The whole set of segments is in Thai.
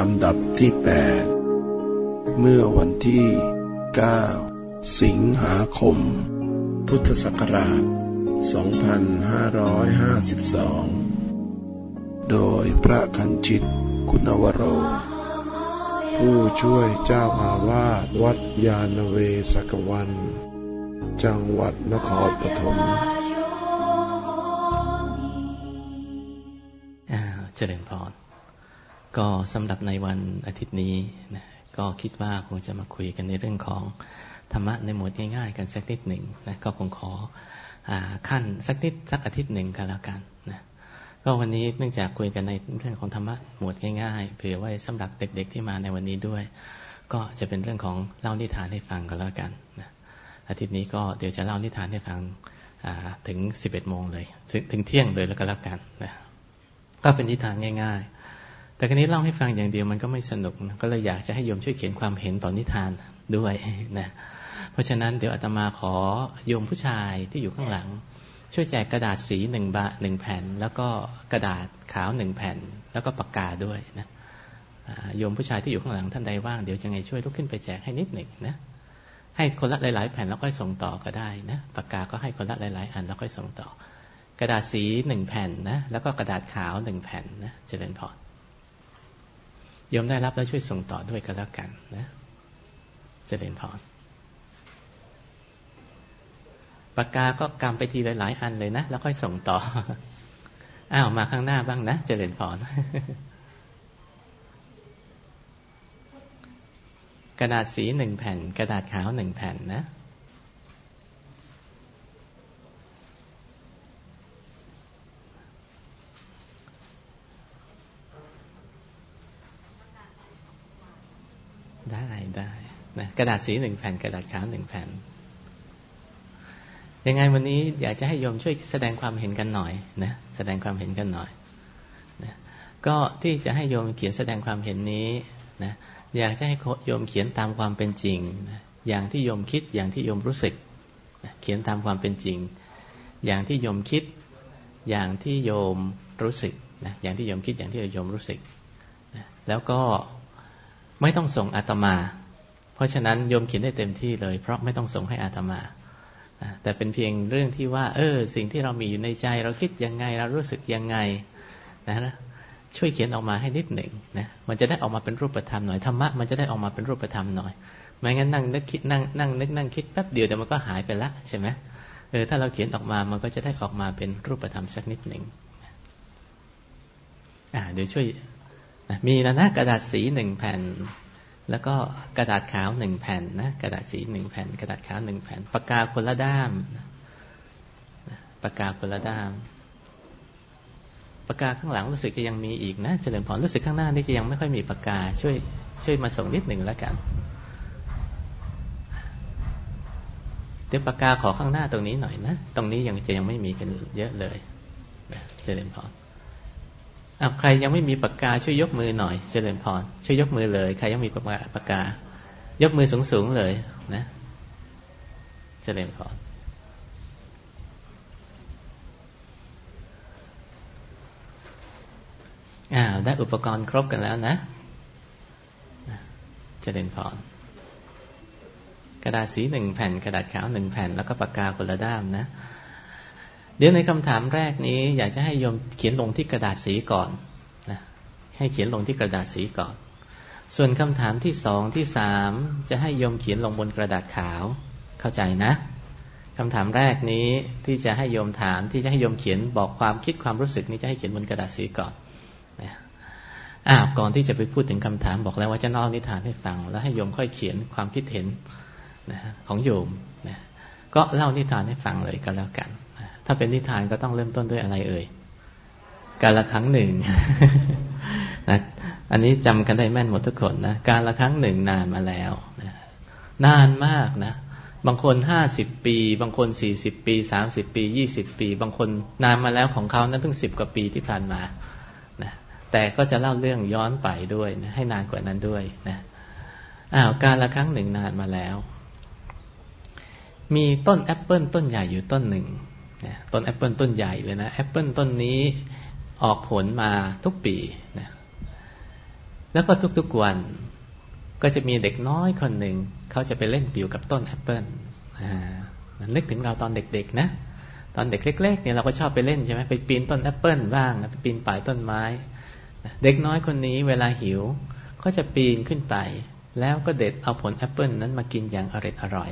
ลำดับที่8เมื่อวันที่ 9 สิงหาคม พุทธศักราช 2552 โดยพระคันชิตคุณวโร ผู้ช่วยเจ้าอาวาสวัดยาณเวศกวัน จังหวัดนครปฐมเจริญพร ก็สำหรับในวันอาทิตย์นี้นะก็คิดว่าคงจะมาคุยกันในเรื่องของธรรมะในหมวดง่ายๆ กันสักนิดหนึ่งนะก็คงขออขั้นสักนิดสักอาทิตย์หนึ่งกันแล้วกันนะก็วันนี้เนื่องจากคุยกันในเรื่องของธรรมะหมวดง่ายๆเผื่อไว้สำหรับเด็ก ๆที่มาในวันนี้ด้วย ก็จะเป็นเรื่องของเล่านิทานให้ฟังกันแล้วกันนะอาทิตย์นี้ก็เดี๋ยวจะเล่านิทานให้ฟังถึงสิบเอ็ดโมงเลย ถึงเที่ยงเลยแล้วก็แล้วกันนะก็เป็นนิทานง่าย ๆ แต่ครั้นี้เล่าให้ฟังอย่างเดียวมันก็ไม่สนุกนะก็เลยอยากจะให้โยมช่วยเขียนความเห็นต่อนนิทานด้วยนะเพราะฉะนั้นเดี๋ยวอาตมาขอโยมผู้ชายที่อยู่ข้างหลัง ช่วยแจกกระดาษสีหนึ่งบะหนึ่งแผ่น แล้วก็กระดาษขาวหนึ่งแผ่น แล้วก็ปากกาด้วยนะโยมผู้ชายที่อยู่ข้างหลังท่านใดว่างเดี๋ยวจะไงช่วยลุกขึ้นไปแจกให้นิดหนึ่งนะให้คนละหลาย ๆ แผ่นแล้วค่อยส่งต่อก็ได้นะปากกาก็ให้คนละหลาย ๆ อันแล้วค่อยส่งต่อ กระดาษสีหนึ่งแผ่นนะแล้วก็กระดาษขาวหนึ่งแผ่นนะจะเจริญพร ยมได้รับแล้วช่วยส่งต่อด้วยก็แล้วกันนะเจริญพรปากกาก็กำไปทีหลายๆอันเลยนะ แล้วค่อยส่งต่อ อ้าว มาข้างหน้าบ้างนะเจริญพรกระดาษสีหนึ่งแผ่น กระดาษขาวหนึ่งแผ่นนะ ได้ได้นะกระดาษสีหนึ่งแผ่นกระดาษขาวหนึ่งแผ่นยังไงวันนี้อยากจะให้โยมช่วยแสดงความเห็นกันหน่อยนะแสดงความเห็นกันหน่อยนะก็ที่จะให้โยมเขียนแสดงความเห็นนี้นะอยากจะให้โยมเขียนตามความเป็นจริงนะอย่างที่โยมคิดอย่างที่โยมรู้สึกนะเขียนตามความเป็นจริง อย่างที่โยมคิด อย่างที่โยมรู้สึกนะอย่างที่โยมคิดอย่างที่โยมรู้สึกนะแล้วก็ ไม่ต้องส่งอาตมา เพราะฉะนั้นโยมเขียนได้เต็มที่เลย เพราะไม่ต้องส่งให้อาตมาแต่เป็นเพียงเรื่องที่ว่า เออ สิ่งที่เรามีอยู่ในใจ เราคิดยังไงเรารู้สึกยังไงนะช่วยเขียนออกมาให้นิดหนึ่งนะมันจะได้ออกมาเป็นรูปธรรมหน่อยธรรมะมันจะได้ออกมาเป็นรูปธรรมหน่อยไม่งั้นนั่งนึกคิดนั่งนั่งนึกนั่งคิดแป๊บเดียวเดี๋ยวมันก็หายไปละใช่ไหมเออถ้าเราเขียนออกมามันก็จะได้ออกมาเป็นรูปธรรมสักนิดหนึ่งอ่าเดี๋ยวช่วย มีแล้วนะกระดาษสีหนึ่งแผ่น แล้วก็กระดาษขาวหนึ่งแผ่นนะกระดาษสีหนึ่งแผ่น กระดาษขาวหนึ่งแผ่นปากกาคนละด้ามปากกาคนละด้ามปากกาข้างหลังรู้สึกจะยังมีอีกนะเฉลิมพรรู้สึกข้างหน้านี่จะยังไม่ค่อยมีปากกา ช่วย ช่วยมาส่งนิดหนึ่งแล้วกันเดี๋ยวปากกาขอข้างหน้าตรงนี้หน่อยนะ ตรงนี้ยังจะยังไม่มีกันเยอะเลยเจริญพร อาใครยังไม่มีปากกาช่วยยกมือหน่อยเจริญพรช่วยยกมือเลย ใครยังมีปากกาปากกา ยกมือสูงสูงเลยนะเจริญพรอ้าวได้อุปกรณ์ครบกันแล้วนะเจริญพรกระดาษสีหนึ่งแผ่น กระดาษขาวหนึ่งแผ่นแล้วก็ปากกาคนละด้ามนะ เดี๋ยวในคำถามแรกนี้ อยากจะให้โยมเขียนลงที่กระดาษสีก่อนนะให้เขียนลงที่กระดาษสีก่อน ส่วนคำถามที่สองที่สามจะให้โยมเขียนลงบนกระดาษขาว เข้าใจนะคำถามแรกนี้ที่จะให้โยมถามที่จะให้โยมเขียนบอกความคิดความรู้สึกนี้จะให้เขียนบนกระดาษสีก่อนนะอ้าวก่อนที่จะไปพูดถึงคำถามบอกแล้วว่าจะเล่านิทานให้ฟัง แล้วให้โยมค่อยเขียนความคิดเห็นนะของโยมนะก็เล่านิทานให้ฟังเลยก็แล้วกัน ถ้าเป็นนิทานก็ต้องเริ่มต้นด้วยอะไรเอ่ยการละครั้งหนึ่งนะอันนี้จำกันได้แม่นหมดทุกคนนะการละครั้งหนึ่งนานมาแล้วนะนานมากนะ บางคนห้าสิบปี บางคนสี่สิบปีสามสิบปียี่สิบปี บางคนนานมาแล้วของเขานั้นเพิ่งสิบกว่าปีที่ผ่านมานะแต่ก็จะเล่าเรื่องย้อนไปด้วยนะให้นานกว่านั้นด้วยนะอ้าวการละครั้งหนึ่งนานมาแล้ว มีต้นแอปเปิลต้นใหญ่อยู่ต้นหนึ่ง ต้นแอปเปิลต้นใหญ่เลยนะแอปเปิลต้นนี้ออกผลมาทุกปีนะแล้วก็ทุกๆวันก็จะมีเด็กน้อยคนหนึ่ง เขาจะไปเล่นอยู่กับต้นแอปเปิลนึกถึงเราตอนเด็กๆนะ ตอนเด็กเล็กๆเนี่ยเราก็ชอบไปเล่นใช่ไหมไปปีนต้นแอปเปิลบ้างไปปีนป่ายต้นไม้ เด็กน้อยคนนี้เวลาหิว ก็จะปีนขึ้นไป แล้วก็เด็ดเอาผลแอปเปิลนั้นมากินอย่างอร่อยอร่อย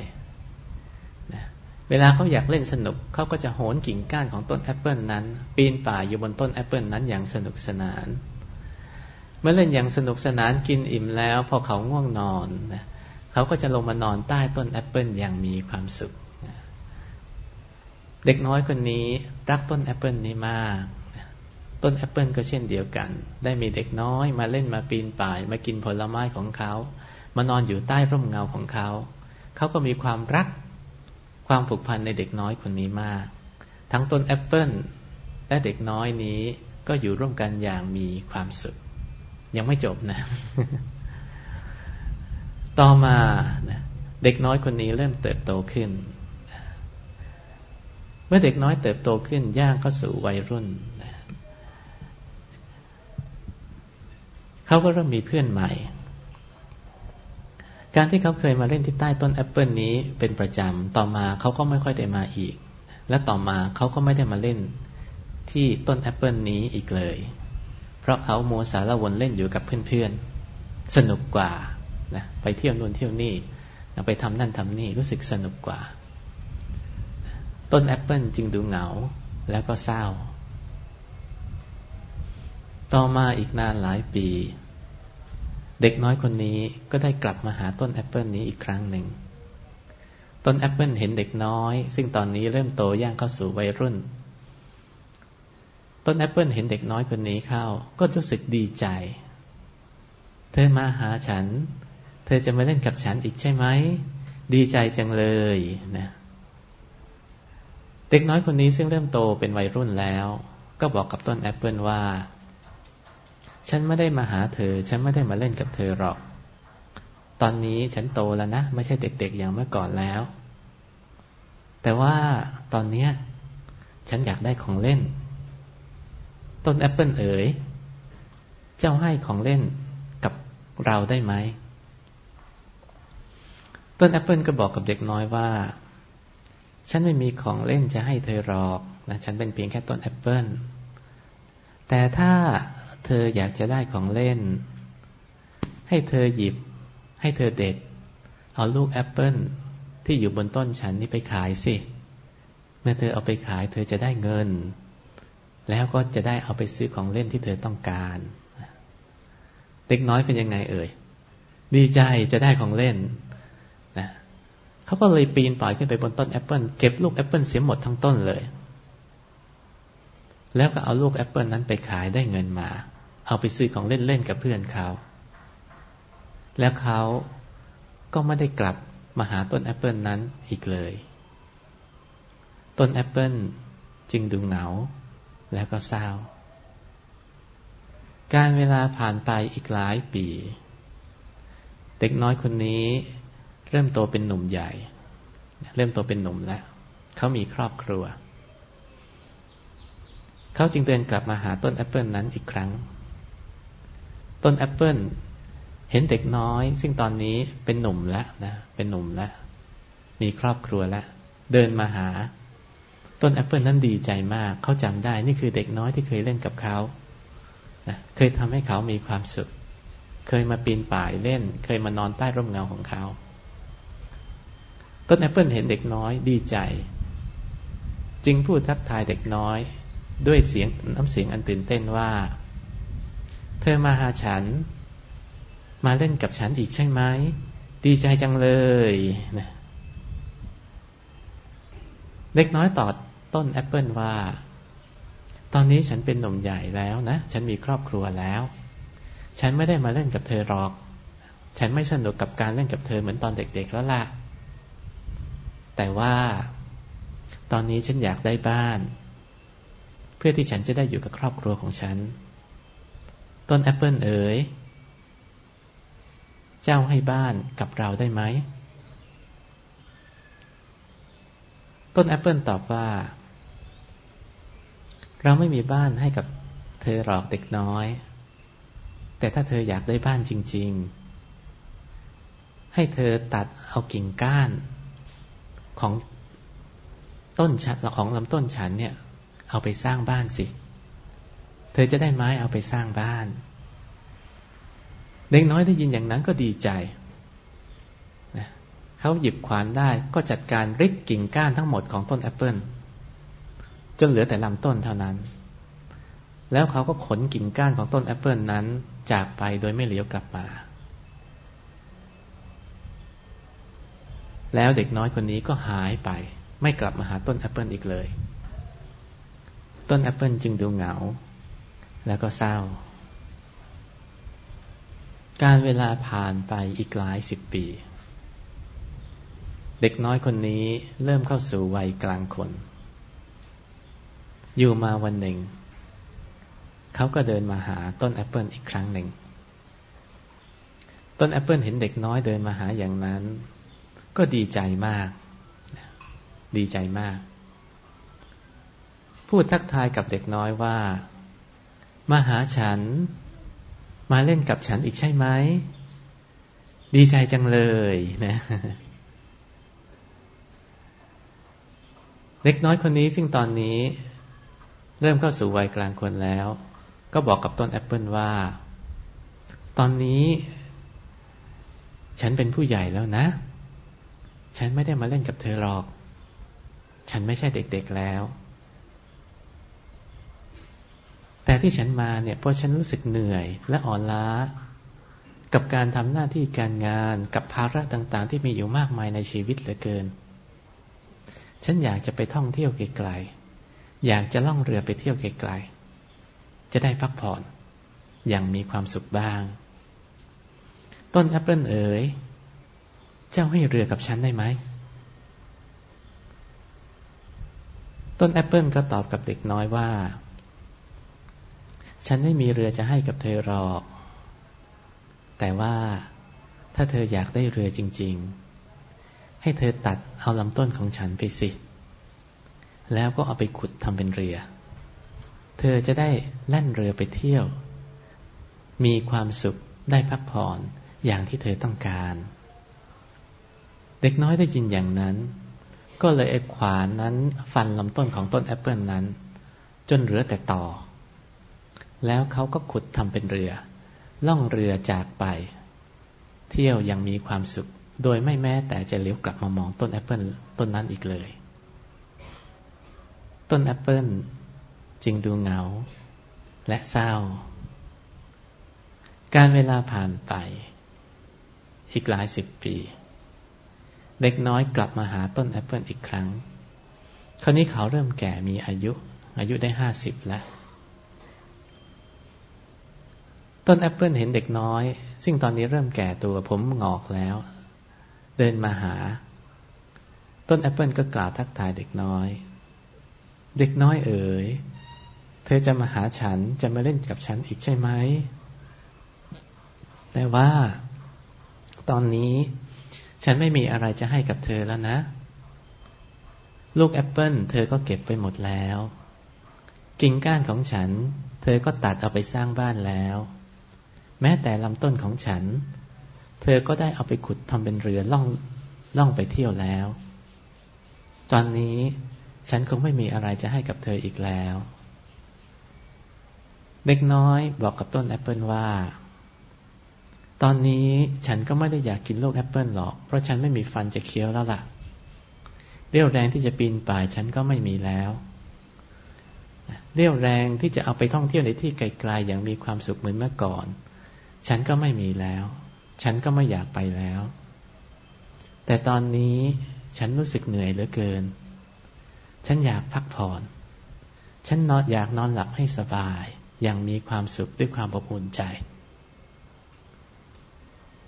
เวลาเขาอยากเล่นสนุกเขาก็จะโหนกิ่งก้านของต้นแอปเปิลนั้น ปีนป่ายอยู่บนต้นแอปเปิลนั้นอย่างสนุกสนาน เมื่อเล่นอย่างสนุกสนานกินอิ่มแล้ว พอเขาง่วงนอนเขาก็จะลงมานอนใต้ต้นแอปเปิลอย่างมีความสุข เด็กน้อยคนนี้รักต้นแอปเปิลนี้มาก ต้นแอปเปิลก็เช่นเดียวกัน ได้มีเด็กน้อยมาเล่นมาปีนป่าย มากินผลไม้ของเขา มานอนอยู่ใต้ร่มเงาของเขา เขาก็มีความรัก ความผูกพันในเด็กน้อยคนนี้มาก ทั้งต้นแอปเปิลและเด็กน้อยนี้ก็อยู่ร่วมกันอย่างมีความสุข ยังไม่จบนะ ต่อมาเด็กน้อยคนนี้เริ่มเติบโตขึ้น เมื่อเด็กน้อยเติบโตขึ้นย่างเข้าสู่วัยรุ่นเขาก็เริ่มมีเพื่อนใหม่ การที่เขาเคยมาเล่นที่ใต้ต้นแอปเปิลนี้เป็นประจำ ต่อมาเขาก็ไม่ค่อยได้มาอีก และต่อมาเขาก็ไม่ได้มาเล่นที่ต้นแอปเปิลนี้อีกเลย เพราะเขามัวสาละวนเล่นอยู่กับเพื่อนๆ สนุกกว่านะไปเที่ยวนู่นเที่ยวนี่ไปทำนั่นทำนี่รู้สึกสนุกกว่า ต้นแอปเปิลจึงดูเหงาแล้วก็เศร้า ต่อมาอีกนานหลายปี เด็กน้อยคนนี้ก็ได้กลับมาหาต้นแอปเปิลนี้อีกครั้งหนึ่ง ต้นแอปเปิลเห็นเด็กน้อย ซึ่งตอนนี้เริ่มโตย่างเข้าสู่วัยรุ่น ต้นแอปเปิลเห็นเด็กน้อยคนนี้เข้า ก็รู้สึกดีใจ เธอมาหาฉัน เธอจะมาเล่นกับฉันอีกใช่ไหม ดีใจจังเลยนะ เด็กน้อยคนนี้ซึ่งเริ่มโตเป็นวัยรุ่นแล้ว ก็บอกกับต้นแอปเปิลว่า ฉันไม่ได้มาหาเธอ ฉันไม่ได้มาเล่นกับเธอหรอก ตอนนี้ฉันโตแล้วนะ ไม่ใช่เด็กๆอย่างเมื่อก่อนแล้ว แต่ว่าตอนนี้ฉันอยากได้ของเล่น ต้นแอปเปิลเอ๋ย เจ้าให้ของเล่นกับเราได้ไหม ต้นแอปเปิลก็บอกกับเด็กน้อยว่า ฉันไม่มีของเล่นจะให้เธอหรอกนะ ฉันเป็นเพียงแค่ต้นแอปเปิลแต่ถ้า เธออยากจะได้ของเล่น ให้เธอหยิบ ให้เธอเด็ด เอาลูกแอปเปิลที่อยู่บนต้นฉันนี่ไปขายสิ เมื่อเธอเอาไปขาย เธอจะได้เงิน แล้วก็จะได้เอาไปซื้อของเล่นที่เธอต้องการ เด็กน้อยเป็นยังไงเอ่ย ดีใจจะได้ของเล่นนะเขาก็เลยปีนป่ายขึ้นไปบนต้นแอปเปิลเก็บลูกแอปเปิลเสียหมดทั้งต้นเลยแล้วก็เอาลูกแอปเปิลนั้นไปขายได้เงินมา เอาไปซื้อของเล่นๆกับเพื่อนเขา แล้วเขาก็ไม่ได้กลับมาหาต้นแอปเปิลนั้นอีกเลย ต้นแอปเปิลจึงดูเหงา แล้วก็เศร้า กาลเวลาผ่านไปอีกหลายปี เด็กน้อยคนนี้ เริ่มโตเป็นหนุ่มใหญ่ เริ่มโตเป็นหนุ่มแล้ว เขามีครอบครัว เขาจึงเดินกลับมาหาต้นแอปเปิลนั้นอีกครั้ง ต้นแอปเปิลเห็นเด็กน้อย ซึ่งตอนนี้เป็นหนุ่มแล้วนะเป็นหนุ่มแล้วมีครอบครัวแล้วเดินมาหา ต้นแอปเปิลนั้นดีใจมาก เขาจำได้นี่คือเด็กน้อยที่เคยเล่นกับเขานะเคยทำให้เขามีความสุข เคยมาปีนป่ายเล่น เคยมานอนใต้ร่มเงาของเขา ต้นแอปเปิลเห็นเด็กน้อยดีใจ จึงพูดทักทายเด็กน้อย ด้วยเสียงน้ำเสียงอันตื่นเต้นว่า เธอมาหาฉัน มาเล่นกับฉันอีกใช่ไหมดีใจจังเลยนะเด็กน้อยตอบต้นแอปเปิลว่า ตอนนี้ฉันเป็นหนุ่มใหญ่แล้วนะ ฉันมีครอบครัวแล้ว ฉันไม่ได้มาเล่นกับเธอหรอก ฉันไม่สนุกกับการเล่นกับเธอเหมือนตอนเด็กๆแล้วล่ะ แต่ว่า ตอนนี้ฉันอยากได้บ้าน เพื่อที่ฉันจะได้อยู่กับครอบครัวของฉัน ต้นแอปเปิลเอ๋ย เจ้าให้บ้านกับเราได้ไหม ต้นแอปเปิลตอบว่า เราไม่มีบ้านให้กับเธอหรอกเด็กน้อย แต่ถ้าเธออยากได้บ้านจริง ๆ ให้เธอตัดเอากิ่งก้าน ของต้นฉันของลำต้นฉันเนี่ย เอาไปสร้างบ้านสิเธอจะได้ไม้เอาไปสร้างบ้าน เด็กน้อยได้ยินอย่างนั้นก็ดีใจนะเขาหยิบขวานได้ก็จัดการริดกิ่งก้านทั้งหมดของต้นแอปเปิลจนเหลือแต่ลำต้นเท่านั้น แล้วเขาก็ขนกิ่งก้านของต้นแอปเปิลนั้น จากไปโดยไม่เหลียวกลับมา แล้วเด็กน้อยคนนี้ก็หายไป ไม่กลับมาหาต้นแอปเปิลอีกเลย ต้นแอปเปิลจึงดูเหงา แล้วก็เศร้า กาลเวลาผ่านไปอีกหลายสิบปี เด็กน้อยคนนี้เริ่มเข้าสู่วัยกลางคน อยู่มาวันหนึ่ง เขาก็เดินมาหาต้นแอปเปิลอีกครั้งหนึ่ง ต้นแอปเปิลเห็นเด็กน้อยเดินมาหาอย่างนั้น ก็ดีใจมาก ดีใจมาก พูดทักทายกับเด็กน้อยว่า มาหาฉัน มาเล่นกับฉันอีกใช่ไหม ดีใจจังเลยนะเด็กน้อยคนนี้ซึ่งตอนนี้ เริ่มเข้าสู่วัยกลางคนแล้ว ก็บอกกับต้นแอปเปิลว่า ตอนนี้ ฉันเป็นผู้ใหญ่แล้วนะ ฉันไม่ได้มาเล่นกับเธอหรอก ฉันไม่ใช่เด็กๆแล้ว แต่ที่ฉันมาเนี่ยเพราะฉันรู้สึกเหนื่อยและอ่อนล้า กับการทำหน้าที่การงานกับภาระต่าง ๆ ที่มีอยู่มากมายในชีวิตเหลือเกิน ฉันอยากจะไปท่องเที่ยวไกลๆอยากจะล่องเรือไปเที่ยวไกลๆจะได้พักผ่อนอย่างมีความสุขบ้าง ต้นแอปเปิลเอ๋ยเจ้าให้เรือกับฉันได้ไหมต้นแอปเปิลก็ตอบกับเด็กน้อยว่า ฉันไม่มีเรือจะให้กับเธอหรอก แต่ว่าถ้าเธออยากได้เรือจริง ๆ ให้เธอตัดเอาลำต้นของฉันไปสิ แล้วก็เอาไปขุดทำเป็นเรือ เธอจะได้แล่นเรือไปเที่ยว มีความสุขได้พักผ่อนอย่างที่เธอต้องการ เด็กน้อยได้ยินอย่างนั้น ก็เลยไอ้ขวานนั้นฟันลำต้นของต้นแอปเปิลนั้น จนเหลือแต่ต่อ แล้วเขาก็ขุดทำเป็นเรือ ล่องเรือจากไป เที่ยวอย่างมีความสุข โดยไม่แม้แต่จะเหลียวกลับมามองต้นแอปเปิลต้นนั้นอีกเลย ต้นแอปเปิลจึงดูเหงา และเศร้า กาลเวลาผ่านไป อีกหลายสิบปี เด็กน้อยกลับมาหาต้นแอปเปิลอีกครั้ง คราวนี้เขาเริ่มแก่มีอายุ อายุได้ห้าสิบแล้ว ต้นแอปเปิลเห็นเด็กน้อย ซึ่งตอนนี้เริ่มแก่ตัวผมหงอกแล้ว เดินมาหา ต้นแอปเปิลก็กล่าวทักทายเด็กน้อย เด็กน้อยเอ๋ย เธอจะมาหาฉันจะมาเล่นกับฉันอีกใช่ไหม แต่ว่า ตอนนี้ฉันไม่มีอะไรจะให้กับเธอแล้วนะ ลูกแอปเปิลเธอก็เก็บไปหมดแล้ว กิ่งก้านของฉัน เธอก็ตัดเอาไปสร้างบ้านแล้ว แม้แต่ลำต้นของฉัน เธอก็ได้เอาไปขุดทำเป็นเรือล่องล่องไปเที่ยวแล้ว ตอนนี้ฉันคงไม่มีอะไรจะให้กับเธออีกแล้ว เด็กน้อยบอกกับต้นแอปเปิลว่า ตอนนี้ฉันก็ไม่ได้อยากกินลูกแอปเปิลหรอก เพราะฉันไม่มีฟันจะเคี้ยวแล้วล่ะ เรี่ยวแรงที่จะปีนป่ายฉันก็ไม่มีแล้ว เรี่ยวแรงที่จะเอาไปท่องเที่ยวในที่ไกลๆอย่างมีความสุขเหมือนเมื่อก่อน ฉันก็ไม่มีแล้ว ฉันก็ไม่อยากไปแล้ว แต่ตอนนี้ฉันรู้สึกเหนื่อยเหลือเกิน ฉันอยากพักผ่อน ฉันนอนอยากนอนหลับให้สบาย อย่างมีความสุขด้วยความอบอุ่นใจ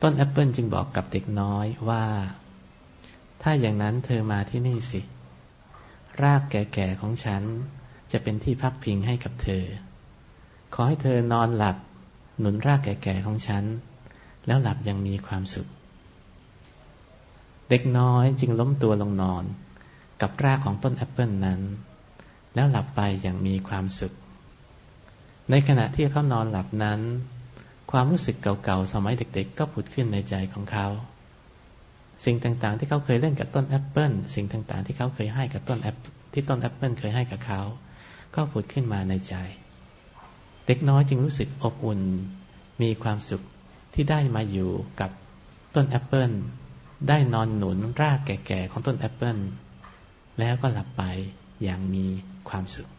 ต้นแอปเปิลจึงบอกกับเด็กน้อยว่า ถ้าอย่างนั้นเธอมาที่นี่สิ รากแก่ๆของฉันจะเป็นที่พักพิงให้กับเธอ ขอให้เธอนอนหลับ หนุนรากแก่ๆของฉัน แล้วหลับอย่างมีความสุข เด็กน้อยจึงล้มตัวลงนอน กับรากของต้นแอปเปิลนั้น แล้วหลับไปอย่างมีความสุข ในขณะที่เขานอนหลับนั้น ความรู้สึกเก่าๆสมัยเด็กๆ ก็ผุดขึ้นในใจของเขา สิ่งต่างๆ ที่เขาเคยเล่นกับต้นแอปเปิลสิ่งต่างๆ ที่เขาเคยให้กับต้นแอปที่ต้นแอปเปิลเคยให้กับเขา ก็ผุดขึ้นมาในใจ เด็กน้อยจึงรู้สึกอบอุ่น มีความสุขที่ได้มาอยู่กับต้นแอปเปิลได้นอนหนุนรากแก่ๆของต้นแอปเปิลแล้วก็หลับไปอย่างมีความสุข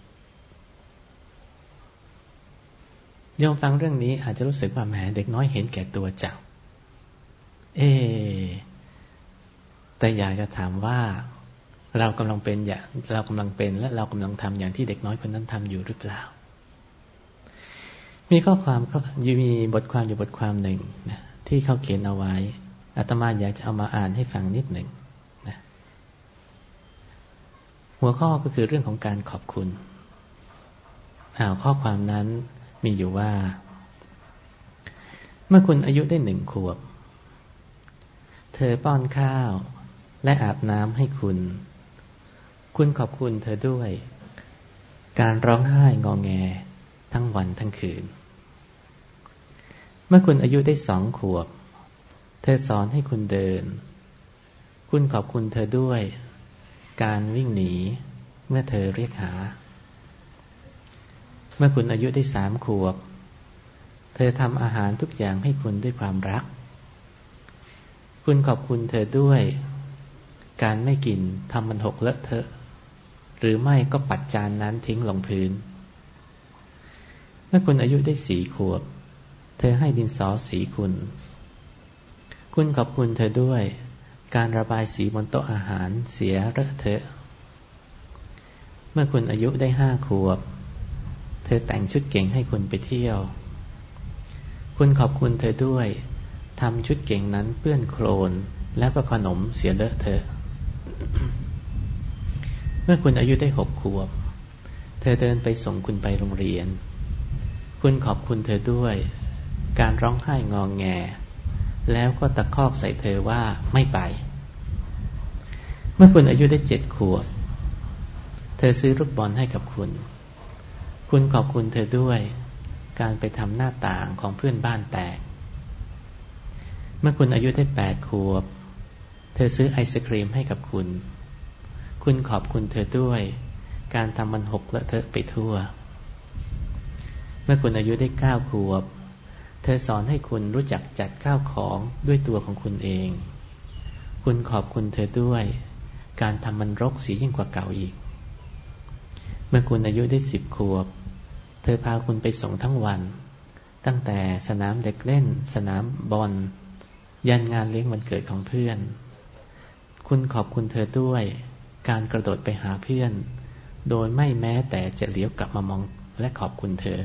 โยมฟังเรื่องนี้อาจจะรู้สึกว่าแหมเด็กน้อยเห็นแก่ตัวจังเอ แต่อยากจะถามว่า เรากำลังเป็นอย่างเรากำลังเป็นและเรากำลังทำอย่างที่เด็กน้อยคนนั้นทำอยู่หรือเปล่า มีข้อความมีบทความอยู่บทความหนึ่งนะที่เขาเขียนเอาไว้อาตมาอยากจะเอามาอ่านให้ฟังนิดหนึ่งนะหัวข้อก็คือเรื่องของการขอบคุณข้อความนั้นมีอยู่ว่า เมื่อคุณอายุได้หนึ่งขวบ เธอป้อนข้าวและอาบน้ำให้คุณ คุณขอบคุณเธอด้วย การร้องไห้งองแง ทั้งวันทั้งคืน เมื่อคุณอายุได้สองขวบ เธอสอนให้คุณเดิน คุณขอบคุณเธอด้วย การวิ่งหนีเมื่อเธอเรียกหา เมื่อคุณอายุได้สามขวบ เธอทำอาหารทุกอย่างให้คุณด้วยความรัก คุณขอบคุณเธอด้วย การไม่กินทำมันหกเลอะเทอะหรือไม่ก็ปัดจานนั้นทิ้งลงพื้น เมื่อคุณอายุได้สี่ขวบ เธอให้ดินสอสีคุณ คุณขอบคุณเธอด้วย การระบายสีบนโต๊ะอาหารเสียเลอะเทอะเมื่อคุณอายุได้ห้าขวบ เธอแต่งชุดเก่งให้คุณไปเที่ยว คุณขอบคุณเธอด้วยทำชุดเก่งนั้นเปื้อนโคลนแล้วก็ขนมเสียเลอะเธอ เมื่อคุณอายุได้หกขวบ เธอเดินไปส่งคุณไปโรงเรียน คุณขอบคุณเธอด้วย การร้องไห้งองแง แล้วก็ตะคอกใส่เธอว่าไม่ไป เมื่อคุณอายุได้เจ็ดขวบ เธอซื้อลูกบอลให้กับคุณ คุณขอบคุณเธอด้วย การไปทำหน้าต่างของเพื่อนบ้านแตก เมื่อคุณอายุได้แปดขวบ เธอซื้อไอศครีมให้กับคุณ คุณขอบคุณเธอด้วย การทำมันหกเละเทอไปทั่ว เมื่อคุณอายุได้เก้าขวบ เธอสอนให้คุณรู้จักจัดข้าวของด้วยตัวของคุณเอง คุณขอบคุณเธอด้วย การทำมันรกสียิ่งกว่าเก่าอีก เมื่อคุณอายุได้สิบขวบ เธอพาคุณไปส่งทั้งวัน ตั้งแต่สนามเด็กเล่น สนามบอลยันงานเลี้ยงวันเกิดของเพื่อน คุณขอบคุณเธอด้วย การกระโดดไปหาเพื่อน โดยไม่แม้แต่จะเลี้ยวกลับมามองและขอบคุณเธอ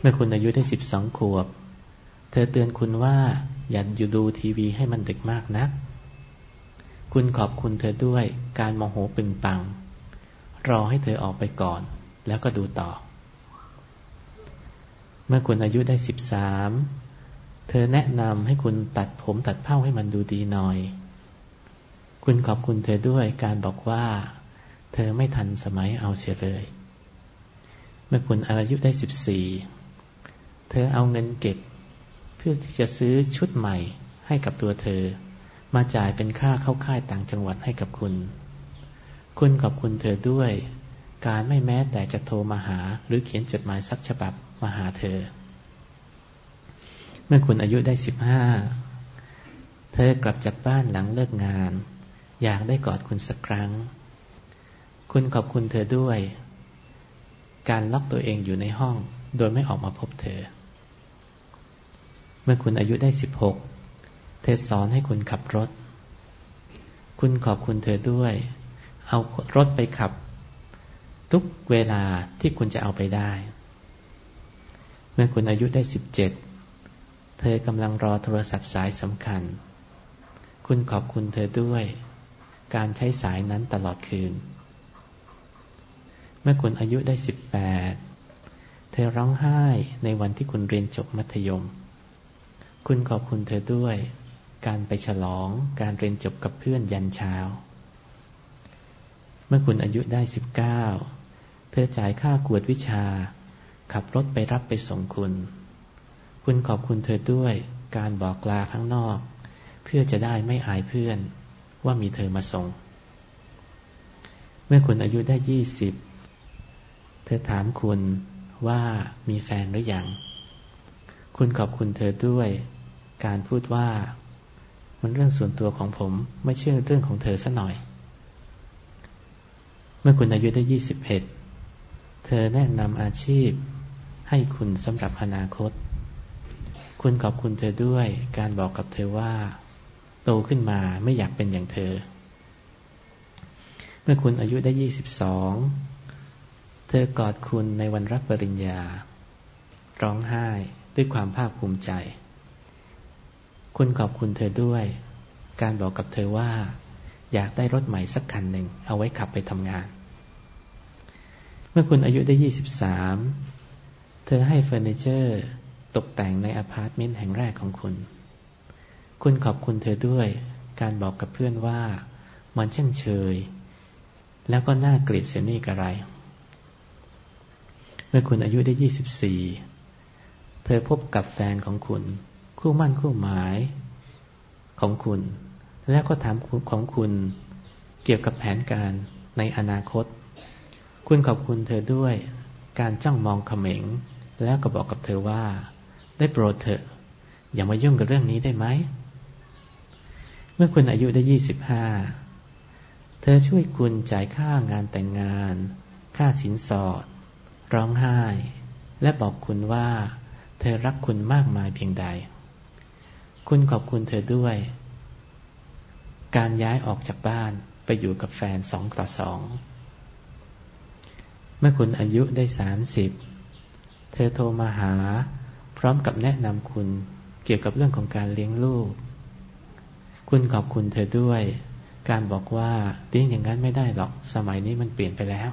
เมื่อคุณอายุได้สิบสองขวบ เธอเตือนคุณว่า อย่าอยู่ดูทีวีให้มันดึกมากนัก คุณขอบคุณเธอด้วยการโมโหปึงปัง รอให้เธอออกไปก่อน แล้วก็ดูต่อ เมื่อคุณอายุได้สิบสามเธอแนะนำให้คุณตัดผมตัดเผ้าให้มันดูดีหน่อย คุณขอบคุณเธอด้วยการบอกว่า เธอไม่ทันสมัยเอาเสียเลย เมื่อคุณอายุได้สิบสี่ เธอเอาเงินเก็บ เพื่อที่จะซื้อชุดใหม่ให้กับตัวเธอ มาจ่ายเป็นค่าเข้าค่ายต่างจังหวัดให้กับคุณ คุณขอบคุณเธอด้วย การไม่แม้แต่จะโทรมาหา หรือเขียนจดหมายสักฉบับมาหาเธอ เมื่อคุณอายุได้สิบห้าเธอกลับจากบ้านหลังเลิกงาน อยากได้กอดคุณสักครั้ง คุณขอบคุณเธอด้วย การล็อกตัวเองอยู่ในห้องโดยไม่ออกมาพบเธอ เมื่อคุณอายุได้สิบหกเธอสอนให้คุณขับรถ คุณขอบคุณเธอด้วย เอารถไปขับ ทุกเวลาที่คุณจะเอาไปได้ เมื่อคุณอายุได้สิบเจ็ดเธอกำลังรอโทรศัพท์สายสำคัญ คุณขอบคุณเธอด้วย การใช้สายนั้นตลอดคืน เมื่อคุณอายุได้สิบแปดเธอร้องไห้ในวันที่คุณเรียนจบมัธยม คุณขอบคุณเธอด้วย การไปฉลองการเรียนจบกับเพื่อนยันเช้า เมื่อคุณอายุได้สิบเก้าเธอจ่ายค่ากวดวิชา ขับรถไปรับไปส่งคุณ คุณขอบคุณเธอด้วย การบอกลาข้างนอก เพื่อจะได้ไม่อายเพื่อนว่ามีเธอมาส่ง เมื่อคุณอายุได้ยี่สิบเธอถามคุณว่ามีแฟนหรืออยัง คุณขอบคุณเธอด้วย การพูดว่า มันเรื่องส่วนตัวของผม ไม่เชื่อเรื่องของเธอซะหน่อย เมื่อคุณอายุได้ยี่สิบเอ็ดเธอแนะนำอาชีพ ให้คุณสำหรับอนาคต คุณขอบคุณเธอด้วย การบอกกับเธอว่า โตขึ้นมาไม่อยากเป็นอย่างเธอ เมื่อคุณอายุได้ยี่สิบสองเธอกอดคุณในวันรับปริญญา ร้องไห้ ด้วยความภาคภูมิใจ คุณขอบคุณเธอด้วย การบอกกับเธอว่า อยากได้รถใหม่สักคันหนึ่ง เอาไว้ขับไปทำงาน เมื่อคุณอายุได้ยี่สิบสามเธอให้เฟอร์นิเจอร์ตกแต่งในอพาร์ตเมนต์แห่งแรกของคุณ คุณขอบคุณเธอด้วย การบอกกับเพื่อนว่ามันช่างเชย แล้วก็น่าเกลียดเสียนี่กระไร เมื่อคุณอายุได้ยี่สิบสี่เธอพบกับแฟนของคุณ คู่มั่นคู่หมายของคุณ แล้วก็ถามของคุณเกี่ยวกับแผนการในอนาคต คุณขอบคุณเธอด้วยการจ้องมองเขม็ง แล้วก็บอกกับเธอว่า ได้โปรดเถอะ อย่ามายุ่งกับเรื่องนี้ได้ไหม เมื่อคุณอายุได้ยี่สิบห้าเธอช่วยคุณจ่ายค่างานแต่งงาน ค่าสินสอด ร้องไห้ และบอกคุณว่า เธอรักคุณมากมายเพียงใด คุณขอบคุณเธอด้วย การย้ายออกจากบ้านไปอยู่กับแฟนสองต่อสอง เมื่อคุณอายุได้สามสิบ เธอโทรมาหา พร้อมกับแนะนำคุณเกี่ยวกับเรื่องของการเลี้ยงลูก คุณขอบคุณเธอด้วย การบอกว่าเลี้ยงอย่างนั้นไม่ได้หรอก สมัยนี้มันเปลี่ยนไปแล้ว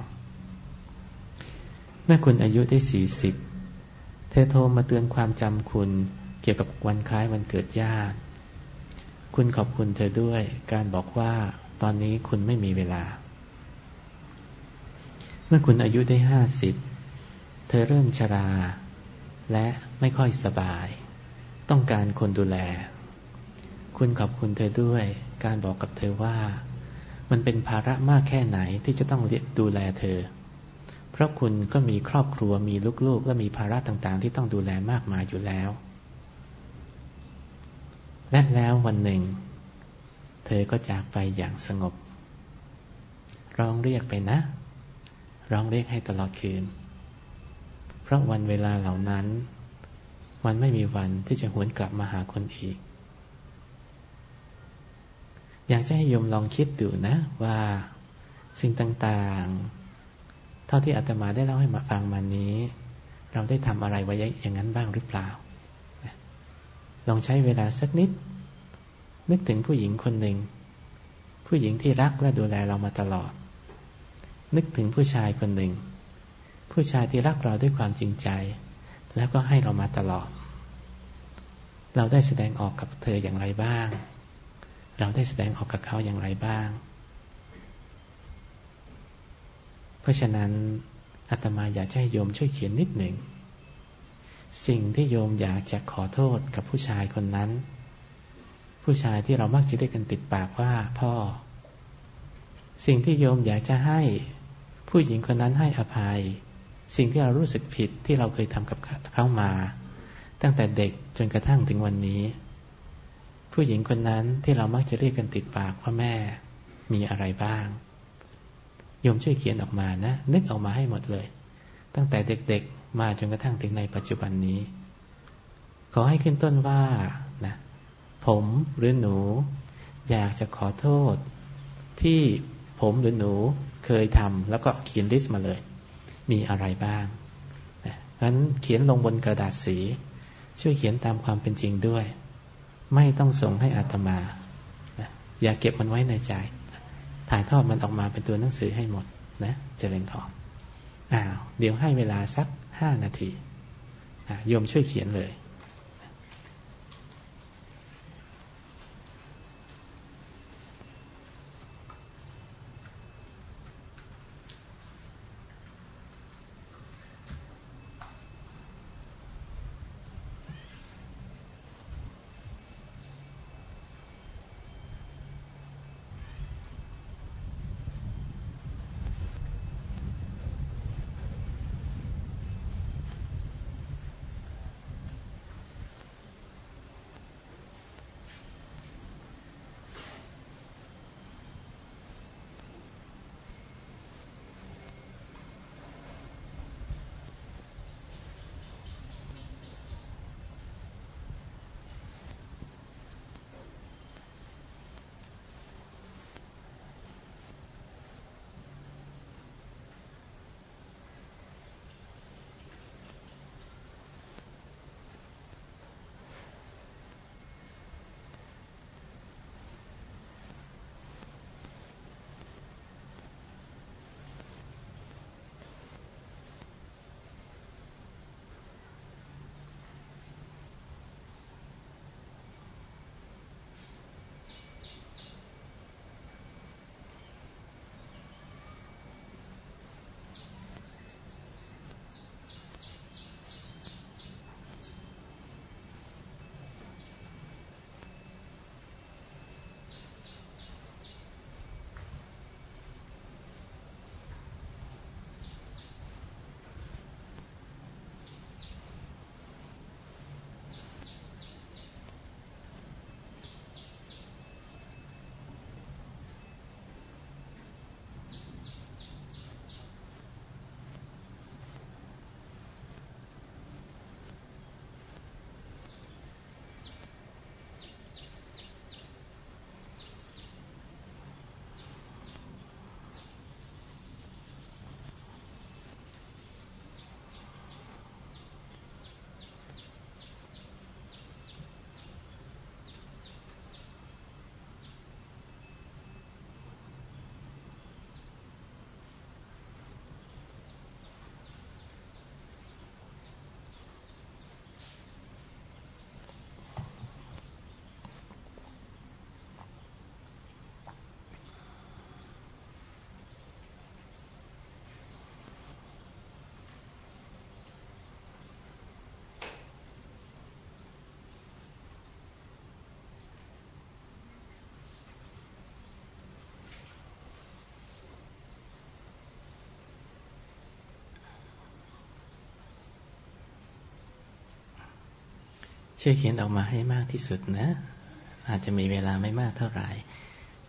เมื่อคุณอายุได้สี่สิบ เธอโทรมาเตือนความจำคุณ เกี่ยวกับวันคล้ายวันเกิดญาติ คุณขอบคุณเธอด้วย การบอกว่าตอนนี้คุณไม่มีเวลา เมื่อคุณอายุได้ห้าสิบเธอเริ่มชรา และไม่ค่อยสบาย ต้องการคนดูแล คุณขอบคุณเธอด้วย การบอกกับเธอว่า มันเป็นภาระมากแค่ไหนที่จะต้องดูแลเธอ พราะคุณก็มีครอบครัวมีลูกๆ และมีภาระต่างๆ ที่ต้องดูแลมากมายอยู่แล้ว และแล้ววันหนึ่ง เธอก็จากไปอย่างสงบ ร้องเรียกไปนะ ร้องเรียกให้ตลอดคืน เพราะวันเวลาเหล่านั้น มันไม่มีวันที่จะหวนกลับมาหาคนอีก อยากจะให้โยมลองคิดดูนะว่า สิ่งต่างๆ เท่าที่อาตมาได้เล่าให้มาฟังมานี้ เราได้ทำอะไรไว้อย่างนั้นบ้างหรือเปล่า ลองใช้เวลาสักนิด นึกถึงผู้หญิงคนหนึ่ง ผู้หญิงที่รักและดูแลเรามาตลอด นึกถึงผู้ชายคนหนึ่ง ผู้ชายที่รักเราด้วยความจริงใจ แล้วก็ให้เรามาตลอด เราได้แสดงออกกับเธออย่างไรบ้าง เราได้แสดงออกกับเขาอย่างไรบ้าง ราะฉะนั้นอาตมาอยากให้โยมช่วยเขียนนิดหนึ่ง สิ่งที่โยมอยากจะขอโทษกับผู้ชายคนนั้น ผู้ชายที่เรามักจะได้กันติดปากว่าพ่อ สิ่งที่โยมอยากจะให้ ผู้หญิงคนนั้นให้อภัย สิ่งที่เรารู้สึกผิดที่เราเคยทำกับเขามา ตั้งแต่เด็กจนกระทั่งถึงวันนี้ ผู้หญิงคนนั้นที่เรามักจะเรียกกันติดปากว่าแม่ มีอะไรบ้าง โยมช่วยเขียนออกมานะ นึกออกมาให้หมดเลย ตั้งแต่เด็กๆ มาจนกระทั่งถึงในปัจจุบันนี้ ขอให้ขึ้นต้นว่านะ ผมหรือหนู อยากจะขอโทษ ที่ผมหรือหนูเคยทำแล้วก็เขียนลิสต์มาเลย มีอะไรบ้างนะงั้นเขียนลงบนกระดาษสี ช่วยเขียนตามความเป็นจริงด้วย ไม่ต้องส่งให้อาตมานะอย่าเก็บมันไว้ในใจ ถ่ายทอดมันออกมาเป็นตัวหนังสือให้หมดนะเจริญพรอ้าวเดี๋ยวให้เวลาสักห้านาทีโยมช่วยเขียนเลย ช่วยเขียนออกมาให้มากที่สุดนะ อาจจะมีเวลาไม่มากเท่าไหร่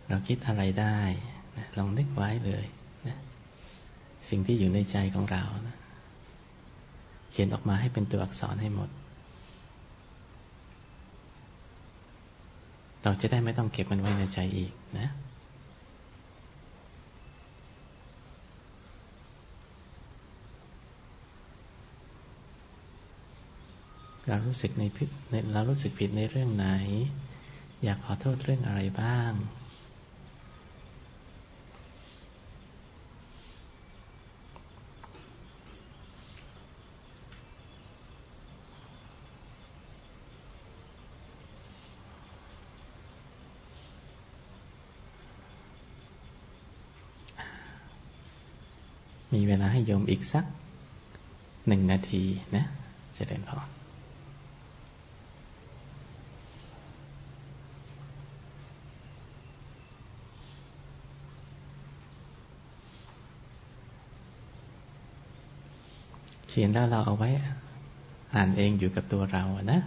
เราคิดอะไรได้นะลองนึกไว้เลยนะสิ่งที่อยู่ในใจของเรานะเขียนออกมาให้เป็นตัวอักษรให้หมด เราจะได้ไม่ต้องเก็บมันไว้ในใจอีกนะ เรารู้สึกในผิดเรารู้สึกผิดในเรื่องไหน อยากขอโทษเรื่องอะไรบ้าง มีเวลาให้โยมอีกสักหนึ่งนาทีนะจะเดินพอ เขียนแล้วเราเอาไว้ อ่านเองอยู่กับตัวเรานะ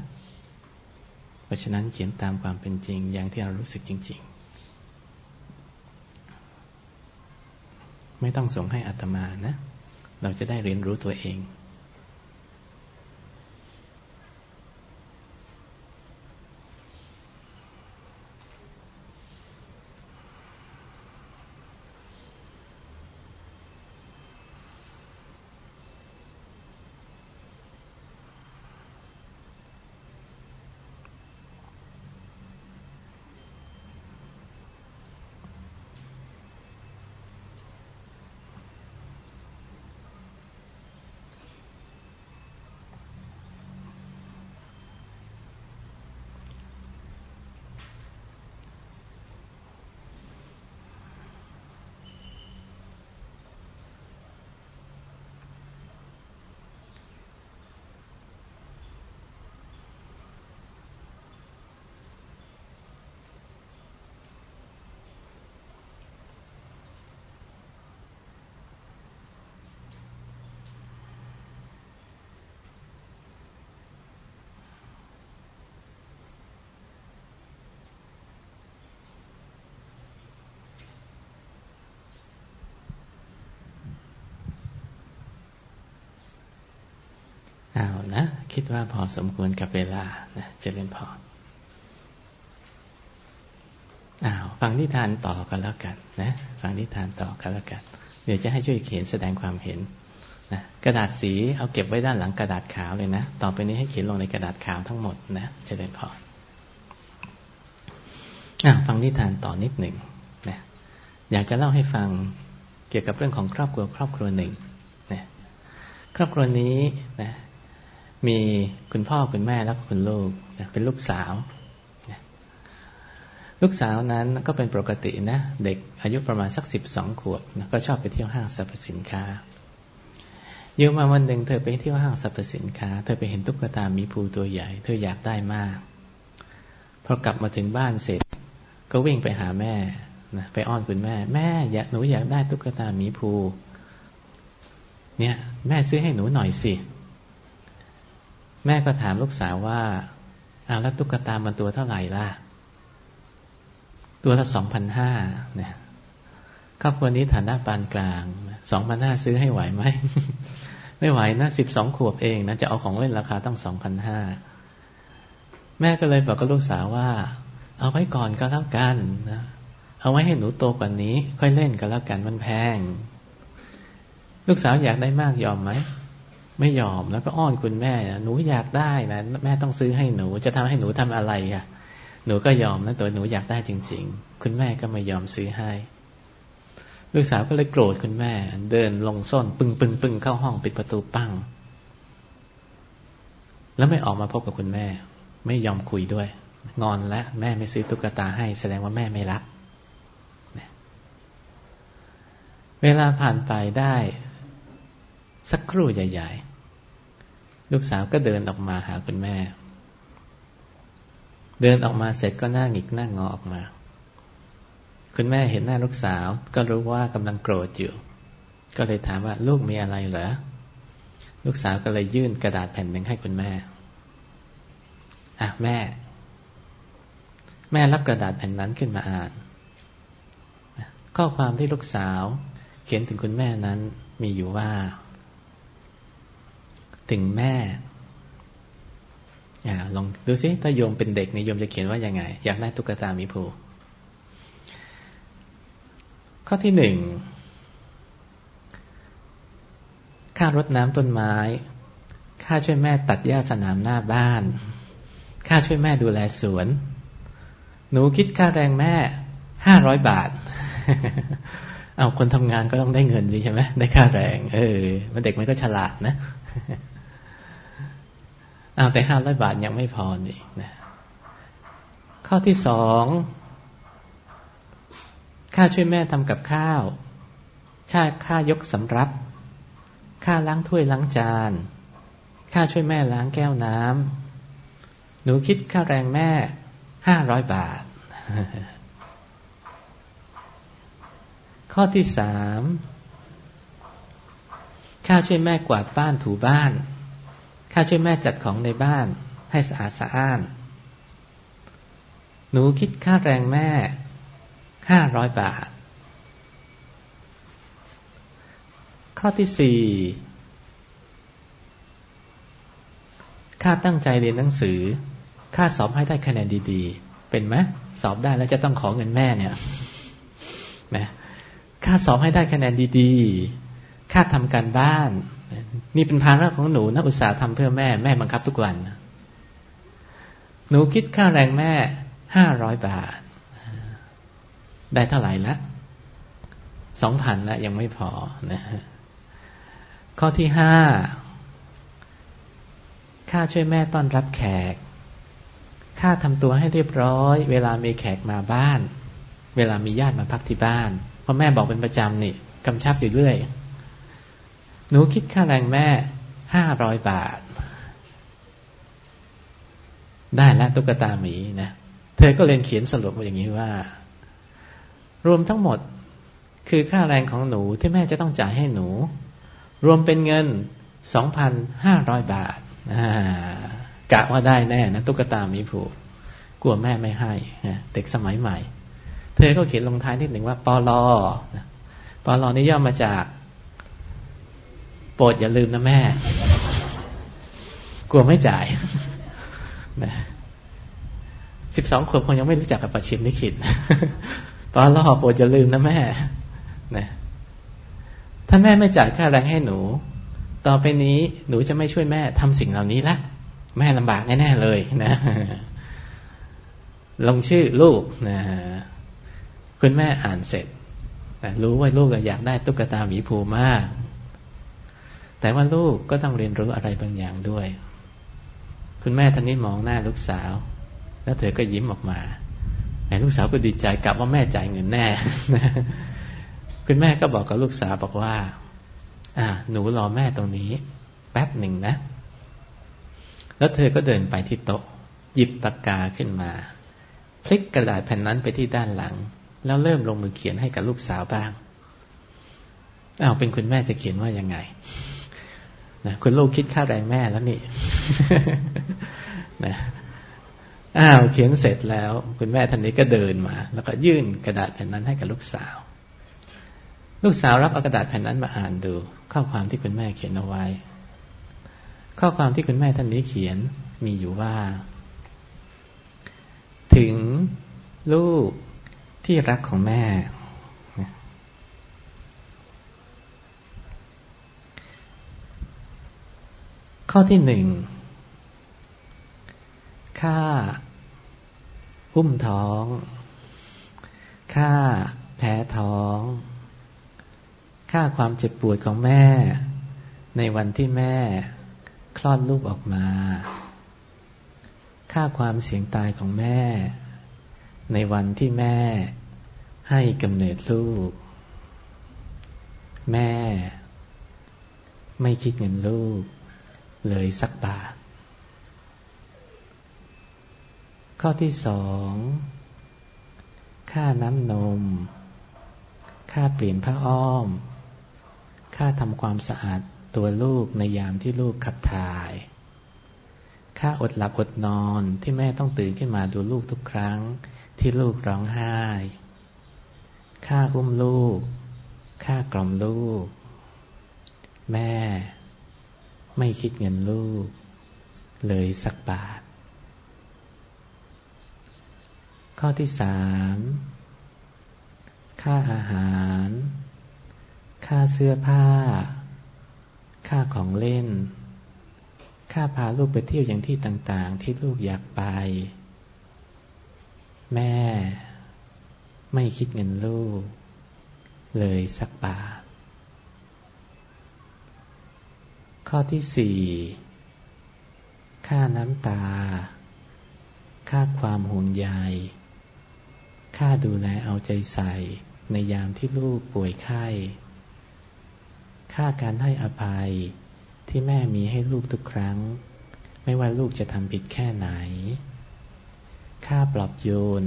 เพราะฉะนั้นเขียนตามความเป็นจริง อย่างที่เรารู้สึกจริง ๆ ไม่ต้องส่งให้อัตมานะ เราจะได้เรียนรู้ตัวเอง อสมควรกับเวลานะจะเล่นพออ้าวฟังนิทานต่อกันแล้วกันนะฟังนิทานต่อกันแล้วกัน เดี๋ยวจะให้ช่วยเขียนแสดงความเห็นนะกระดาษสีเอาเก็บไว้ด้านหลังกระดาษขาวเลยนะ ต่อไปนี้ให้เขียนลงในกระดาษขาวทั้งหมดนะเจะเล่นพออ้าวฟังนิทานต่อนิดหนึ่งนะอยากจะเล่าให้ฟังเกี่ยวกับเรื่องของครอบครัวครอบครัวหนึ่งนะครอบครัวนี้นะ มีคุณพ่อคุณแม่แล้วก็คุณลูกนะเป็นลูกสาวนะลูกสาวนั้นก็เป็นปกตินะ เด็กอายุประมาณสักสิบสองขวบนะก็ชอบไปเที่ยวห้างสรรพสินค้าอยู่มาวันหนึ่งเธอไปเที่ยวห้างสรรพสินค้า เธอไปเห็นตุ๊กตามีภูตัวใหญ่ เธออยากได้มากพอกลับมาถึงบ้านเสร็จ ก็วิ่งไปหาแม่นะไปอ้อนคุณแม่ แม่อยากหนูอยากได้ตุ๊กตาหมีภู เนี่ย แม่ซื้อให้หนูหน่อยสิ แม่ก็ถามลูกสาวว่าเอาแล้วตุ๊กตามันตัวเท่าไหร่ล่ะ ตัวละสองพันห้าเนี่ยครอบครัวนี้ฐานะปานกลางสองพันห้าซื้อให้ไหวไหม ไม่ไหวนะสิบสองขวบเองนะจะเอาของเล่นราคาต้องสองพันห้าแม่ก็เลยบอกกับลูกสาวว่า เอาไว้ก่อนก็แล้วกันนะเอาไว้ให้หนูโตกว่านี้ ค่อยเล่นก็แล้วกันมันแพง ลูกสาวอยากได้มากยอมไหม ไม่ยอมแล้วก็อ้อนคุณแม่หนูอยากได้นะแม่ต้องซื้อให้หนู จะทำให้หนูทำอะไรอะ หนูก็ยอมนะตัวหนูอยากได้จริง ๆ คุณแม่ก็ไม่ยอมซื้อให้ ลูกสาวก็เลยโกรธคุณแม่ เดินลงซ่อนปึงปึงปึงเข้าห้องปิดประตูปังแล้วไม่ออกมาพบกับคุณแม่ ไม่ยอมคุยด้วย งอนและแม่ไม่ซื้อตุ๊กตาให้ แสดงว่าแม่ไม่รักเวลาผ่านไปได้ สักครู่ใหญ่ๆ ลูกสาวก็เดินออกมาหาคุณแม่ เดินออกมาเสร็จก็หน้าหงิกหน้างอออกมา คุณแม่เห็นหน้าลูกสาว ก็รู้ว่ากำลังโกรธอยู่ ก็เลยถามว่าลูกมีอะไรเหรอ ลูกสาวก็เลยยื่นกระดาษแผ่นหนึ่งให้คุณแม่ อะแม่ แม่รับกระดาษแผ่นนั้นขึ้นมาอ่าน ข้อความที่ลูกสาว เขียนถึงคุณแม่นั้นมีอยู่ว่า ถึงแม่อลองดูซิถ้าโยมเป็นเด็กนี่โยมจะเขียนว่ายังไง อยากได้ตุ๊กตามีผูข้อที่หนึ่งค่ารดน้ำต้นไม้ ค่าช่วยแม่ตัดหญ้าสนามหน้าบ้าน ค่าช่วยแม่ดูแลสวน หนูคิดค่าแรงแม่ห้าร้อยบาท เอาคนทำงานก็ต้องได้เงินสิใช่ไหมได้ค่าแรง เออ มันเด็กมันก็ฉลาดนะ เอาแต่ห้าร้อยบาทยังไม่พอนี่นะข้อที่สองค่าช่วยแม่ทำกับข้าวค่าค่ายกสำรับ ค่าล้างถ้วยล้างจาน ค่าช่วยแม่ล้างแก้วน้ำหนูคิดค่าแรงแม่ห้าร้อยบาท ข้อที่สามค่าช่วยแม่กวาดบ้านถูบ้าน ค่าช่วยแม่จัดของในบ้านให้สะอาดสะอ้าน หนูคิดค่าแรงแม่ห้าร้อยบาท ข้อที่สี่ค่าตั้งใจเรียนหนังสือค่าสอบให้ได้คะแนนดี ๆ เป็นไหมสอบได้แล้วจะต้องขอเงินแม่เนี่ยนะค่าสอบให้ได้คะแนนดีๆค่าทำการบ้าน นี่เป็นภาระของหนูนะอุตส่าห์ทำเพื่อแม่แม่บังคับทุกวันหนูคิดค่าแรงแม่ห้าร้อยบาท ได้เท่าไหร่ละสองพันล้วยังไม่พอนะข้อที่ห้าค่าช่วยแม่ต้อนรับแขก ค่าทำตัวให้เรียบร้อย เวลามีแขกมาบ้าน เวลามีญาติมาพักที่บ้านเพราะแม่บอกเป็นประจำนี่กำชับอยู่เรื่อย หนูคิดค่าแรงแม่ห้าร้อยบาท ได้แล้วตุ๊กตาหมีนะ เธอก็เรียนเขียนสรุปมาอย่างนี้ว่า รวมทั้งหมดคือค่าแรงของหนูที่แม่จะต้องจ่ายให้หนู รวมเป็นเงินสองพันห้าร้อยบาทกะว่าได้แน่นะตุ๊กตาหมีผูกกลัวแม่ไม่ให้เด็กสมัยใหม่ เธอก็เขียนลงท้ายนิดหนึ่งว่าปลอปลอนี่ย่อมาจาก โปรดอย่าลืมนะแม่ กลัวไม่จ่ายนะสิบสองขวบคงยังไม่รู้จักกับปัจฉิมนิขิตตอนรอโปรดอย่าลืมนะแม่นะถ้าแม่ไม่จ่ายค่าแรงให้หนู ต่อไปนี้หนูจะไม่ช่วยแม่ทำสิ่งเหล่านี้ละแม่ลำบากแน่ๆเลยนะลงชื่อลูกนะคุณแม่อ่านเสร็จรู้ว่าลูกอยากได้ตุ๊กตาหมีภูมาก แต่ว่าลูกก็ต้องเรียนรู้อะไรบางอย่างด้วย คุณแม่ท่านนี้มองหน้าลูกสาว แล้วเธอก็ยิ้มออกมาแม่ลูกสาวก็ดีใจกลับว่าแม่จ่ายเงินแน่ คุณแม่ก็บอกกับลูกสาวบอกว่า อ่า หนูรอแม่ตรงนี้ แป๊บหนึ่งนะ แล้วเธอก็เดินไปที่โต๊ะ หยิบปากกาขึ้นมา พลิกกระดาษแผ่นนั้นไปที่ด้านหลัง แล้วเริ่มลงมือเขียนให้กับลูกสาวบ้างอ้าวเป็นคุณแม่จะเขียนว่ายังไง นะคุณลูกคิดค่าแรงแม่แล้วนี่นะอ้าวเขียนเสร็จแล้ว คุณแม่ท่านนี้ก็เดินมา แล้วก็ยื่นกระดาษแผ่นนั้นให้กับลูกสาว ลูกสาวรับเอากระดาษแผ่นนั้นมาอ่านดู ข้อความที่คุณแม่เขียนเอาไว้ ข้อความที่คุณแม่ท่านนี้เขียนมีอยู่ว่า ถึงลูกที่รักของแม่ ข้อที่หนึ่งค่าอุ้มท้อง ค่าแพ้ท้อง ค่าความเจ็บปวดของแม่ ในวันที่แม่ คลอดลูกออกมา ค่าความเสี่ยงตายของแม่ ในวันที่แม่ ให้กำเนิดลูก แม่ ไม่คิดเงินลูก เลยสักบาท ข้อที่สองค่าน้ำนม ค่าเปลี่ยนผ้าอ้อม ค่าทำความสะอาดตัวลูกในยามที่ลูกขับถ่าย ค่าอดหลับอดนอนที่แม่ต้องตื่นขึ้นมาดูลูกทุกครั้งที่ลูกร้องไห้ ค่าอุ้มลูก ค่ากล่อมลูก แม่ ไม่คิดเงินลูก เลยสักบาท ข้อที่สามค่าอาหาร ค่าเสื้อผ้า ค่าของเล่นข้าพาลูกไปเที่ยวอย่างที่ต่าง ๆ ที่ลูกอยากไป แม่ ไม่คิดเงินลูก เลยสักบาท ข้อที่สี่ค่าน้ำตา ค่าความห่วงใย ค่าดูแลเอาใจใส่ ในยามที่ลูกป่วยไข้ ค่าการให้อภัยที่แม่มีให้ลูกทุกครั้ง ไม่ว่าลูกจะทำผิดแค่ไหน ค่าปลอบโยน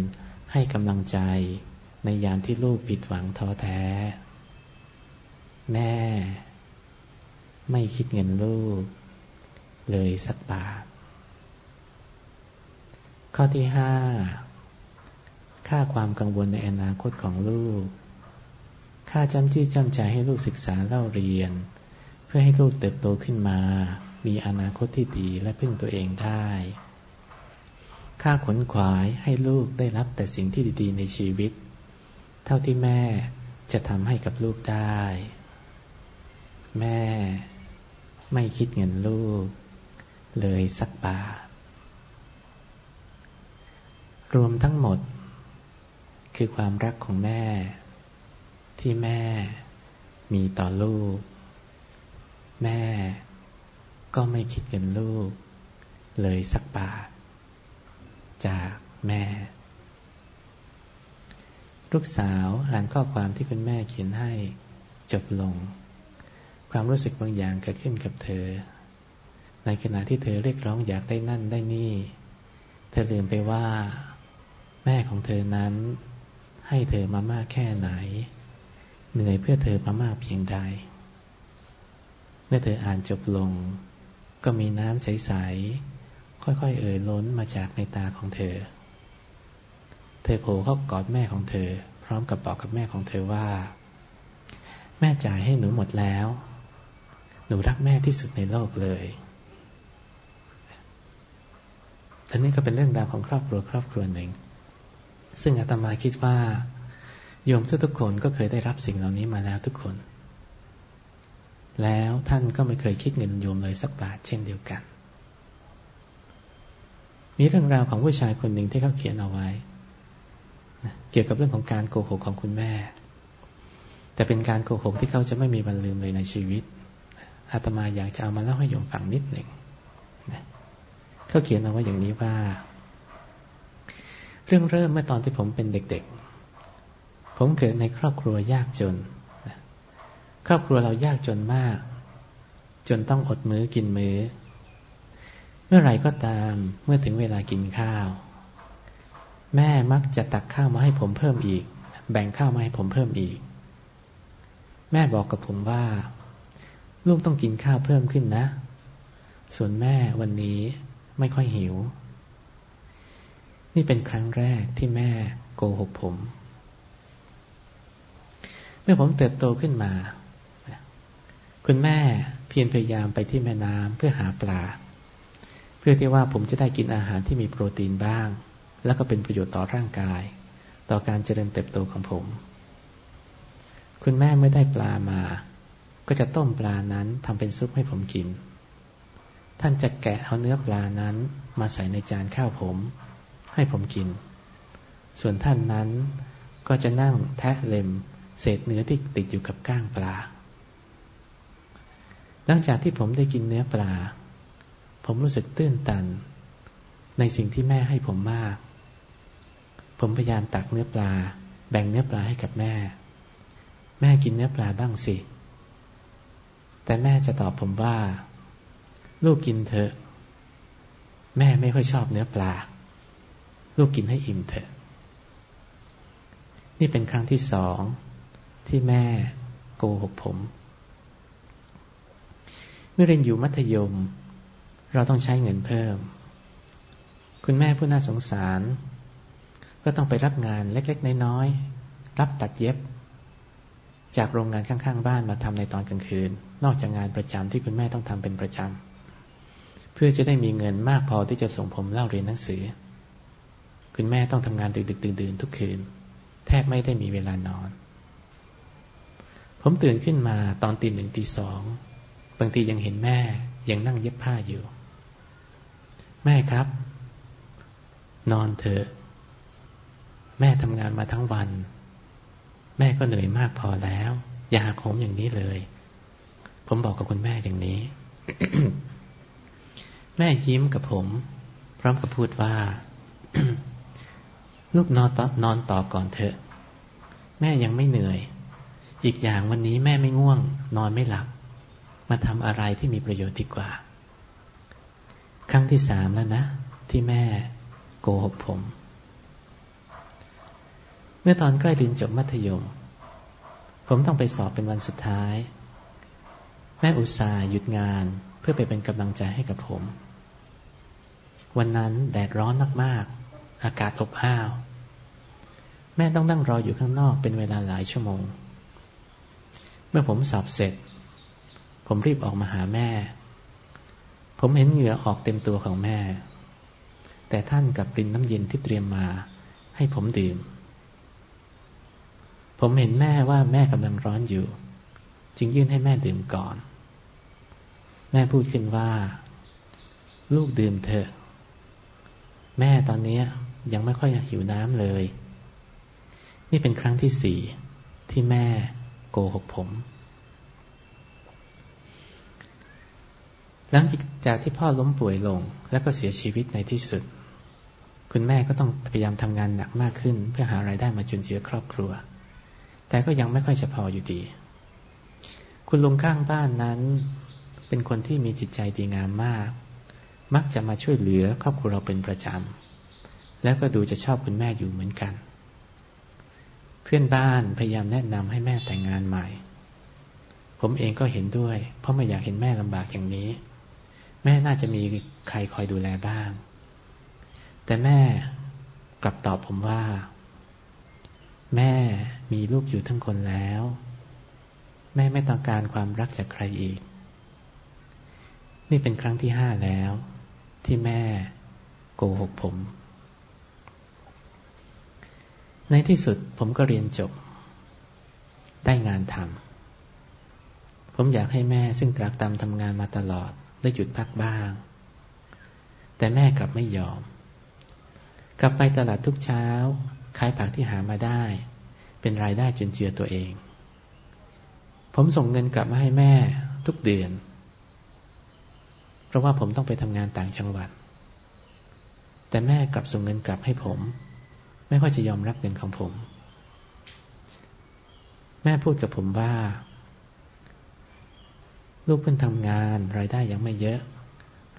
ให้กำลังใจ ในยามที่ลูกผิดหวังท้อแท้ แม่ ไม่คิดเงินลูก เลยสักบาท ข้อที่ห้าค่าความกังวลในอนาคตของลูก ค่าจำจี้จำใจให้ลูกศึกษาเล่าเรียน เพื่อให้ลูกเติบโตขึ้นมา มีอนาคตที่ดีและพึ่งตัวเองได้ ค่าขนขวายให้ลูกได้รับแต่สิ่งที่ดีๆในชีวิต เท่าที่แม่จะทำให้กับลูกได้ แม่ ไม่คิดเงินลูก เลยสักบาท รวมทั้งหมด คือความรักของแม่ ที่แม่มีต่อลูก แม่ก็ไม่คิดเงินลูก เลยสักบาท จากแม่ ลูกสาวอ่านข้อความที่คุณแม่เขียนให้จบลง ความรู้สึกบางอย่างเกิดขึ้นกับเธอ ในขณะที่เธอเรียกร้องอยากได้นั่นได้นี่ เธอลืมไปว่า แม่ของเธอนั้น ให้เธอมามากแค่ไหน เหนื่อยเพื่อเธอมามากเพียงใด เมื่อเธออ่านจบลง ก็มีน้ำใสๆค่อยๆเอ่ยล้นมาจากในตาของเธอ เธอโผล่เข้ากอดแม่ของเธอ พร้อมกับบอกกับแม่ของเธอว่าแม่จ่ายให้หนูหมดแล้ว หนูรักแม่ที่สุดในโลกเลยอันนี้ก็เป็นเรื่องราวของครอบครัวครอบครัวหนึ่ง ซึ่งอาตมาคิดว่าโยมทุกๆคนก็เคยได้รับสิ่งเหล่านี้มาแล้วทุกคน แล้วท่านก็ไม่เคยคิดเงินโยมเลยสักบาทเช่นเดียวกัน มีเรื่องราวของผู้ชายคนหนึ่งที่เขาเขียนเอาไว้ เกี่ยวกับเรื่องของการโกหกของคุณแม่ แต่เป็นการโกหกที่เขาจะไม่มีวันลืมเลยในชีวิต อาตมาอยากจะเอามาเล่าให้โยมฟังนิดหนึ่งเขาเขียนเอาไว้อย่างนี้ว่า เรื่องเริ่มเมื่อตอนที่ผมเป็นเด็ก ๆ ผมเกิดในครอบครัวยากจนครอบครัวเรายากจนมาก จนต้องอดมื้อกินมื้อ เมื่อไรก็ตามเมื่อถึงเวลากินข้าว แม่มักจะตักข้าวมาให้ผมเพิ่มอีก แบ่งข้าวมาให้ผมเพิ่มอีก แม่บอกกับผมว่า ลูกต้องกินข้าวเพิ่มขึ้นนะ ส่วนแม่วันนี้ไม่ค่อยหิว นี่เป็นครั้งแรกที่แม่โกหกผม เมื่อผมเติบโตขึ้นมา คุณแม่เพียรพยายามไปที่แม่น้ำเพื่อหาปลา เพื่อที่ว่าผมจะได้กินอาหารที่มีโปรตีนบ้าง แล้วก็เป็นประโยชน์ต่อร่างกาย ต่อการเจริญเติบโตของผม คุณแม่ไม่ได้ปลามา ก็จะต้มปลานั้นทำเป็นซุปให้ผมกิน ท่านจะแกะเอาเนื้อปลานั้นมาใส่ในจานข้าวผม ให้ผมกิน ส่วนท่านนั้นก็จะนั่งแทะเล็ม เศษเนื้อที่ติดอยู่กับก้างปลา หลังจากที่ผมได้กินเนื้อปลา ผมรู้สึกตื้นตัน ในสิ่งที่แม่ให้ผมมาก ผมพยายามตักเนื้อปลา แบ่งเนื้อปลาให้กับแม่ แม่กินเนื้อปลาบ้างสิ แต่แม่จะตอบผมว่า ลูกกินเถอะ แม่ไม่ค่อยชอบเนื้อปลา ลูกกินให้อิ่มเถอะ นี่เป็นครั้งที่สองที่แม่โกหกผม เมื่อเรียนอยู่มัธยม เราต้องใช้เงินเพิ่ม คุณแม่ผู้น่าสงสาร ก็ต้องไปรับงานเล็กๆ น้อยๆ รับตัดเย็บ จากโรงงานข้างๆ บ้านมาทำในตอนกลางคืน นอกจากงานประจำที่คุณแม่ต้องทำเป็นประจำเพื่อจะได้มีเงินมากพอที่จะส่งผมเล่าเรียนหนังสือ คุณแม่ต้องทำงานดึกๆดื่นๆทุกคืน แทบไม่ได้มีเวลานอน ผมตื่นขึ้นมาตอนตีหนึ่งตีสองบางทียังเห็นแม่ยังนั่งเย็บผ้าอยู่ แม่ครับ นอนเถอะ แม่ทำงานมาทั้งวัน แม่ก็เหนื่อยมากพอแล้ว อย่าหักโหมอย่างนี้เลย ผมบอกกับคุณแม่อย่างนี้ แม่ยิ้มกับผม พร้อมกับพูดว่า ลูกนอนต่อนอนต่อก่อนเถอะ แม่ยังไม่เหนื่อย อีกอย่างวันนี้แม่ไม่ง่วง นอนไม่หลับ มาทำอะไรที่มีประโยชน์ดีกว่า ครั้งที่สามแล้วนะ ที่แม่โกหกผม เมื่อตอนใกล้เรียนจบมัธยม ผมต้องไปสอบเป็นวันสุดท้าย แม่อุตส่าห์หยุดงานเพื่อไปเป็นกำลังใจให้กับผม วันนั้นแดดร้อนมากๆ อากาศอบอ้าว แม่ต้องนั่งรออยู่ข้างนอกเป็นเวลาหลายชั่วโมง เมื่อผมสอบเสร็จ ผมรีบออกมาหาแม่ ผมเห็นเหงื่อออกเต็มตัวของแม่ แต่ท่านกับรินน้ำเย็นที่เตรียมมา ให้ผมดื่ม ผมเห็นแม่ว่าแม่กำลังร้อนอยู่ จึงยื่นให้แม่ดื่มก่อน ม่พูดขึ้นว่า ลูกดื่มเถอะ แม่ตอนนี้ยังไม่ค่อยหิวน้ำเลย นี่เป็นครั้งที่สี่ที่แม่โกหกผม หลังจากที่พ่อล้มป่วยลง แล้วก็เสียชีวิตในที่สุด คุณแม่ก็ต้องพยายามทำงานหนักมากขึ้น เพื่อหารายได้มาจุนเจือครอบครัว แต่ก็ยังไม่ค่อยจะพออยู่ดี คุณลุงข้างบ้านนั้น เป็นคนที่มีจิตใจดีงามมาก มักจะมาช่วยเหลือครอบครัวเราเป็นประจำ แล้วก็ดูจะชอบคุณแม่อยู่เหมือนกัน เพื่อนบ้านพยายามแนะนำให้แม่แต่งงานใหม่ ผมเองก็เห็นด้วย เพราะไม่อยากเห็นแม่ลำบากอย่างนี้ แม่น่าจะมีใครคอยดูแลบ้าง แต่แม่กลับตอบผมว่า แม่มีลูกอยู่ทั้งคนแล้ว แม่ไม่ต้องการความรักจากใครอีก นี่เป็นครั้งที่ห้าแล้ว ที่แม่โกหกผม ในที่สุดผมก็เรียนจบ ได้งานทำผมอยากให้แม่ซึ่งตรากตำทำงานมาตลอด ได้หยุดพักบ้าง แต่แม่กลับไม่ยอม กลับไปตลาดทุกเช้า ขายผักที่หามาได้ เป็นรายได้จนเจือตัวเอง ผมส่งเงินกลับมาให้แม่ทุกเดือน ราะว่าผมต้องไปทำงานต่างจังหวัด แต่แม่กลับส่งเงินกลับให้ผม ไม่ค่อยจะยอมรับเงินของผม แม่พูดกับผมว่า ลูกเพิ่งทำงานรายได้ยังไม่เยอะ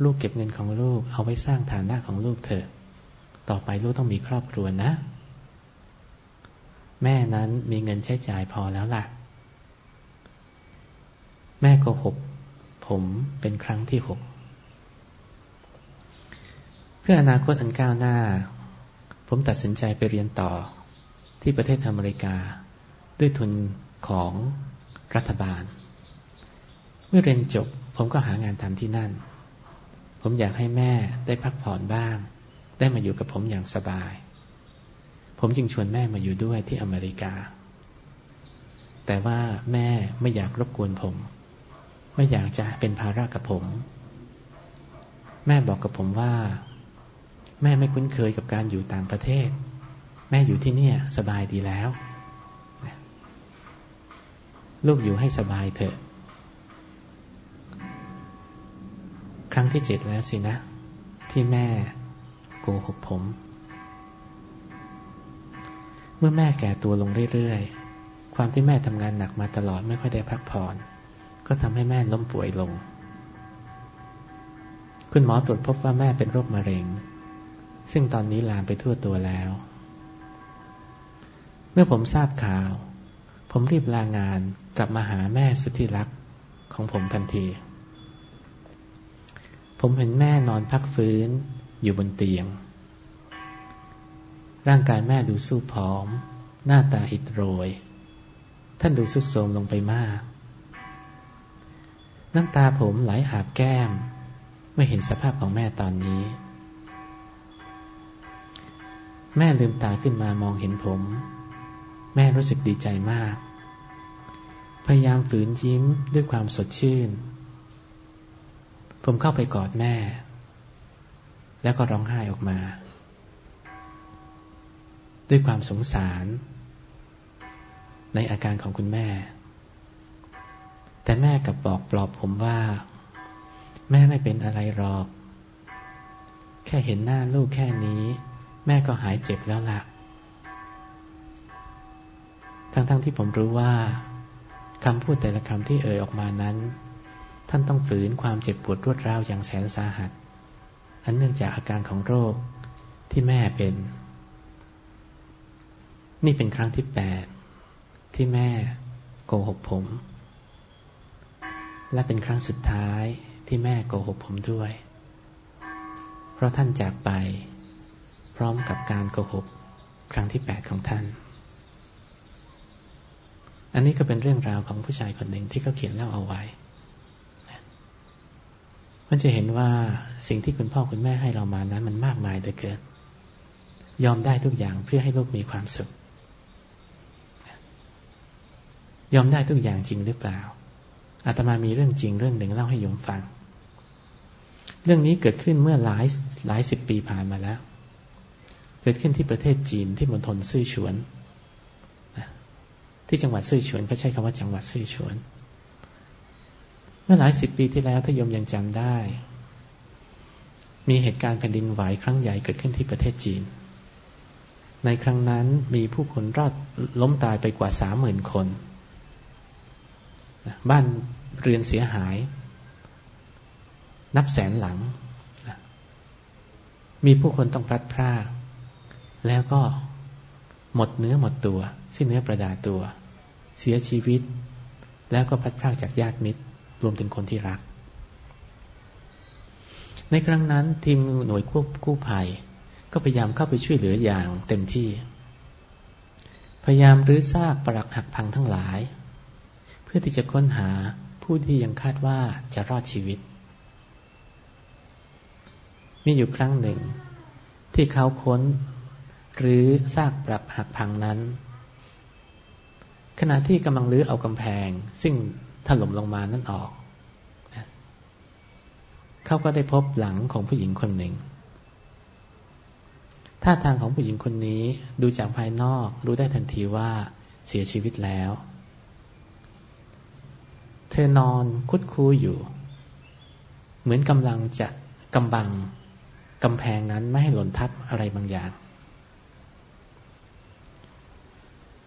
ลูกเก็บเงินของลูกเอาไว้สร้างฐานะของลูกเถอะ ต่อไปลูกต้องมีครอบครัวนะ แม่นั้นมีเงินใช้จ่ายพอแล้วล่ะ แม่โกหกผมเป็นครั้งที่หก พื่ออนาคตอันก้าวหน้า ผมตัดสินใจไปเรียนต่อที่ประเทศอเมริกา ด้วยทุนของรัฐบาล เมื่อเรียนจบผมก็หางานทำที่นั่น ผมอยากให้แม่ได้พักผ่อนบ้าง ได้มาอยู่กับผมอย่างสบาย ผมจึงชวนแม่มาอยู่ด้วยที่อเมริกา แต่ว่าแม่ไม่อยากรบกวนผม ไม่อยากจะเป็นภาระกับผม แม่บอกกับผมว่า แม่ไม่คุ้นเคยกับการอยู่ต่างประเทศ แม่อยู่ที่เนี่ย สบายดีแล้ว ลูกอยู่ให้สบายเถอะ ครั้งที่เจ็ดแล้วสินะ ที่แม่โกหกผม เมื่อแม่แก่ตัวลงเรื่อยๆ ความที่แม่ทำงานหนักมาตลอดไม่ค่อยได้พักผ่อน ก็ทำให้แม่ล้มป่วยลง คุณหมอตรวจพบว่าแม่เป็นโรคมะเร็ง ซึ่งตอนนี้ลามไปทั่วตัวแล้ว เมื่อผมทราบข่าว ผมรีบลางานกลับมาหาแม่สุดที่รักของผมทันที ผมเห็นแม่นอนพักฟื้นอยู่บนเตียง ร่างกายแม่ดูสู้ผอม หน้าตาอิดโรย ท่านดูสุดโทมลงไปมาก น้ำตาผมไหลอาบแก้ม เมื่อเห็นสภาพของแม่ตอนนี้ แม่ลืมตาขึ้นมามองเห็นผม แม่รู้สึกดีใจมาก พยายามฝืนยิ้มด้วยความสดชื่น ผมเข้าไปกอดแม่ แล้วก็ร้องไห้ออกมา ด้วยความสงสาร ในอาการของคุณแม่ แต่แม่กลับบอกปลอบผมว่า แม่ไม่เป็นอะไรหรอก แค่เห็นหน้าลูกแค่นี้ แม่ก็หายเจ็บแล้วล่ะ ทั้งๆทที่ผมรู้ว่าคำพูดแต่ละคำที่เอ่ยออกมานั้น ท่านต้องฝืนความเจ็บปวดรวดร้าวอย่างแสนสาหัส อันเนื่องจากอาการของโรคที่แม่เป็น นี่เป็นครั้งที่แปดที่แม่โกหกผม และเป็นครั้งสุดท้ายที่แม่โกหกผมด้วย เพราะท่านจากไป พร้อมกับการโกหกครั้งที่แปดของท่าน อันนี้ก็เป็นเรื่องราวของผู้ชายคนหนึ่งที่เขาเขียนเล่าเอาไว้ มันจะเห็นว่าสิ่งที่คุณพ่อคุณแม่ให้เรามานั้นมันมากมายเหลือเกิน ยอมได้ทุกอย่างเพื่อให้ลูกมีความสุข ยอมได้ทุกอย่างจริงหรือเปล่า อาตมามีเรื่องจริงเรื่องหนึ่งเล่าให้โยมฟัง เรื่องนี้เกิดขึ้นเมื่อหลายหลายสิบปีผ่านมาแล้ว เกิดขึ้นที่ประเทศจีนที่มณฑลซื่อฉวนที่จังหวัดซื่อฉวนเขาใช้คำว่าจังหวัดซื่อฉวน เมื่อหลายสิบปีที่แล้วถ้าโยมยังจำได้ มีเหตุการณ์แผ่นดินไหวครั้งใหญ่เกิดขึ้นที่ประเทศจีน ในครั้งนั้นมีผู้คนรอดล้มตายไปกว่าสามหมื่นคน บ้านเรือนเสียหาย นับแสนหลัง มีผู้คนต้องพลัดพราก แล้วก็หมดเนื้อหมดตัว สิ้นเนื้อประดาตัว เสียชีวิต แล้วก็พัดพรากจากญาติมิตร รวมถึงคนที่รัก ในครั้งนั้นทีมหน่วยควบกู้ภัย ก็พยายามเข้าไปช่วยเหลืออย่างเต็มที่ พยายามรื้อซากปรักหักพังทั้งหลาย เพื่อที่จะค้นหาผู้ที่ยังคาดว่าจะรอดชีวิต มีอยู่ครั้งหนึ่ง ที่เขาค้น หรือซากปรักหักพังนั้น ขณะที่กำลังรื้อเอากำแพง ซึ่งถล่มลงมานั่นออก เขาก็ได้พบหลังของผู้หญิงคนหนึ่ง ท่าทางของผู้หญิงคนนี้ดูจากภายนอกรู้ได้ทันทีว่าเสียชีวิตแล้ว เธอนอนคุดคู้อยู่ เหมือนกำลังจะกำบังกำแพงนั้นไม่ให้หล่นทับอะไรบางอย่าง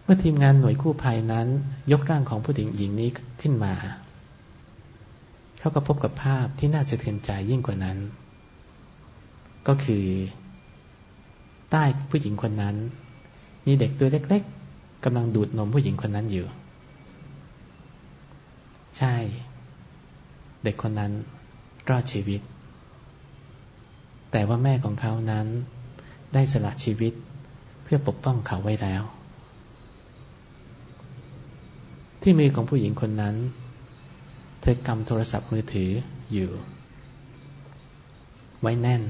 เมื่อทีมงานหน่วยกู้ภัยนั้น ยกร่างของผู้หญิงหญิงนี้ขึ้นมา เขาก็พบกับภาพที่น่าสะเทือนใจยิ่งกว่านั้น ก็คือ ใต้ผู้หญิงคนนั้น มีเด็กตัวเล็ก ๆกำลังดูดนมผู้หญิงคนนั้นอยู่ ใช่ เด็กคนนั้นรอดชีวิต แต่ว่าแม่ของเขานั้น ได้สละชีวิตเพื่อปกป้องเขาไว้แล้ว ที่มือของผู้หญิงคนนั้น เธอกำโทรศัพท์มือถืออยู่ ไว้แน่น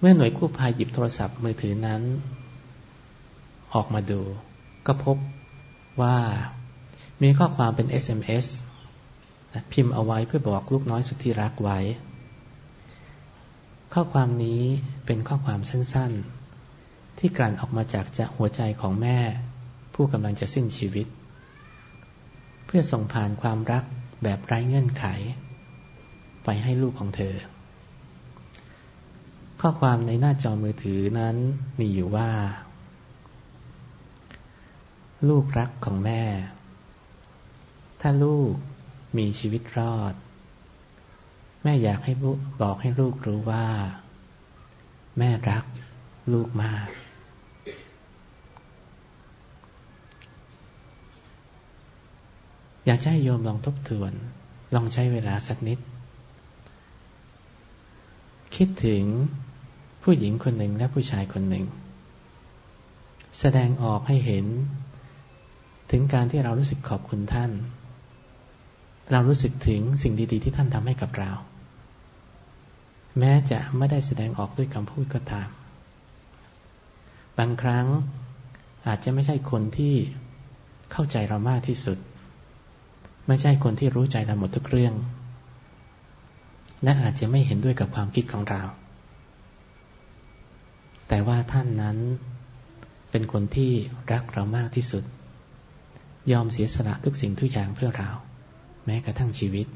เมื่อหน่วยกู้ภัยหยิบโทรศัพท์มือถือนั้น ออกมาดู ก็พบว่ามีข้อความเป็น SMS พิมพ์เอาไว้เพื่อบอกลูกน้อยสุดที่รักไว้ ข้อความนี้เป็นข้อความสั้น ๆ ที่กลั่นออกมาจากจะหัวใจของแม่ ผู้กำลังจะสิ้นชีวิต เพื่อส่งผ่านความรักแบบไร้เงื่อนไข ไปให้ลูกของเธอ ข้อความในหน้าจอมือถือนั้นมีอยู่ว่า ลูกรักของแม่ ถ้าลูกมีชีวิตรอด แม่อยากให้บอกให้ลูกรู้ว่า แม่รักลูกมาก อยากให้โยมลองทบทวน ลองใช้เวลาสักนิด คิดถึงผู้หญิงคนหนึ่งและผู้ชายคนหนึ่ง แสดงออกให้เห็น ถึงการที่เรารู้สึกขอบคุณท่าน เรารู้สึกถึงสิ่งดี ๆ ที่ท่านทำให้กับเรา แม้จะไม่ได้แสดงออกด้วยคำพูดก็ตาม บางครั้งอาจจะไม่ใช่คนที่เข้าใจเรามากที่สุด ไม่ใช่คนที่รู้ใจเราหมดทุกเรื่อง และอาจจะไม่เห็นด้วยกับความคิดของเรา แต่ว่าท่านนั้นเป็นคนที่รักเรามากที่สุด ยอมเสียสละทุกสิ่งทุกอย่างเพื่อเรา แม้กระทั่งชีวิต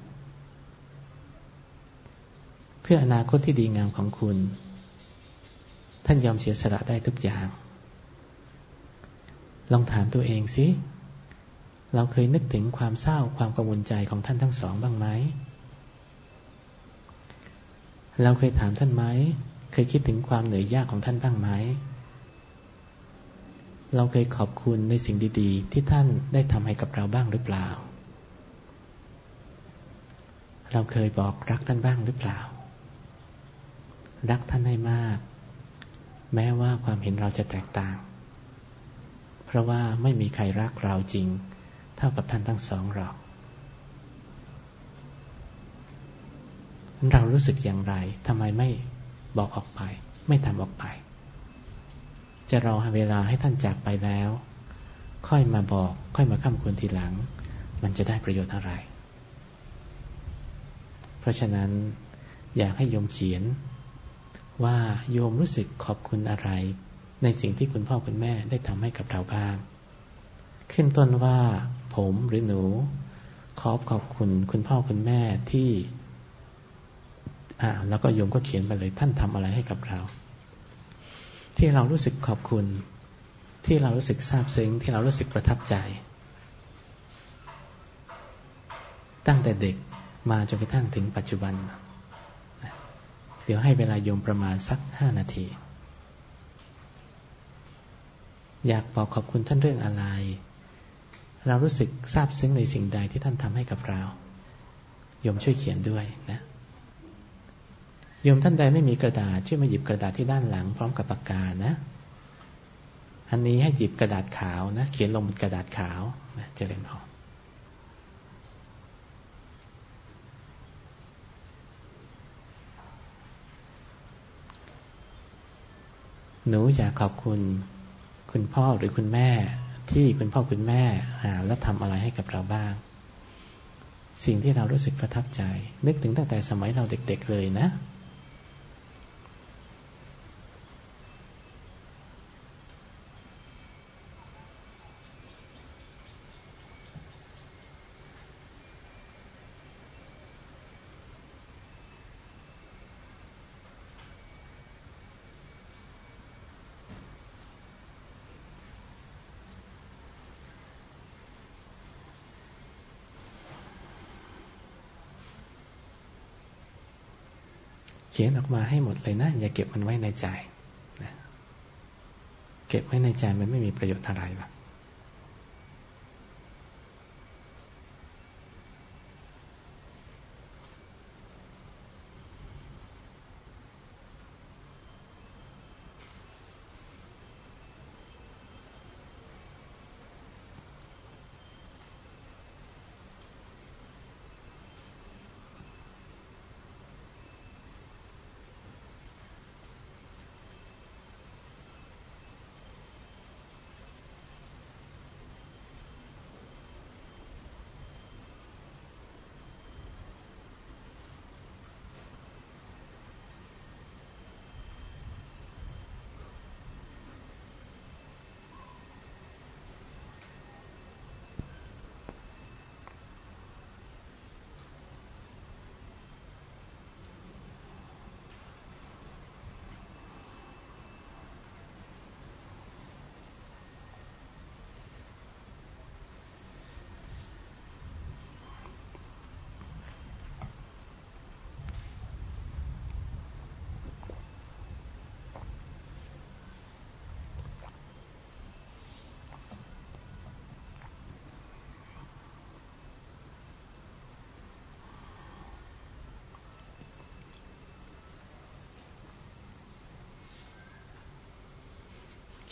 เพื่ออนาคตที่ดีงามของคุณ ท่านยอมเสียสละได้ทุกอย่าง ลองถามตัวเองสิ เราเคยนึกถึงความเศร้าความกังวลใจของท่านทั้งสองบ้างไหม เราเคยถามท่านไหม เคยคิดถึงความเหนื่อยยากของท่านบ้างไหม เราเคยขอบคุณในสิ่งดีๆ ที่ท่านได้ทำให้กับเราบ้างหรือเปล่า เราเคยบอกรักท่านบ้างหรือเปล่า รักท่านให้มาก แม้ว่าความเห็นเราจะแตกต่าง เพราะว่าไม่มีใครรักเราจริง เท่ากับท่านทั้งสองหรอกเรารู้สึกอย่างไรทำไมไม่บอกออกไป ไม่ทำออกไป จะรอเวลาให้ท่านจากไปแล้ว ค่อยมาบอก ค่อยมาค้ำควรทีหลัง มันจะได้ประโยชน์อะไร เพราะฉะนั้นอยากให้โยมเขียน ว่าโยมรู้สึกขอบคุณอะไร ในสิ่งที่คุณพ่อคุณแม่ได้ทำให้กับเราบ้าง ขึ้นต้นว่า ผมหรือหนู ขอบขอบคุณ คุณพ่อคุณแม่ที่อ่าแล้วก็โยมก็เขียนไปเลย ท่านทำอะไรให้กับเรา ที่เรารู้สึกขอบคุณ ที่เรารู้สึกซาบซึ้ง ที่เรารู้สึกประทับใจ ตั้งแต่เด็กมาจนกระทั่งถึงปัจจุบัน เดี๋ยวให้เวลาโยมประมาณสักห้านาที อยากบอกขอบคุณท่านเรื่องอะไร เรารู้สึกซาบซึ้งในสิ่งใดที่ท่านทำให้กับเราโยมช่วยเขียนด้วยนะโยมท่านใดไม่มีกระดาษ ช่วยมาหยิบกระดาษที่ด้านหลังพร้อมกับปากกานะ อันนี้ให้หยิบกระดาษขาวนะ เขียนลงบนกระดาษขาวนะจะเรียนออกหนูอยากขอบคุณ คุณพ่อหรือคุณแม่ ที่คุณพ่อคุณแม่และทำอะไรให้กับเราบ้าง สิ่งที่เรารู้สึกประทับใจ นึกถึงตั้งแต่สมัยเราเด็ก ๆ เลยนะเขียนออกมาให้หมดเลยนะ อย่าเก็บมันไว้ในใจนะเก็บไว้ในใจมันไม่มีประโยชน์อะไรหรอก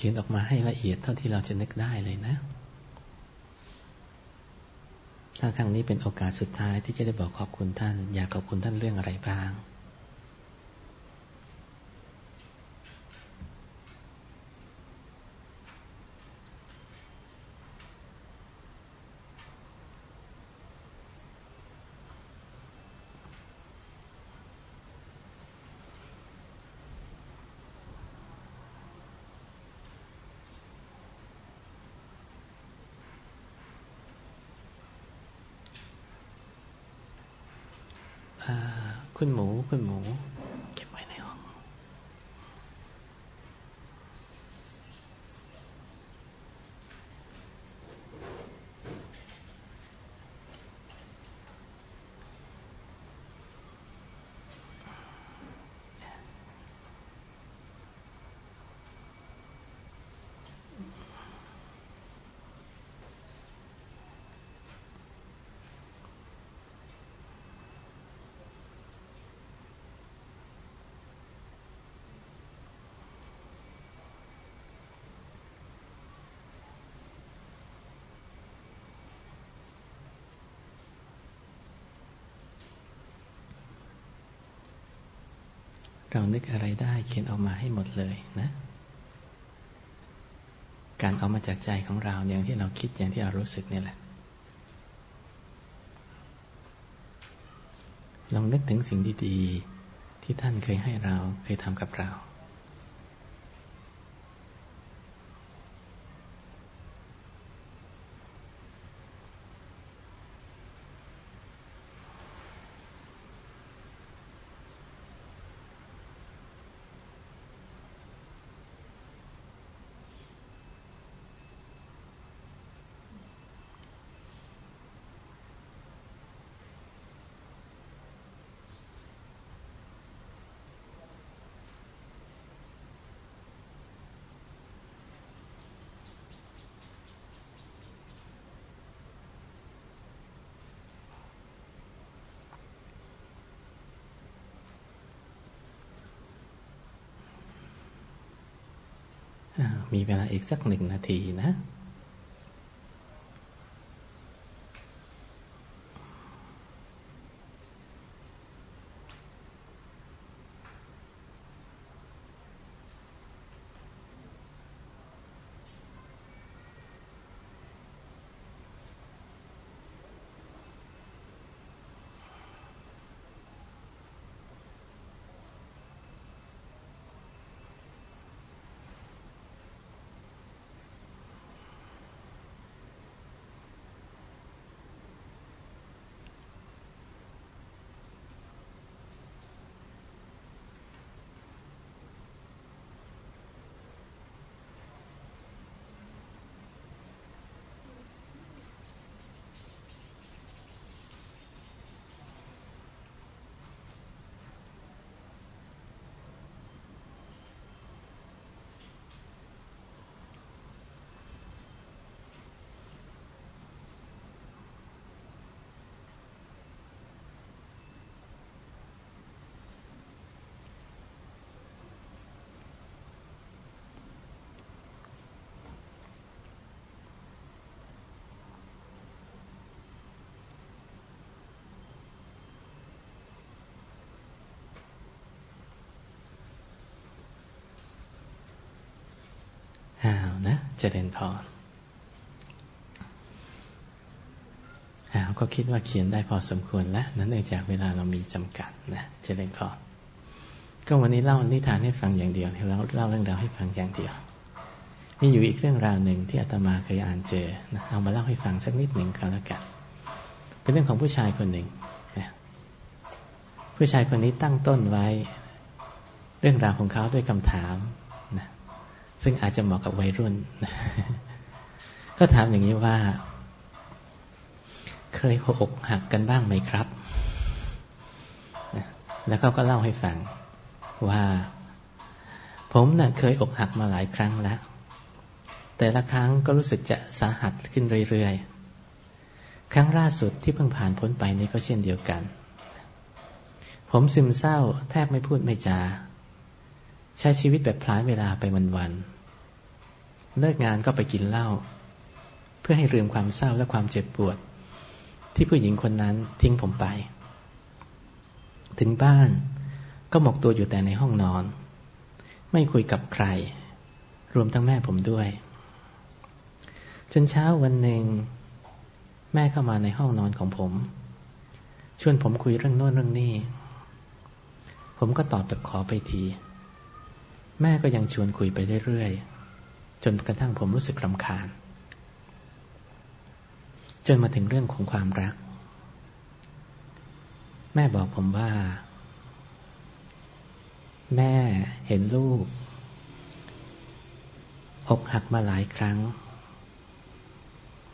ขียนออกมาให้ละเอียดเท่าที่เราจะนึกได้เลยนะ ถ้าครั้งนี้เป็นโอกาสสุดท้ายที่จะได้บอกขอบคุณท่าน อยากขอบคุณท่านเรื่องอะไรบ้าง คุณหมู คุณหมูเรานึกอะไรได้เขียนออกมาให้หมดเลยนะ การเอามาจากใจของเราอย่างที่เราคิดอย่างที่เรารู้สึกนี่แหละ ลองนึกถึงสิ่งดีๆ ที่ท่านเคยให้เราเคยทำกับเรามี เวลาอีกสักหนึ่งนาทีนะอ้าวนะ เจริญพรอ้าก็คิดว่าเขียนได้พอสมควรแล้วนั้นเนื่องจากเวลาเรามีจำกัดนะเจริญพรก็วันนี้เล่านิทานให้ฟังอย่างเดียวเราเล่าเรื่องราวให้ฟังอย่างเดียว มีอยู่อีกเรื่องราวหนึ่งที่อาตมาเคยอ่านเจอนะเอามาเล่าให้ฟังสักนิดหนึ่งก็แล้วกัน เป็นเรื่องของผู้ชายคนหนึ่งนะผู้ชายคนนี้ตั้งต้นไว้ เรื่องราวของเขาด้วยคำถาม ซึ่งอาจจะเหมาะกับวัยรุ่น ก็ถามอย่างนี้ว่า เคยหกหักกันบ้างไหมครับ แล้วเขาก็เล่าให้ฟังว่า ผมนะ่ะเคยอกหักมาหลายครั้งแล้ว แต่ละครั้งก็รู้สึกจะสาหัสขึ้นเรื่อยๆ ครั้งล่าสุดที่เพิ่งผ่านพ้นไปนี้ก็เช่นเดียวกัน ผมซึมเศร้าแทบไม่พูดไม่จา ใช้ชีวิตแบบพลานเวลาไปวันๆเลิกงานก็ไปกินเหล้าเพื่อให้ลืมความเศร้าและความเจ็บปวด ที่ผู้หญิงคนนั้นทิ้งผมไป ถึงบ้านก็หมกตัวอยู่แต่ในห้องนอน ไม่คุยกับใคร รวมทั้งแม่ผมด้วย จนเช้าวันหนึ่ง แม่เข้ามาในห้องนอนของผม ชวนผมคุยเรื่องโน้นเรื่องนี้ ผมก็ตอบแบบขอไปที แม่ก็ยังชวนคุยไปเรื่อยๆจนกระทั่งผมรู้สึกรำคาญ จนมาถึงเรื่องของความรัก แม่บอกผมว่า แม่เห็นลูกอกหักมาหลายครั้ง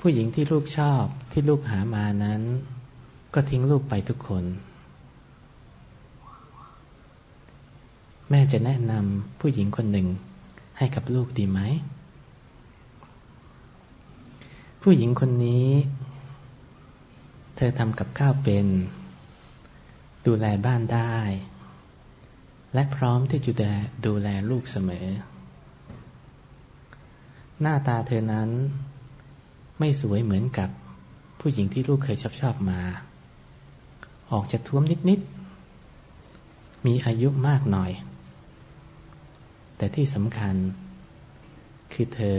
ผู้หญิงที่ลูกชอบที่ลูกหามานั้น ก็ทิ้งลูกไปทุกคน แม่จะแนะนำผู้หญิงคนหนึ่งให้กับลูกดีไหม ผู้หญิงคนนี้ เธอทำกับข้าวเป็น ดูแลบ้านได้ และพร้อมที่จะดูแลลูกเสมอ หน้าตาเธอนั้นไม่สวยเหมือนกับผู้หญิงที่ลูกเคยชอบชอบมา ออกจะท้วมนิดๆ มีอายุมากหน่อย แต่ที่สำคัญ คือเธอ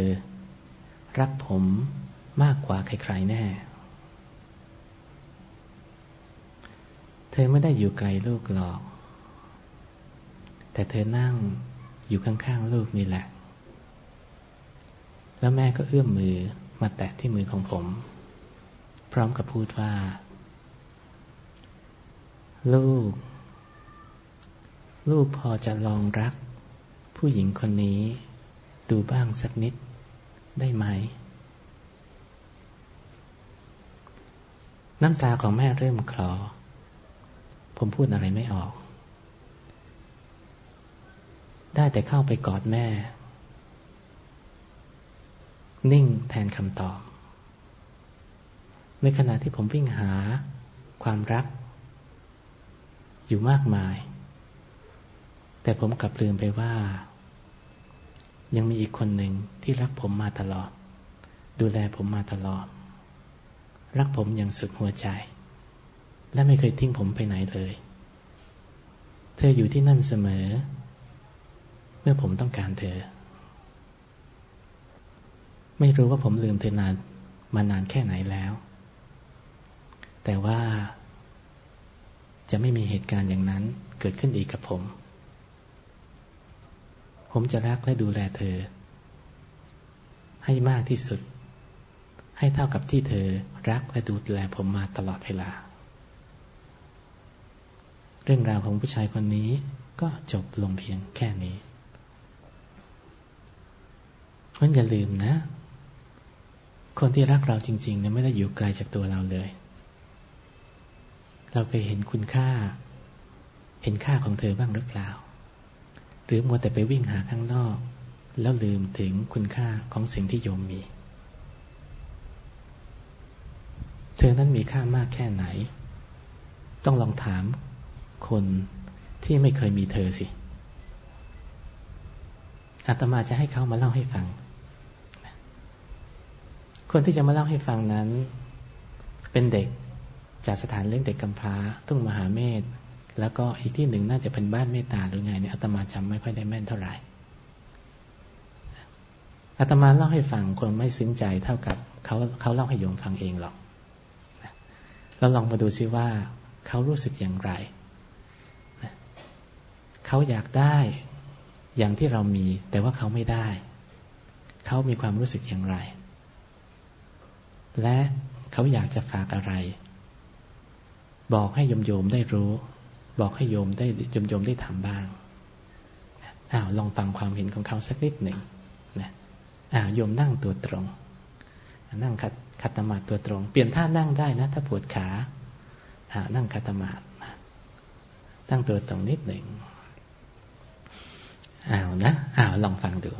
รักผมมากกว่าใครๆแน่ เธอไม่ได้อยู่ไกลลูกหรอก แต่เธอนั่งอยู่ข้างๆลูกนี่แหละ แล้วแม่ก็เอื้อมมือมาแตะที่มือของผม พร้อมกับพูดว่า ลูก ลูกพอจะลองรัก ผู้หญิงคนนี้ ดูบ้างสักนิดได้ไหม น้ำตาของแม่เริ่มคลอ ผมพูดอะไรไม่ออก ได้แต่เข้าไปกอดแม่ นิ่งแทนคำตอบ ในขณะที่ผมวิ่งหาความรัก อยู่มากมาย แต่ผมกลับลืมไปว่า ยังมีอีกคนหนึ่งที่รักผมมาตลอด ดูแลผมมาตลอด รักผมอย่างสุดหัวใจ และไม่เคยทิ้งผมไปไหนเลย เธออยู่ที่นั่นเสมอ เมื่อผมต้องการเธอ ไม่รู้ว่าผมลืมเธอนานมานานแค่ไหนแล้ว แต่ว่าจะไม่มีเหตุการณ์อย่างนั้นเกิดขึ้นอีกกับผม ผมจะรักและดูแลเธอ ให้มากที่สุด ให้เท่ากับที่เธอรักและดูแลผมมาตลอดเวลา เรื่องราวของผู้ชายคนนี้ก็จบลงเพียงแค่นี้เพราะอย่าลืมนะ คนที่รักเราจริงๆเนี่ยไม่ได้อยู่ไกลจากตัวเราเลย เราเคยเห็นคุณค่า เห็นค่าของเธอบ้างหรือเปล่า หรือมัวแต่ไปวิ่งหาข้างนอก แล้วลืมถึงคุณค่าของสิ่งที่โยมมี เธอนั้นมีค่ามากแค่ไหน ต้องลองถามคนที่ไม่เคยมีเธอสิอาตมาจะให้เขามาเล่าให้ฟัง คนที่จะมาเล่าให้ฟังนั้น เป็นเด็กจากสถานเลี้ยงเด็กกำพร้า ทุ่งมหาเมธ แล้วก็อีกที่หนึ่งน่าจะเป็นบ้านเมตตาหรือไงเนี่ยอาตมาจำไม่ค่อยได้แม่นเท่าไหร่อาตมาเล่าให้ฟังคนไม่ซึ้งใจเท่ากับเขาเขาเล่าให้โยมฟังเองหรอกเราลองมาดูซิว่าเขารู้สึกอย่างไรเขาอยากได้อย่างที่เรามี แต่ว่าเขาไม่ได้ เขามีความรู้สึกอย่างไร และเขาอยากจะฝากอะไร บอกให้โยมโยมได้รู้ บอกให้โยมได้โยมโยมได้ทำบ้างอ้าวลองฟังความเห็นของเขาสักนิดหนึ่งนะอ้าวโยมนั่งตัวตรง นั่งคัดคัตมาตัวตรง เปลี่ยนท่านั่งได้นะ ถ้าปวดขาอ้าวนั่งคัตมาตั้งตัวตรงนิดหนึ่งอ้าวนะอ้าวลองฟังดู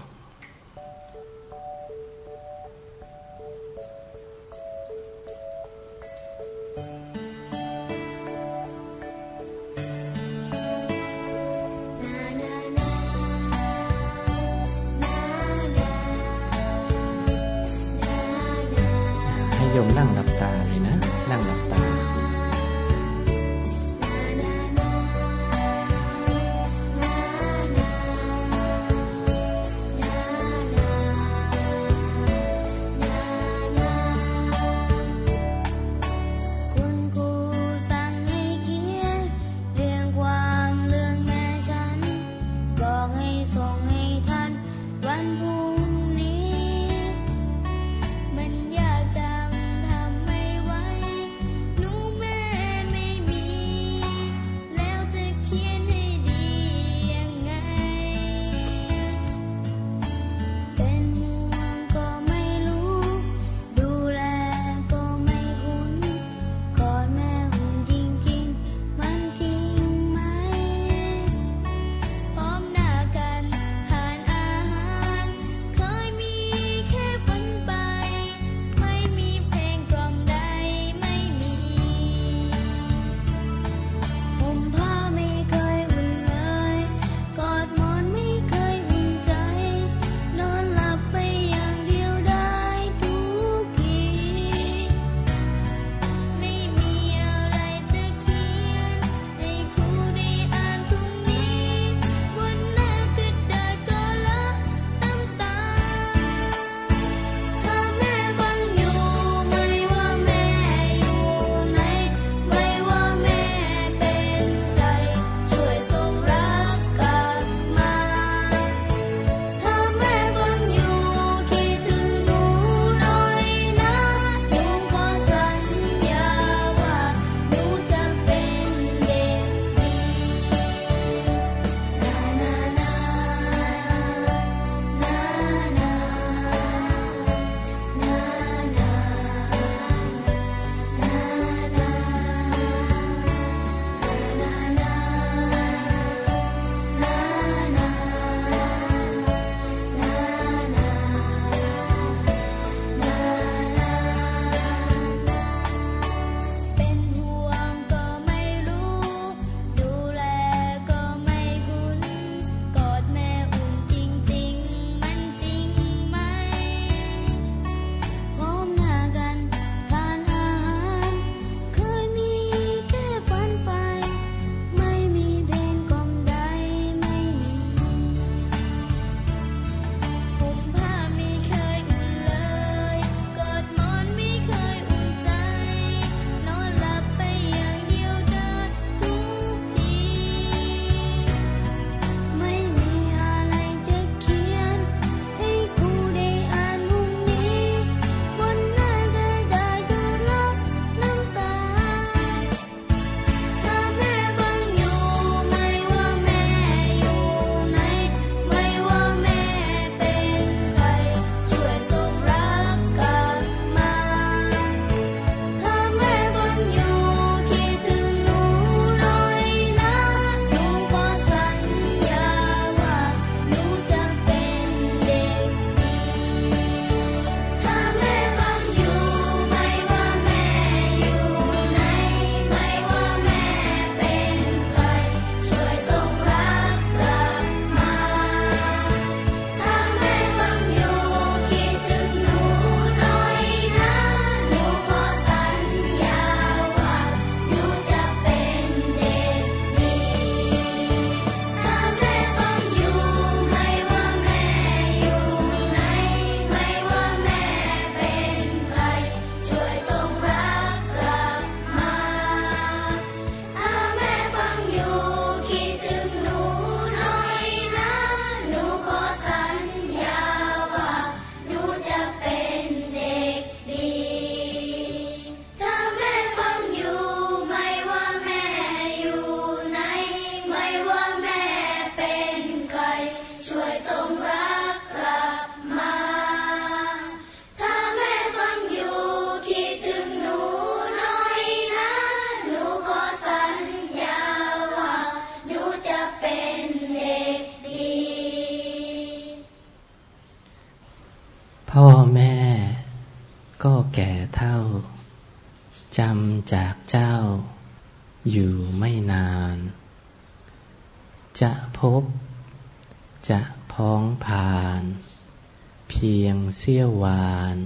เสี้ยววาน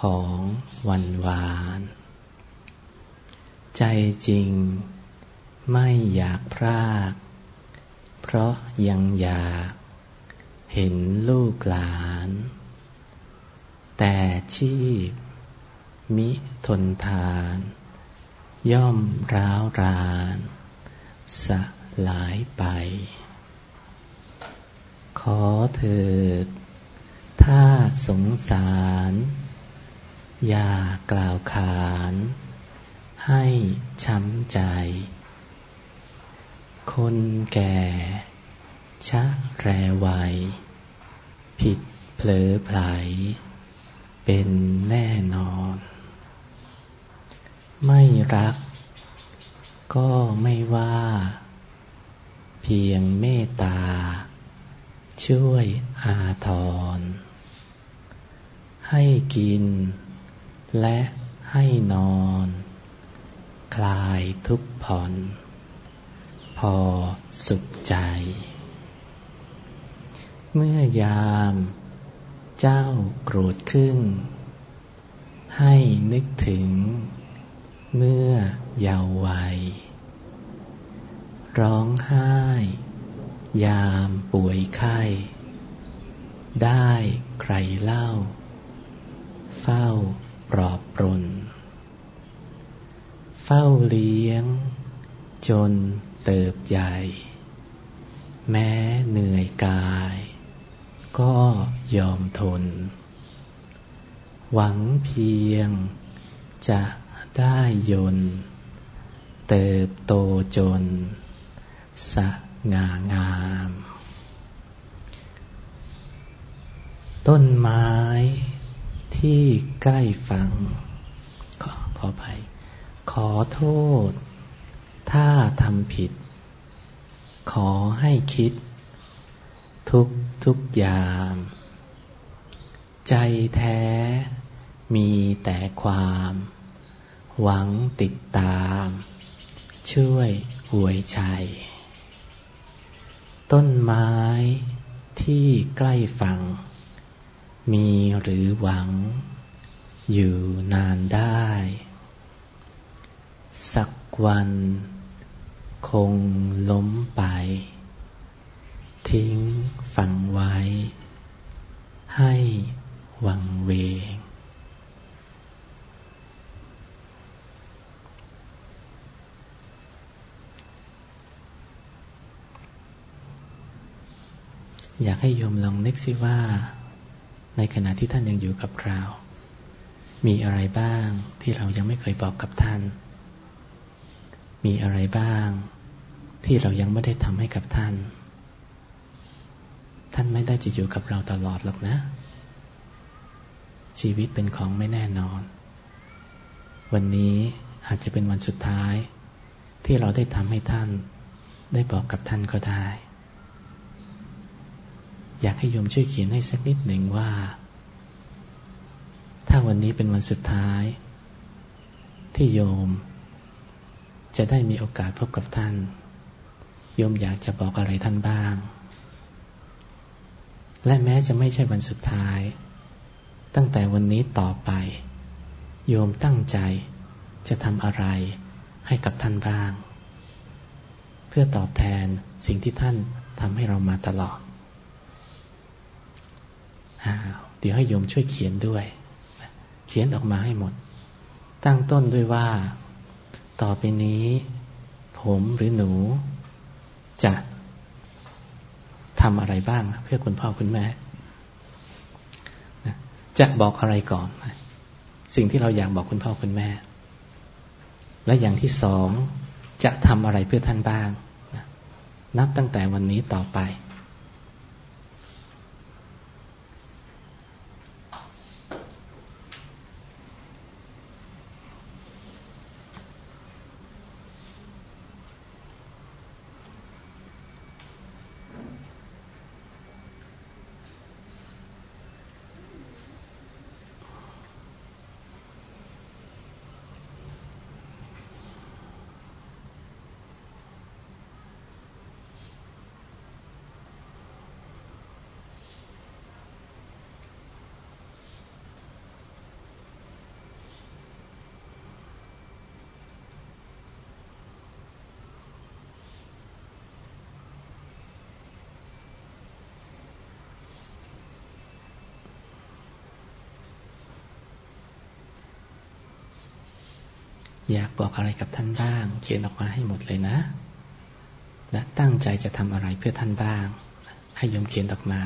ของวันวาน ใจจริงไม่อยากพราก เพราะยังอยากเห็นลูกหลาน แต่ชีพมิทนทาน ย่อมร้าวราน สลายไป ขอเถิด ถ้าสงสาร อย่ากล่าวขาน ให้ช้ำใจ คนแก่ชะแรวัย ผิดเผลอไผล เป็นแน่นอน ไม่รัก ก็ไม่ว่า เพียงเมตตาช่วยอาทร ให้กิน และให้นอน คลายทุกผ่อน พอสุขใจ เมื่อยาม เจ้าโกรธขึ้น ให้นึกถึง เมื่อเยาว์วัย ร้องไห้ ยามป่วยไข้ ได้ใครเล่า เฝ้าปลอบปรน เฝ้าเลี้ยง จนเติบใหญ่ แม้เหนื่อยกาย ก็ยอมทน หวังเพียงจะได้ยนเติบโตจนสะงางาม ต้นไม้ ที่ใกล้ฟัง ขอขอไป ขอโทษ ถ้าทำผิด ขอให้คิด ทุกทุกยามใจแท้มีแต่ความ หวังติดตาม ช่วยอวยชัย ต้นไม้ที่ใกล้ฝั่ง มีหรือหวัง อยู่นานได้ สักวัน คงล้มไป ทิ้งฝังไว้ ให้วังเวงอยากให้โยมลองนึกสิว่า ในขณะที่ท่านยังอยู่กับเรา มีอะไรบ้างที่เรายังไม่เคยบอกกับท่าน มีอะไรบ้าง ที่เรายังไม่ได้ทำให้กับท่าน ท่านไม่ได้จะอยู่กับเราตลอดหรอกนะ ชีวิตเป็นของไม่แน่นอน วันนี้อาจจะเป็นวันสุดท้าย ที่เราได้ทำให้ท่าน ได้บอกกับท่านก็ได้ อยากให้โยมช่วยเขียนให้สักนิดหนึ่งว่า ถ้าวันนี้เป็นวันสุดท้าย ที่โยม จะได้มีโอกาสพบกับท่าน โยมอยากจะบอกอะไรท่านบ้าง และแม้จะไม่ใช่วันสุดท้าย ตั้งแต่วันนี้ต่อไป โยมตั้งใจจะทำอะไรให้กับท่านบ้าง เพื่อตอบแทนสิ่งที่ท่านทำให้เรามาตลอด เดี๋ยวให้โยมช่วยเขียนด้วย เขียนออกมาให้หมด ตั้งต้นด้วยว่า ต่อไปนี้ ผมหรือหนู จะทำอะไรบ้าง เพื่อคุณพ่อคุณแม่จะบอกอะไรก่อน สิ่งที่เราอยากบอกคุณพ่อคุณแม่ และอย่างที่สองจะทำอะไรเพื่อท่านบ้าง นับตั้งแต่วันนี้ต่อไป อยากบอกอะไรกับท่านบ้าง เขียนออกมาให้หมดเลยนะ และตั้งใจจะทำอะไรเพื่อท่านบ้าง ให้โยมเขียนออกมา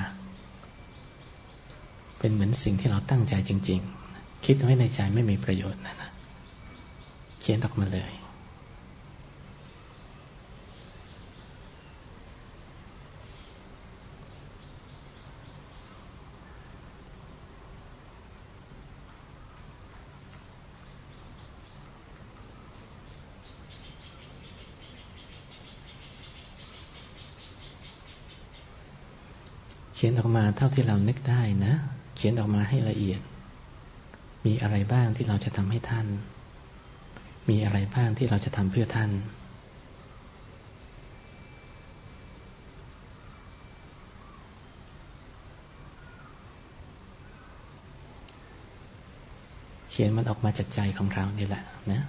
เป็นเหมือนสิ่งที่เราตั้งใจจริง ๆ คิดไว้ในใจไม่มีประโยชน์นะนะเขียนออกมาเลยเขียนออกมาเท่าที่เรานึกได้นะ เขียนออกมาให้ละเอียด มีอะไรบ้างที่เราจะทำให้ท่าน มีอะไรบ้างที่เราจะทำเพื่อท่านเขียนมันออกมาจากใจของเรานี่แหละนะ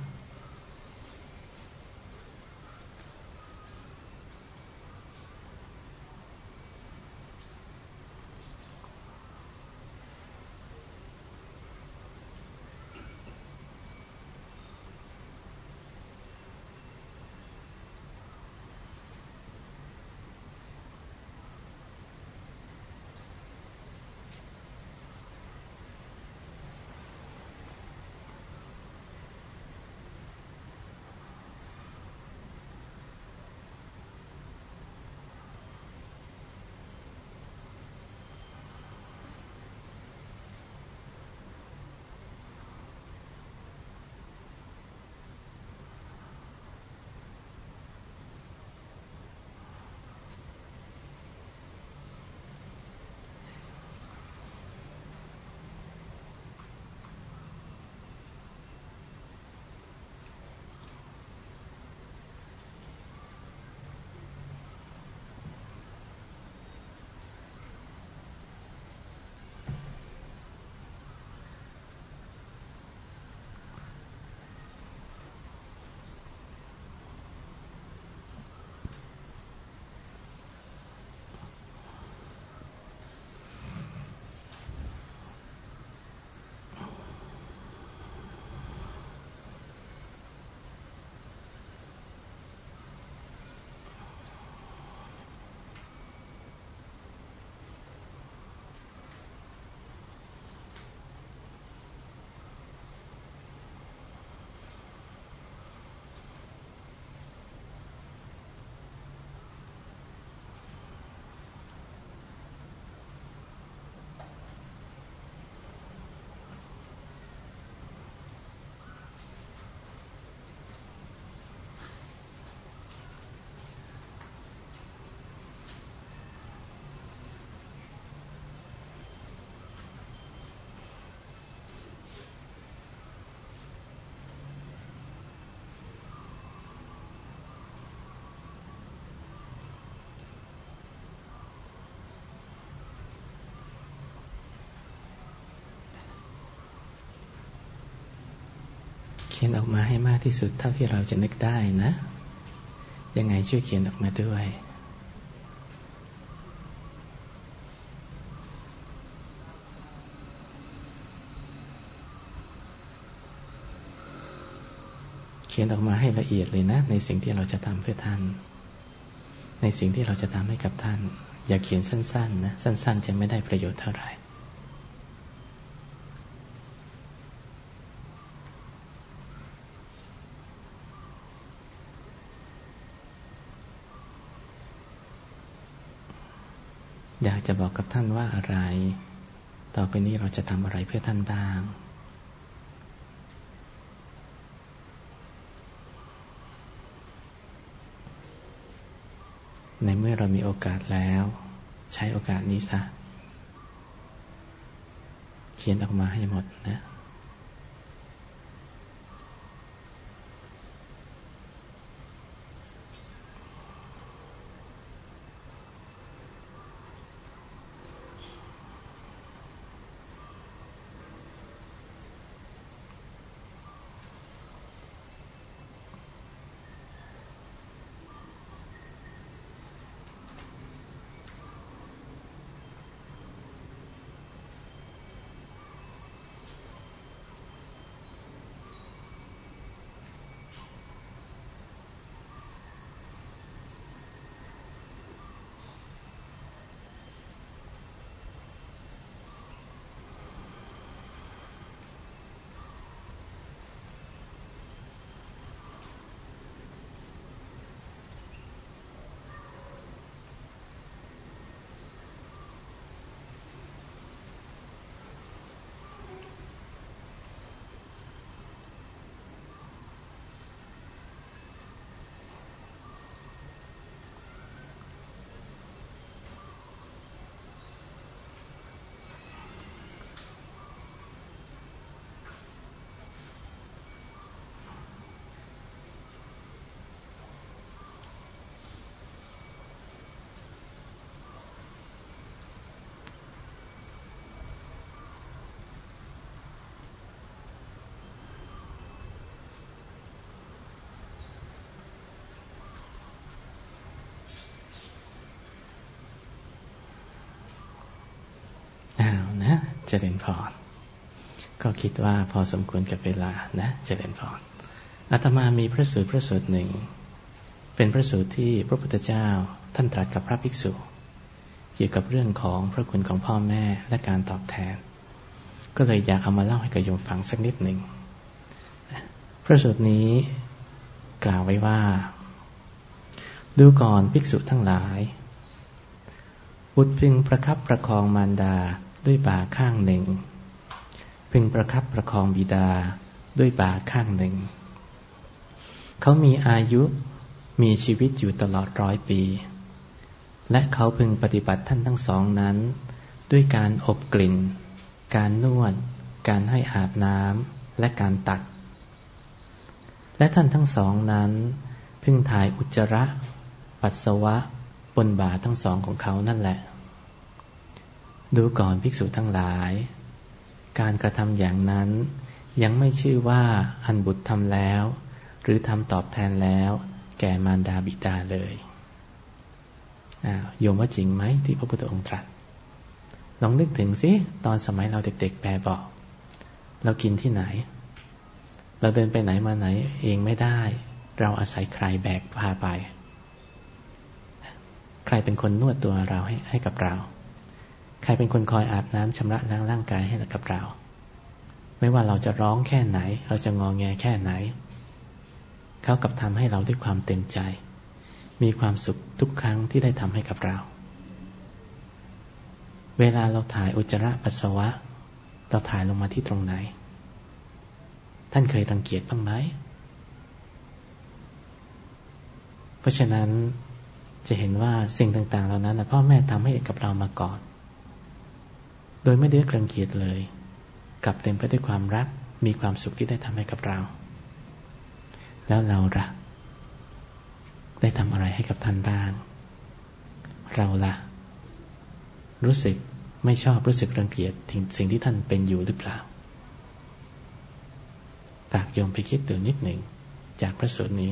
เขียนออกมาให้มากที่สุดเท่าที่เราจะนึกได้นะ ยังไงช่วยเขียนออกมาด้วยเขียนออกมาให้ละเอียดเลยนะ ในสิ่งที่เราจะทำเพื่อท่าน ในสิ่งที่เราจะทำให้กับท่าน อย่าเขียนสั้น ๆ นะ สั้น ๆ จะไม่ได้ประโยชน์เท่าไหร่อยาก จะบอกกับท่านว่าอะไร ต่อไปนี้เราจะทำอะไรเพื่อท่านบ้างในเมื่อเรามีโอกาสแล้ว ใช้โอกาสนี้ซะ เขียนออกมาให้หมดนะ จริญพรก็คิดว่าพอสมควรกับเวลานะเจริญพรอาตมามีพระสูตรพระสูตรหนึ่ง เป็นพระสูตรที่พระพุทธเจ้าท่านตรัสกับพระภิกษุ เกี่ยวกับเรื่องของพระคุณของพ่อแม่และการตอบแทน ก็เลยอยากเอามาเล่าให้กับโยมฟังสักนิดหนึ่งพระสูตรนี้กล่าวไว้ว่า ดูก่อนภิกษุทั้งหลายบุตรพึงประคับประคองมารดา ด้วยบ่าข้างหนึ่ง พึงประคับประคองบิดาด้วยบ่าข้างหนึ่ง เขามีอายุมีชีวิตอยู่ตลอดร้อยปี และเขาพึงปฏิบัติท่านทั้งสองนั้น ด้วยการอบกลิ่น การนวด การให้อาบน้ำและการตัด และท่านทั้งสองนั้น พึงถ่ายอุจจาระ ปัสสาวะบนบ่าทั้งสองของเขานั่นแหละ ดูก่อนภิกษุทั้งหลาย การกระทำอย่างนั้น ยังไม่ชื่อว่าอันบุตรทำแล้ว หรือทำตอบแทนแล้ว แก่มารดาบิดาเลยโยมว่าจริงไหมที่พระพุทธองค์ตรัสลองนึกถึงสิตอนสมัยเราเด็กๆแปรบอก เรากินที่ไหน เราเดินไปไหนมาไหนเองไม่ได้ เราอาศัยใครแบกพาไป ใครเป็นคนนวดตัวเราให้ให้กับเรา ใครเป็นคนคอยอาบน้ำชำระล้างร่างกายให้กับเรา ไม่ว่าเราจะร้องแค่ไหน เราจะงองแงแค่ไหน เขากับทำให้เราด้วยความเต็มใจ มีความสุขทุกครั้งที่ได้ทำให้กับเรา เวลาเราถ่ายอุจจาระปัสสาวะ เราถ่ายลงมาที่ตรงไหน ท่านเคยรังเกียจบ้างไหม เพราะฉะนั้นจะเห็นว่าสิ่งต่าง ๆ เหล่านั้นพ่อแม่ทำให้กับเรามาก่อน โดยไม่ได้รังเกียจเลย กลับเต็มไปด้วยความรัก มีความสุขที่ได้ทำให้กับเรา แล้วเราละได้ทำอะไรให้กับท่านบ้าง เราละรู้สึกไม่ชอบรู้สึกรังเกียจถึงสิ่งที่ท่านเป็นอยู่หรือเปล่าฝากโยมไปคิดตัวนิดหนึ่งจากพระสูตรนี้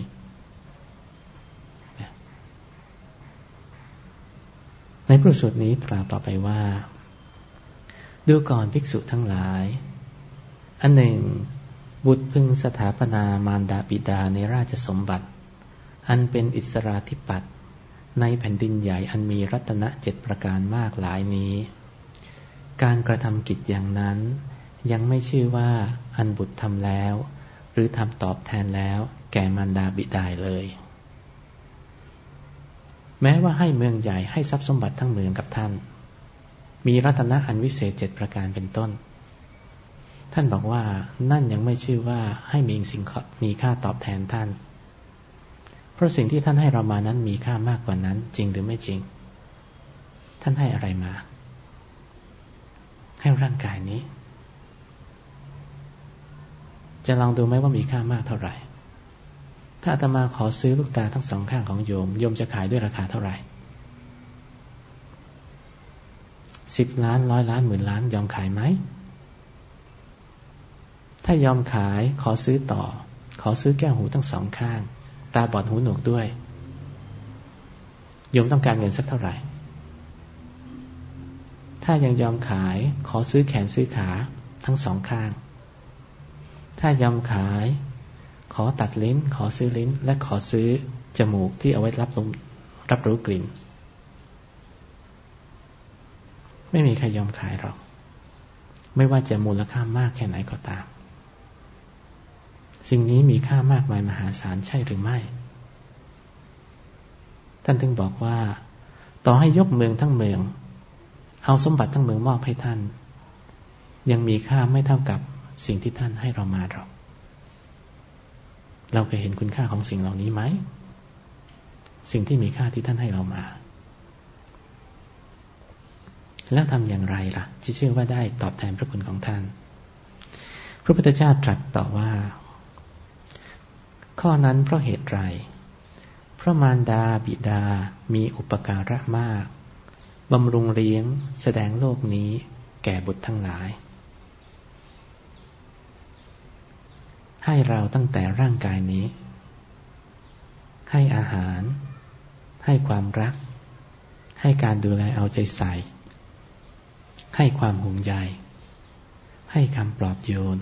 ในพระสูตรนี้ตราต่อไปว่า ดูก่อนภิกษุทั้งหลาย อันหนึ่ง บุตรพึงสถาปนามารดาบิดาในราชสมบัติ อันเป็นอิสราธิปัตย์ในแผ่นดินใหญ่อันมีรัตนเจ็ดประการมากหลายนี้ การกระทำกิจอย่างนั้น ยังไม่ชื่อว่าอันบุตรทำแล้ว หรือทำตอบแทนแล้วแก่มารดาบิดาเลย แม้ว่าให้เมืองใหญ่ให้ทรัพย์สมบัติทั้งเมืองกับท่าน มีรัตนะอันวิเศษเจ็ดประการเป็นต้น ท่านบอกว่านั่นยังไม่ชื่อว่าให้มีสิ่งมีค่าตอบแทนท่าน เพราะสิ่งที่ท่านให้เรามานั้นมีค่ามากกว่านั้น จริงหรือไม่จริง ท่านให้อะไรมา ให้ร่างกายนี้ จะลองดูไหมว่ามีค่ามากเท่าไหร่ ถ้าอาตมาขอซื้อลูกตาทั้งสองข้างของโยม โยมจะขายด้วยราคาเท่าไหร่ สิบล้านร้อยล้านหมื่นล้าน ยอมขายไหม ถ้ายอมขายขอซื้อต่อ ขอซื้อแก้วหูทั้งสองข้าง ตาบอดหูหนวกด้วยโยมต้องการเงินสักเท่าไหร่ ถ้ายังยอมขายขอซื้อแขนซื้อขาทั้งสองข้าง ถ้ายอมขายขอตัดลิ้น ขอซื้อลิ้น และขอซื้อจมูกที่เอาไว้รับลมรับรู้กลิ่น ไม่มีใครยอมขายหรอก ไม่ว่าจะมูลค่ามากแค่ไหนก็ตาม สิ่งนี้มีค่ามากมายมหาศาลใช่หรือไม่ ท่านถึงบอกว่า ต่อให้ยกเมืองทั้งเมือง เอาสมบัติทั้งเมืองมอบให้ท่าน ยังมีค่าไม่เท่ากับสิ่งที่ท่านให้เรามาหรอก เราเคยเห็นคุณค่าของสิ่งเหล่านี้ไหม สิ่งที่มีค่าที่ท่านให้เรามา แล้วทำอย่างไรล่ะที่เชื่อว่าได้ตอบแทนพระคุณของท่าน พระพุทธเจ้าตรัสต่อว่า ข้อนั้นเพราะเหตุไรเพราะมารดาบิดามีอุปการะมากบำรุงเลี้ยงแสดงโลกนี้แก่บุตรทั้งหลาย ให้เราตั้งแต่ร่างกายนี้ ให้อาหาร ให้ความรัก ให้การดูแลเอาใจใส่ ให้ความห่วงใย ให้คำปลอบโยน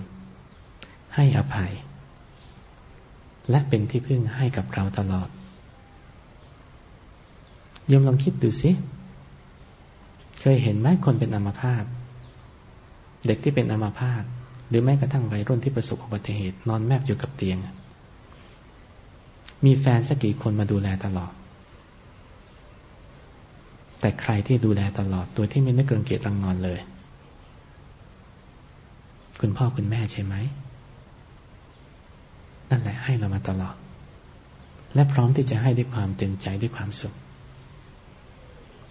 ให้อภัย และเป็นที่พึ่งให้กับเราตลอดโยมลองคิดดูสิ เคยเห็นไหมคนเป็นอัมพาต เด็กที่เป็นอัมพาต หรือแม้กระทั่งวัยรุ่นที่ประสบอุบัติเหตุ นอนแมบอยู่กับเตียง มีแฟนสักกี่คนมาดูแลตลอด แต่ใครที่ดูแลตลอดโดยที่ไม่นึกรังเกียจรังงอนเลย คุณพ่อคุณแม่ใช่ไหม นั่นแหละให้เรามาตลอด และพร้อมที่จะให้ด้วยความเต็มใจด้วยความสุข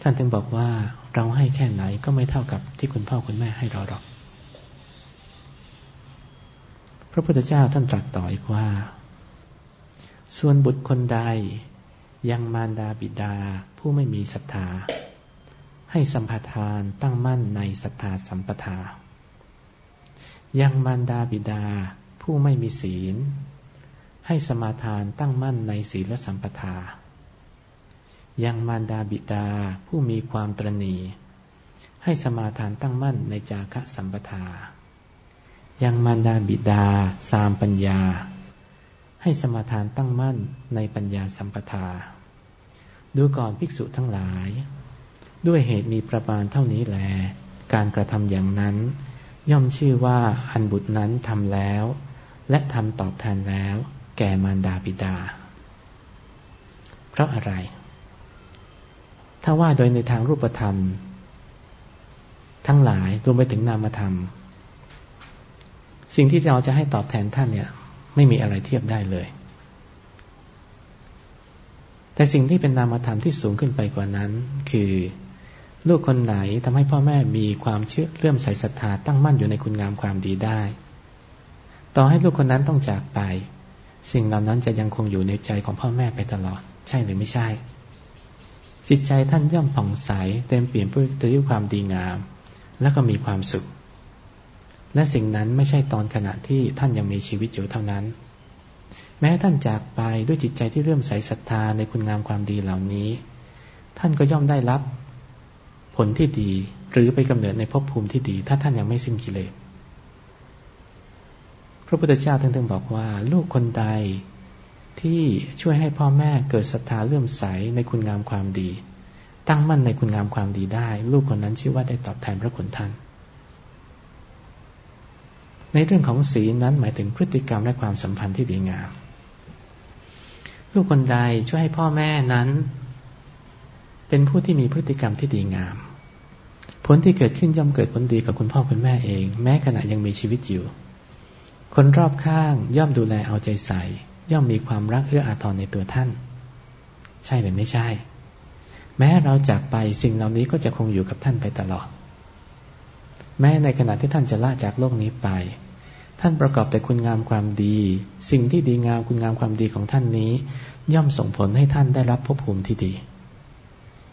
ท่านถึงบอกว่าเราให้แค่ไหนก็ไม่เท่ากับที่คุณพ่อคุณแม่ให้เราหรอก พระพุทธเจ้าท่านตรัสต่ออีกว่า ส่วนบุตรคนใด ยังมารดาบิดาผู้ไม่มีศรัทธา ให้สัมปทานตั้งมั่นในศรัทธาสัมปทา ยังมารดาบิดาผู้ไม่มีศีล ให้สมาทานตั้งมั่นในศีลและสัมปทา ยังมารดาบิดาผู้มีความตรณีให้สมาทานตั้งมั่นในจาคะสัมปทา ยังมารดาบิดาสามปัญญา ให้สมาทานตั้งมั่นในปัญญาสัมปทา ดูก่อนภิกษุทั้งหลาย ด้วยเหตุมีประมาณเท่านี้แล การกระทำอย่างนั้น ย่อมชื่อว่าอันบุตรนั้นทำแล้ว และทำตอบแทนแล้ว แก่มารดาบิดา เพราะอะไร ถ้าว่าโดยในทางรูปธรรม ทั้งหลายรวมไปถึงนามธรรม สิ่งที่เราจะให้ตอบแทนท่านเนี่ย ไม่มีอะไรเทียบได้เลย แต่สิ่งที่เป็นนามธรรมที่สูงขึ้นไปกว่านั้น คือ ลูกคนไหนทำให้พ่อแม่มีความเชื่อเลื่อมใสศรัทธาตั้งมั่นอยู่ในคุณงามความดีได้ ต่อให้ลูกคนนั้นต้องจากไป สิ่งเหล่านั้นจะยังคงอยู่ในใจของพ่อแม่ไปตลอด ใช่หรือไม่ใช่ จิตใจท่านย่อมผ่องใสเต็มเปลี่ยนด้วยด้วยความดีงาม และก็มีความสุข และสิ่งนั้นไม่ใช่ตอนขณะที่ท่านยังมีชีวิตอยู่เท่านั้น แม้ท่านจากไปด้วยจิตใจที่เริ่มใสศรัทธาในคุณงามความดีเหล่านี้ ท่านก็ย่อมได้รับ ผลที่ดีหรือไปกำเนิดในภพภูมิที่ดี ถ้าท่านยังไม่สิ้นกิเลสพระพุทธเจ้าท่านถึงบอกว่า ลูกคนใดที่ช่วยให้พ่อแม่เกิดศรัทธาเลื่อมใสในคุณงามความดี ตั้งมั่นในคุณงามความดีได้ ลูกคนนั้นชื่อว่าได้ตอบแทนพระคุณท่าน ในเรื่องของศีลนั้นหมายถึงพฤติกรรมและความสัมพันธ์ที่ดีงาม ลูกคนใดช่วยให้พ่อแม่นั้น เป็นผู้ที่มีพฤติกรรมที่ดีงาม ผลที่เกิดขึ้นย่อมเกิดผลดีกับคุณพ่อคุณแม่เอง แม้ขณะยังมีชีวิตอยู่ คนรอบข้างย่อมดูแลเอาใจใส่ ย่อมมีความรักเอื้ออาทรในตัวท่าน ใช่หรือไม่ใช่ แม้เราจากไปสิ่งเหล่านี้ก็จะคงอยู่กับท่านไปตลอดแม้ในขณะที่ท่านจะละจากโลกนี้ไป ท่านประกอบแต่คุณงามความดี สิ่งที่ดีงามคุณงามความดีของท่านนี้ ย่อมส่งผลให้ท่านได้รับภพภูมิที่ดี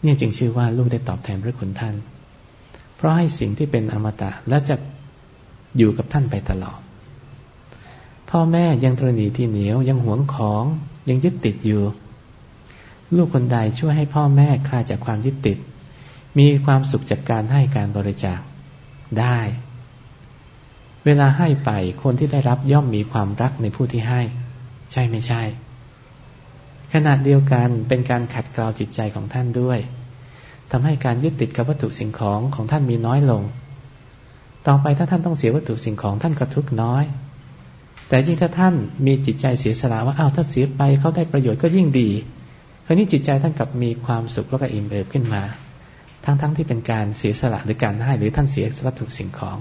นี่จึงชื่อว่าลูกได้ตอบแทนพระคุณท่าน เพราะให้สิ่งที่เป็นอมตะและจะอยู่กับท่านไปตลอด พ่อแม่ยังตรณีที่เหนียวยังหวงของยังยึดติดอยู่ ลูกคนใดช่วยให้พ่อแม่คลายจากความยึดติด มีความสุขจากการให้การบริจาคได้ เวลาให้ไปคนที่ได้รับย่อมมีความรักในผู้ที่ให้ ใช่ไม่ใช่ ขณะเดียวกันเป็นการขัดเกลาจิตใจของท่านด้วยทำให้การยึดติดกับวัตถุสิ่งของของท่านมีน้อยลง ต่อไปถ้าท่านต้องเสียวัตถุสิ่งของท่านก็ทุกน้อย แต่ยิ่งถ้าท่านมีจิตใจเสียสละว่าอ้าวถ้าเสียไปเขาได้ประโยชน์ก็ยิ่งดีคราวนี้จิตใจท่านกลับมีความสุขแล้วก็อิ่มเอิบขึ้นมา ทั้งๆทที่เป็นการเสียสละหรือการให้หรือท่านเสียวัตถุสิ่งของ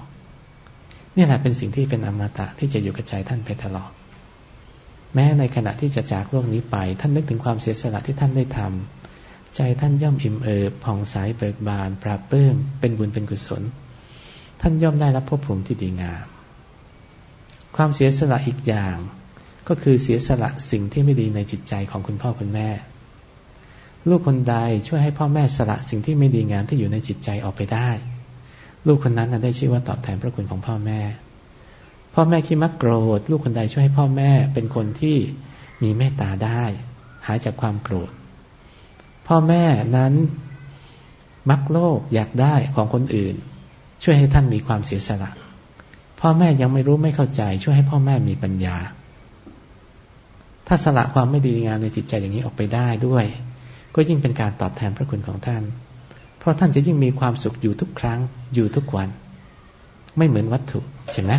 นี่แหละเป็นสิ่งที่เป็นอมตะที่จะอยู่กับใจท่านไปตลอด แม้ในขณะที่จะจากโลกนี้ไป ท่านนึกถึงความเสียสละที่ท่านได้ทำใจท่านย่อมอิ่มเอิบผ่องใสเบิกบานปราบเปื้มเป็นบุญเป็นกุศล ท่านย่อมได้รับภพภูมิที่ดีงาม ความเสียสละอีกอย่าง ก็คือเสียสละสิ่งที่ไม่ดีในจิตใจของคุณพ่อคุณแม่ ลูกคนใดช่วยให้พ่อแม่สละสิ่งที่ไม่ดีงามที่อยู่ในจิตใจออกไปได้ ลูกคนนั้นได้ชื่อว่าตอบแทนพระคุณของพ่อแม่ พ่อแม่คิดมักโกรธ ลูกคนใดช่วยให้พ่อแม่เป็นคนที่มีเมตตาได้ หายจากความโกรธ พ่อแม่นั้นมักโลภอยากได้ของคนอื่น ช่วยให้ท่านมีความเสียสละ พ่อแม่ยังไม่รู้ไม่เข้าใจ ช่วยให้พ่อแม่มีปัญญา ถ้าสละความไม่ดีงามในจิตใจอย่างนี้ออกไปได้ด้วย ก็ยิ่งเป็นการตอบแทนพระคุณของท่าน เพราะท่านจะยิ่งมีความสุขอยู่ทุกครั้ง อยู่ทุกวัน ไม่เหมือนวัตถุใช่ไหม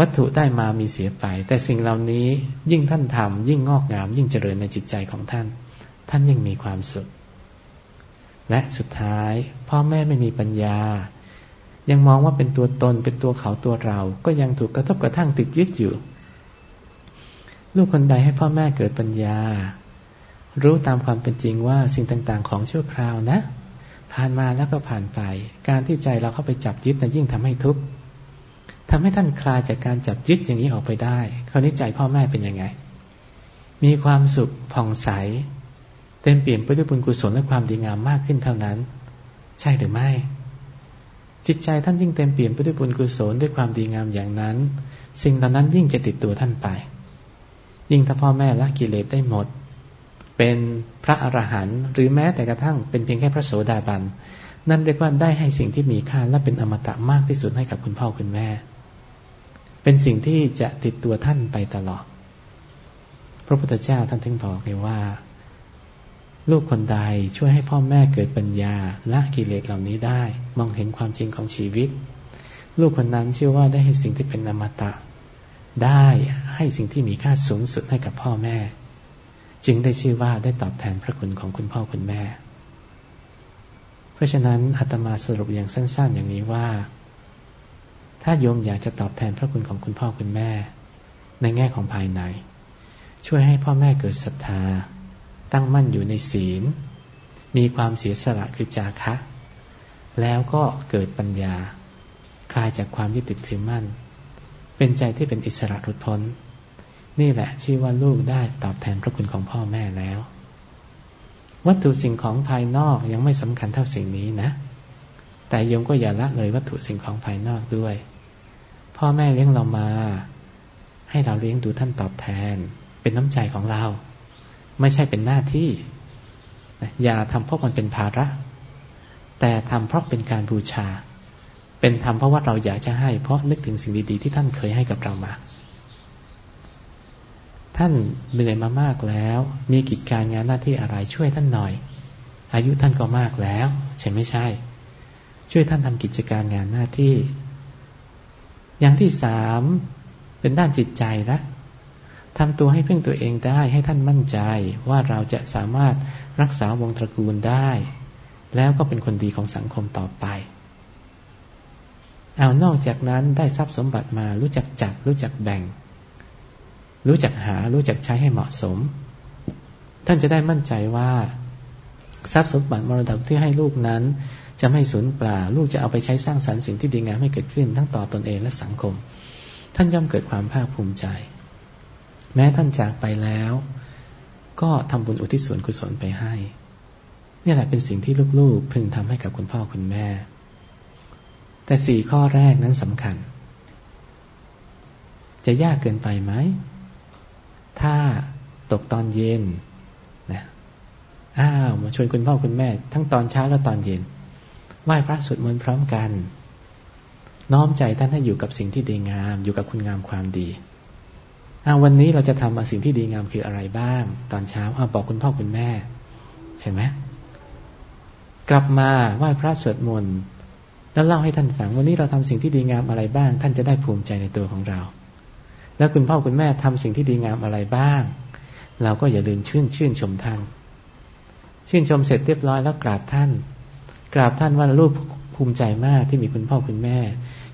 วัตถุได้มามีเสียไป แต่สิ่งเหล่านี้ยิ่งท่านทำยิ่งงอกงาม ยิ่งเจริญในจิตใจของท่าน ท่านยิ่งมีความสุข และสุดท้าย พ่อแม่ไม่มีปัญญา ยังมองว่าเป็นตัวตนเป็นตัวเขาตัวเรา ก็ยังถูกกระทบกระทั่งติดยึดอยู่ ลูกคนใดให้พ่อแม่เกิดปัญญา รู้ตามความเป็นจริงว่าสิ่งต่าง ๆ ของชั่วคราวนะ ผ่านมาแล้วก็ผ่านไป การที่ใจเราเข้าไปจับยึดนั้นยิ่งทำให้ทุกข์ทำให้ท่านคลายจากการจับยึดอย่างนี้ออกไปได้ คราวนี้ใจพ่อแม่เป็นยังไง มีความสุขผ่องใส เต็มเปี่ยมไปด้วยบุญกุศลและความดีงามมากขึ้นเท่านั้น ใช่หรือไม่ จิตใจท่านยิ่งเต็มเปี่ยมไปด้วยบุญกุศลด้วยความดีงามอย่างนั้น สิ่งเหล่านั้นยิ่งจะติดตัวท่านไป ยิ่งถ้าพ่อแม่ละกิเลสได้หมด เป็นพระอรหันต์หรือแม้แต่กระทั่งเป็นเพียงแค่พระโสดาบัน นั่นเรียกว่าได้ให้สิ่งที่มีค่าและเป็นอมตะมากที่สุดให้กับคุณพ่อคุณแม่ เป็นสิ่งที่จะติดตัวท่านไปตลอด พระพุทธเจ้าท่านถึงบอกเลยว่า ลูกคนใดช่วยให้พ่อแม่เกิดปัญญาละกิเลสเหล่านี้ได้ มองเห็นความจริงของชีวิต ลูกคนนั้นเชื่อว่าได้ให้สิ่งที่เป็นอมตะ ได้ให้สิ่งที่มีค่าสูงสุดให้กับพ่อแม่ จึงได้ชื่อว่าได้ตอบแทนพระคุณของคุณพ่อคุณแม่ เพราะฉะนั้นอาตมาสรุปอย่างสั้น ๆ อย่างนี้ว่า ถ้าโยมอยากจะตอบแทนพระคุณของคุณพ่อคุณแม่ ในแง่ของภายใน ช่วยให้พ่อแม่เกิดศรัทธา ตั้งมั่นอยู่ในศีล มีความเสียสละคือจาคะ แล้วก็เกิดปัญญา คลายจากความยึดติดถือมั่น เป็นใจที่เป็นอิสระหลุดพ้น นี่แหละชื่อว่าลูกได้ตอบแทนพระคุณของพ่อแม่แล้ว วัตถุสิ่งของภายนอกยังไม่สำคัญเท่าสิ่งนี้นะ แต่โยมก็อย่าละเลยวัตถุสิ่งของภายนอกด้วย พ่อแม่เลี้ยงเรามา ให้เราเลี้ยงดูท่านตอบแทน เป็นน้ำใจของเรา ไม่ใช่เป็นหน้าที่ อย่าทำเพราะมันเป็นภาระ แต่ทำเพราะเป็นการบูชา เป็นทำเพราะว่าเราอยากจะให้เพราะนึกถึงสิ่งดีๆ ที่ท่านเคยให้กับเรามา ท่านเหนื่อยมามากแล้ว มีกิจการงานหน้าที่อะไรช่วยท่านหน่อย อายุท่านก็มากแล้ว ใช่ไม่ใช่ ช่วยท่านทำกิจการงานหน้าที่ อย่างที่สามเป็นด้านจิตใจนะทำตัวให้พึ่งตัวเองได้ให้ท่านมั่นใจว่าเราจะสามารถรักษาวงตระกูลได้ แล้วก็เป็นคนดีของสังคมต่อไปเอานอกจากนั้นได้ทรัพย์สมบัติมารู้จักจัดรู้จักแบ่ง รู้จักหารู้จักใช้ให้เหมาะสม ท่านจะได้มั่นใจว่า ทรัพย์สมบัติมรดกที่ให้ลูกนั้น จะไม่สูญเปล่า ลูกจะเอาไปใช้สร้างสรรค์สิ่งที่ดีงามให้เกิดขึ้น ทั้งต่อตอนเองและสังคม ท่านย่อมเกิดความภาคภูมิใจ แม้ท่านจากไปแล้ว ก็ทำบุญอุทิศส่วนกุศลไปให้นี่แหละเป็นสิ่งที่ลูกๆพึงทำให้กับคุณพ่อคุณแม่ แต่สี่ข้อแรกนั้นสำคัญ จะยากเกินไปไหม ถ้าตกตอนเย็นนะอ้าวมาชวนคุณพ่อคุณแม่ ทั้งตอนเช้าและตอนเย็นไหว้พระสวดมนต์พร้อมกัน น้อมใจท่านให้อยู่กับสิ่งที่ดีงาม อยู่กับคุณงามความดีอาวันนี้เราจะทำสิ่งที่ดีงามคืออะไรบ้าง ตอนเช้าอาบอกคุณพ่อคุณแม่ ใช่ไหมกลับมาไหว้พระสวดมนต์แล้วเล่าให้ท่านฟัง วันนี้เราทำสิ่งที่ดีงามอะไรบ้าง ท่านจะได้ภูมิใจในตัวของเรา แล้วคุณพ่อคุณแม่ทำสิ่งที่ดีงามอะไรบ้าง เราก็อย่าลืมชื่นชื่นชมท่าน ชื่นชมเสร็จเรียบร้อยแล้วกราบท่าน กราบท่านว่าลูกภูมิใจมากที่มีคุณพ่อคุณแม่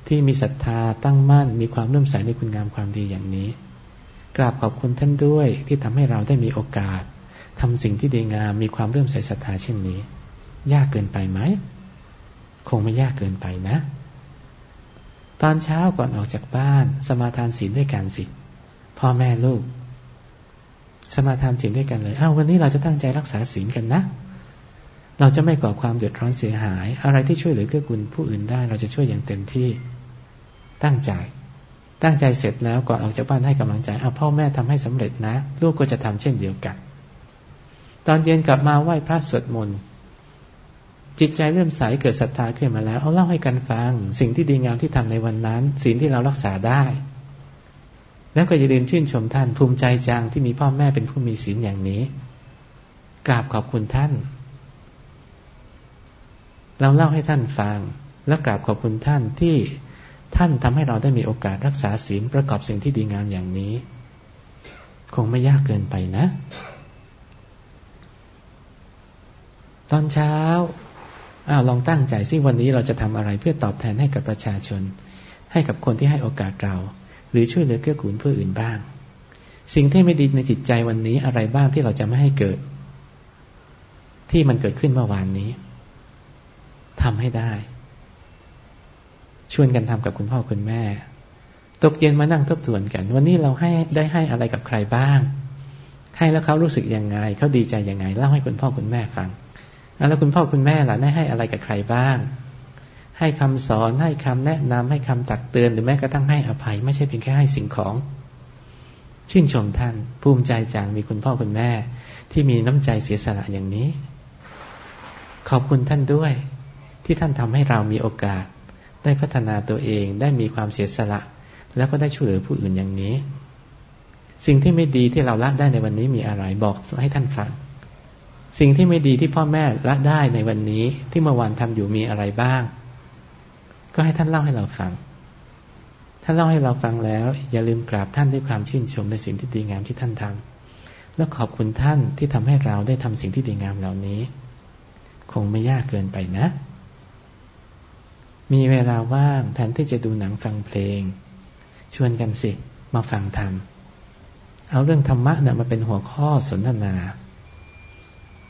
ที่มีศรัทธาตั้งมั่น มีความเลื่อมใสในคุณงามความดีอย่างนี้ กราบขอบคุณท่านด้วยที่ทำให้เราได้มีโอกาสทำสิ่งที่ดีงามมีความเลื่อมใสศรัทธาเช่นนี้ ยากเกินไปไหมคงไม่ยากเกินไปนะ ตอนเช้าก่อนออกจากบ้าน สมาทานศีลด้วยกันสิพ่อแม่ลูก สมาทานศีลด้วยกันเลยอ้าววันนี้เราจะตั้งใจรักษาศีลกันนะ เราจะไม่ก่อความเดือดร้อนเสียหาย อะไรที่ช่วยเหลือเกื้อกูลผู้อื่นได้ เราจะช่วยอย่างเต็มที่ ตั้งใจ ตั้งใจเสร็จแล้วก่อนออกจากบ้านให้กำลังใจเอาพ่อแม่ทำให้สำเร็จนะ ลูกก็จะทำเช่นเดียวกัน ตอนเย็นกลับมาไหว้พระสวดมนต์ จิตใจเริ่มใสเกิดศรัทธาขึ้นมาแล้ว เอาเล่าให้กันฟัง สิ่งที่ดีงามที่ทำในวันนั้นสิ่งที่เรารักษาได้ แล้วก็อย่าลืมชื่นชมท่านภูมิใจจังที่มีพ่อแม่เป็นผู้มีศีลอย่างนี้ กราบขอบคุณท่าน เราเล่าให้ท่านฟัง แล้วกราบขอบคุณท่านที่ท่านทำให้เราได้มีโอกาสรักษาศีลประกอบสิ่งที่ดีงามอย่างนี้ คงไม่ยากเกินไปนะ ตอนเช้า อ้าวลองตั้งใจซิวันนี้เราจะทำอะไรเพื่อตอบแทนให้กับประชาชน ให้กับคนที่ให้โอกาสเรา หรือช่วยเหลือเกื้อกูลเพื่ออื่นบ้าง สิ่งที่ไม่ดีในจิตใจวันนี้อะไรบ้างที่เราจะไม่ให้เกิด ที่มันเกิดขึ้นเมื่อวานนี้ทำให้ได้ ชวนกันทำกับคุณพ่อคุณแม่ ตกเย็นมานั่งทบทวนกัน วันนี้เราให้ได้ให้อะไรกับใครบ้าง ให้แล้วเขารู้สึกยังไงเขาดีใจยังไงเล่าให้คุณพ่อคุณแม่ฟัง แล้วคุณพ่อคุณแม่ล่ะได้ให้อะไรกับใครบ้าง ให้คำสอนให้คำแนะนำให้คำตักเตือนหรือแม้กระทั่งให้อภัย ไม่ใช่เพียงแค่ให้สิ่งของ ชื่นชมท่าน ภูมิใจจังมีคุณพ่อคุณแม่ ที่มีน้ำใจเสียสละอย่างนี้ ขอบคุณท่านด้วย ที่ท่านทำให้เรามีโอกาส ได้พัฒนาตัวเองได้มีความเสียสละ แล้วก็ได้ช่วยเหลือผู้อื่นอย่างนี้ สิ่งที่ไม่ดีที่เราละได้ในวันนี้มีอะไรบอกให้ท่านฟัง สิ่งที่ไม่ดีที่พ่อแม่ละได้ในวันนี้ที่เมื่อวานทำอยู่มีอะไรบ้าง ก็ให้ท่านเล่าให้เราฟัง ท่านเล่าให้เราฟังแล้ว อย่าลืมกราบท่านด้วยความชื่นชมในสิ่งที่ดีงามที่ท่านทำและขอบคุณท่านที่ทำให้เราได้ทำสิ่งที่ดีงามเหล่านี้ คงไม่ยากเกินไปนะ มีเวลาว่างแทนที่จะดูหนังฟังเพลง ชวนกันสิมาฟังธรรมเอาเรื่องธรรมะเนี่ยมาเป็นหัวข้อสนทนา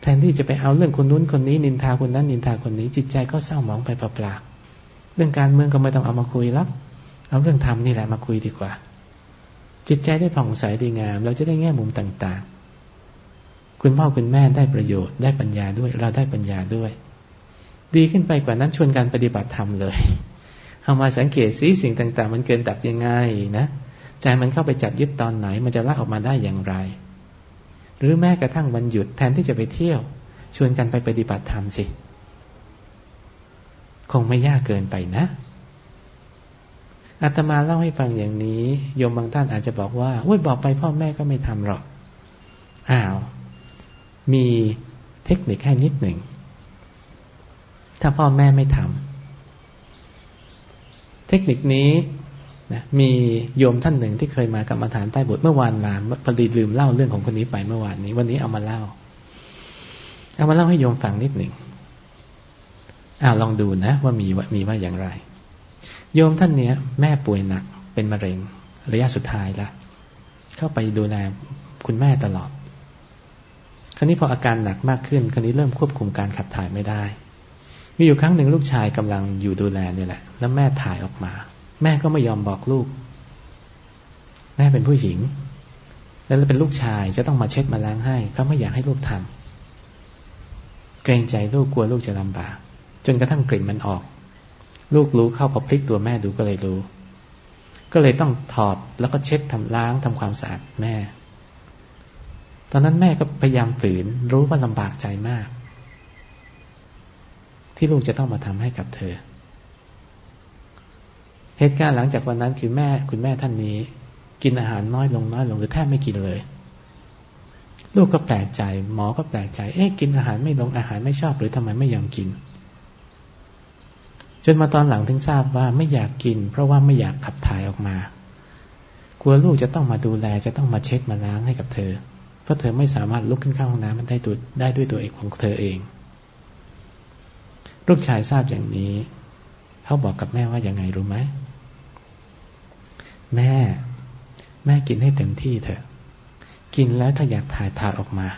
แทนที่จะไปเอาเรื่องคนนู้นคนนี้ นินทาคนนั้นนินทาคนนี้ จิตใจก็เศร้าหมองไปเปล่าๆเรื่องการเมืองก็ไม่ต้องเอามาคุยแล้วเอาเรื่องธรรมนี่แหละมาคุยดีกว่า จิตใจได้ผ่องใสดีงาม เราจะได้แง่มุมต่าง ๆ คุณพ่อคุณแม่ได้ประโยชน์ได้ปัญญาด้วย เราได้ปัญญาด้วย ดีขึ้นไปกว่านั้นชวนการปฏิบัติธรรมเลยเอามาสังเกตซิสิ่งต่าง ๆ มันเกินตัดยังไงนะใจมันเข้าไปจับยึดตอนไหน มันจะละออกมาได้อย่างไร หรือแม้กระทั่งวันหยุดแทนที่จะไปเที่ยว ชวนกันไปปฏิบัติธรรมสิ คงไม่ยากเกินไปนะอาตมาเล่าให้ฟังอย่างนี้โยมบางท่านอาจจะบอกว่าโอ้ยบอกไปพ่อแม่ก็ไม่ทำหรอกอ้าว มีเทคนิคให้นิดหนึ่ง ถ้าพ่อแม่ไม่ทำเทคนิคนี้ นะมีโยมท่านหนึ่งที่เคยมากรรมฐานใต้บทเมื่อวานมาพอดีลืมเล่าเรื่องของคนนี้ไปเมื่อวานนี้ วันนี้เอามาเล่า เอามาเล่าให้โยมฟังนิดหนึ่งอ้าวลองดูนะว่ามีว่ามีว่าอย่างไร โยมท่านเนี้ย แม่ป่วยหนักเป็นมะเร็ง ระยะสุดท้ายละเข้าไปดูแลคุณแม่ตลอดคราวนี้พออาการหนักมากขึ้นคราวนี้เริ่มควบคุมการขับถ่ายไม่ได้ มีอยู่ครั้งหนึ่งลูกชายกำลังอยู่ดูแลเนี่ยแหละ แล้วแม่ถ่ายออกมา แม่ก็ไม่ยอมบอกลูก แม่เป็นผู้หญิง แล้วเป็นลูกชายจะต้องมาเช็ดมาล้างให้เขาไม่อยากให้ลูกทำเกรงใจลูกกลัวลูกจะลำบากจนกระทั่งกลิ่นมันออก ลูกรู้เข้าพอพลิกตัวแม่ดูก็เลยรู้ ก็เลยต้องถอดแล้วก็เช็ดทำล้างทำความสะอาดแม่ ตอนนั้นแม่ก็พยายามฝืน รู้ว่าลำบากใจมาก ที่ลูกจะต้องมาทำให้กับเธอ เหตุการณ์หลังจากวันนั้นคือแม่ คุณแม่ท่านนี้ กินอาหารน้อยลงน้อยลงหรือแทบไม่กินเลย ลูกก็แปลกใจ หมอก็แปลกใจ เอ๊ะกินอาหารไม่ลงอาหารไม่ชอบ หรือทำไมไม่ยอมกิน จนมาตอนหลังถึงทราบว่าไม่อยากกิน เพราะว่าไม่อยากขับถ่ายออกมากลัวลูกจะต้องมาดูแลจะต้องมาเช็ดมาล้างให้กับเธอ เพราะเธอไม่สามารถลุกขึ้นเข้าห้องน้ำมันได้ตัวได้ด้วยตัวเองของเธอเอง ลูกชายทราบอย่างนี้ เขาบอกกับแม่ว่ายังไงรู้ไหม แม่ แม่กินให้เต็มที่เถอะ กินแล้วถ้าอยากถ่ายถ่ายออกมา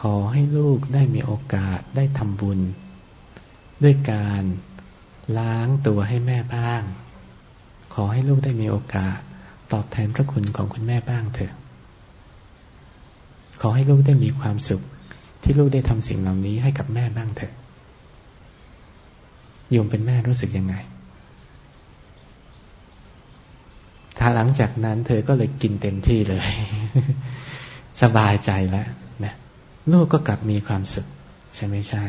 ขอให้ลูกได้มีโอกาสได้ทำบุญ ด้วยการล้างตัวให้แม่บ้าง ขอให้ลูกได้มีโอกาส ตอบแทนพระคุณของคุณแม่บ้างเถอะ ขอให้ลูกได้มีความสุข ที่ลูกได้ทำสิ่งเหล่านี้ให้กับแม่บ้างเถอะโยมเป็นแม่รู้สึกยังไง ถ้าหลังจากนั้น เธอก็เลยกินเต็มที่เลย สบายใจแล้วนะลูกก็กลับมีความสุข ใช่ไม่ใช่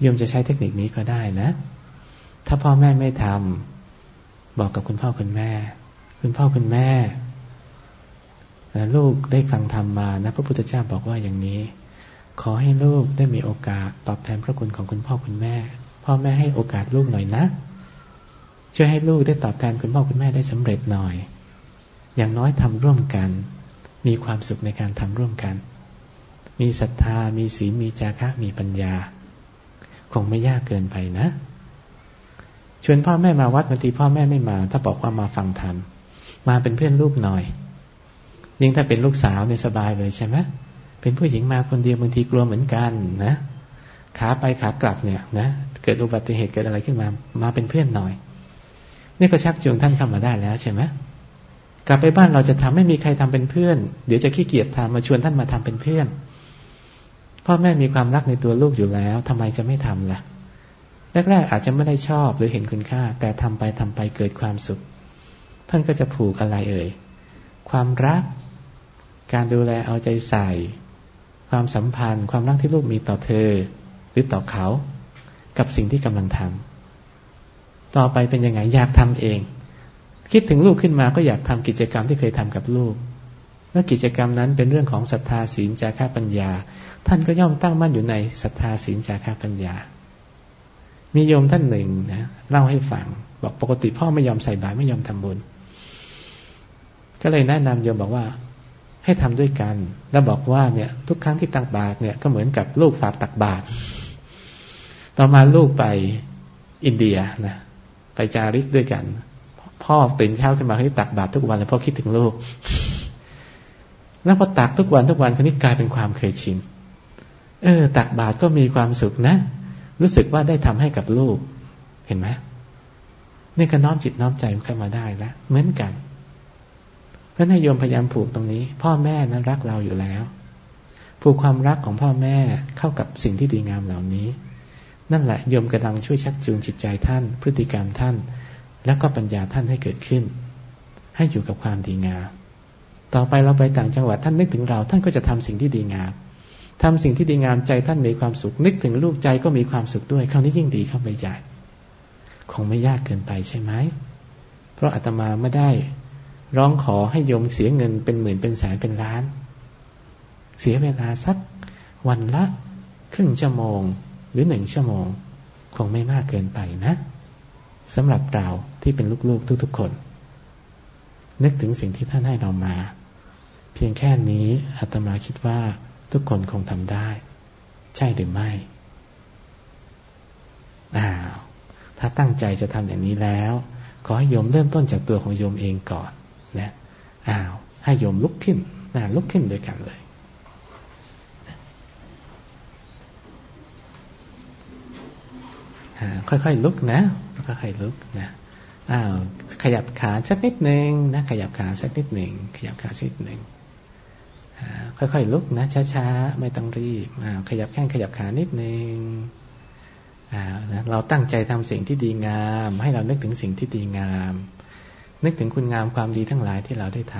โยมจะใช้เทคนิคนี้ก็ได้นะ ถ้าพ่อแม่ไม่ทำบอกกับคุณพ่อคุณแม่ คุณพ่อคุณแม่ลูกได้ฟังธรรมมานะ พระพุทธเจ้าบอกว่าอย่างนี้ ขอให้ลูกได้มีโอกาสตอบแทนพระคุณของคุณพ่อคุณแม่ พ่อแม่ให้โอกาสลูกหน่อยนะ ช่วยให้ลูกได้ตอบแทนคุณพ่อคุณแม่ได้สำเร็จหน่อย อย่างน้อยทำร่วมกัน มีความสุขในการทำร่วมกัน มีศรัทธา มีศีล มีจาระมีปัญญา คงไม่ยากเกินไปนะชวนพ่อแม่มาวัดบางทีพ่อแม่ไม่มา ถ้าบอกว่ามาฟังธรรมมาเป็นเพื่อนลูกหน่อย ยิ่งถ้าเป็นลูกสาวเนี่ยสบายเลยใช่ไหมเป็นผู้หญิงมาคนเดียวบางทีกลัวเหมือนกันนะขาไปขากลับเนี่ยนะเกิดอุบัติเหตุเกิดอะไรขึ้นมา มาเป็นเพื่อนหน่อย นี่ก็ชักจูงท่านเข้ามาได้แล้วใช่ไหมกลับไปบ้านเราจะทำไม่มีใครทำเป็นเพื่อน เดี๋ยวจะขี้เกียจทำมาชวนท่านมาทำเป็นเพื่อนพ่อแม่มีความรักในตัวลูกอยู่แล้วทำไมจะไม่ทำล่ะแรกๆอาจจะไม่ได้ชอบหรือเห็นคุณค่า แต่ทำไปทำไปเกิดความสุข ท่านก็จะผูกอะไรเอ่ยความรัก การดูแลเอาใจใส่ ความสัมพันธ์ ความรักที่ลูกมีต่อเธอ หรือต่อเขา กับสิ่งที่กำลังทำ ต่อไปเป็นยังไงอยากทำเอง คิดถึงลูกขึ้นมาก็อยากทำกิจกรรมที่เคยทำกับลูกและกิจกรรมนั้นเป็นเรื่องของศรัทธาศีลจาระปัญญา ท่านก็ย่อมตั้งมั่นอยู่ในศรัทธาศีลจาระปัญญา มีโยมท่านหนึ่งนะเล่าให้ฟัง บอกปกติพ่อไม่ยอมใส่บาตรไม่ยอมทำบุญ ก็เลยแนะนำโยมบอกว่า ให้ทำด้วยกัน แล้วบอกว่าเนี่ย ทุกครั้งที่ตักบาตรเนี่ยก็เหมือนกับลูกฝากตักบาตรต่อมาลูกไปอินเดียนะ ไปจาริกด้วยกัน พ่อตื่นเช้าขึ้นมาให้ตักบาตรทุกวันเลยพ่อคิดถึงลูก แล้วพอตักทุกวันทุกวันคนนี้กลายเป็นความเคยชิน เออ ตักบาตรก็มีความสุขนะ รู้สึกว่าได้ทำให้กับลูก เห็นไหมนี่ก็น้อมจิตน้อมใจมันเข้ามาได้แล้วเหมือนกัน เพราะนายโยมพยายามผูกตรงนี้ พ่อแม่นั้นรักเราอยู่แล้ว ผูกความรักของพ่อแม่เข้ากับสิ่งที่ดีงามเหล่านี้ นั่นแหละโยมกำลังช่วยชักจูงจิตใจท่าน พฤติกรรมท่าน แล้วก็ปัญญาท่านให้เกิดขึ้น ให้อยู่กับความดีงามต่อไปเราไปต่างจังหวัดท่านนึกถึงเรา ท่านก็จะทำสิ่งที่ดีงามทำสิ่งที่ดีงามใจท่านมีความสุข นึกถึงลูกใจก็มีความสุขด้วยคราวนี้ยิ่งดีเข้าไปใหญ่คงไม่ยากเกินไปใช่ไหมเพราะอาตมาไม่ได้ ร้องขอให้โยมเสียเงินเป็นหมื่นเป็นแสนเป็นล้าน เสียเวลาสักวันละ ครึ่งชั่วโมง หรือหนึ่งชั่วโมง คงไม่มากเกินไปนะสำหรับเราที่เป็นลูกๆทุกๆคน นึกถึงสิ่งที่ท่านให้เรามา เพียงแค่นี้อาตมาคิดว่าทุกคนคงทำได้ ใช่หรือไม่อ้าวถ้าตั้งใจจะทำอย่างนี้แล้ว ขอให้โยมเริ่มต้นจากตัวของโยมเองก่อนนะอ้าวให้โยมลุกขึ้นนะลุกขึ้นด้วยกันเลย ค่อยๆลุกนะค่อยๆลุกนะอ้าวขยับขาสักนิดหนึ่งนะขยับขาสักนิดหนึ่งขยับขาสักนิดหนึ่งค่อยๆลุกนะช้าๆไม่ต้องรีบอ้าวขยับแข้งขยับขานิดหนึ่งอ้าวเราตั้งใจทำสิ่งที่ดีงาม ให้เรานึกถึงสิ่งที่ดีงาม นึกถึงคุณงามความดีทั้งหลายที่เราได้ท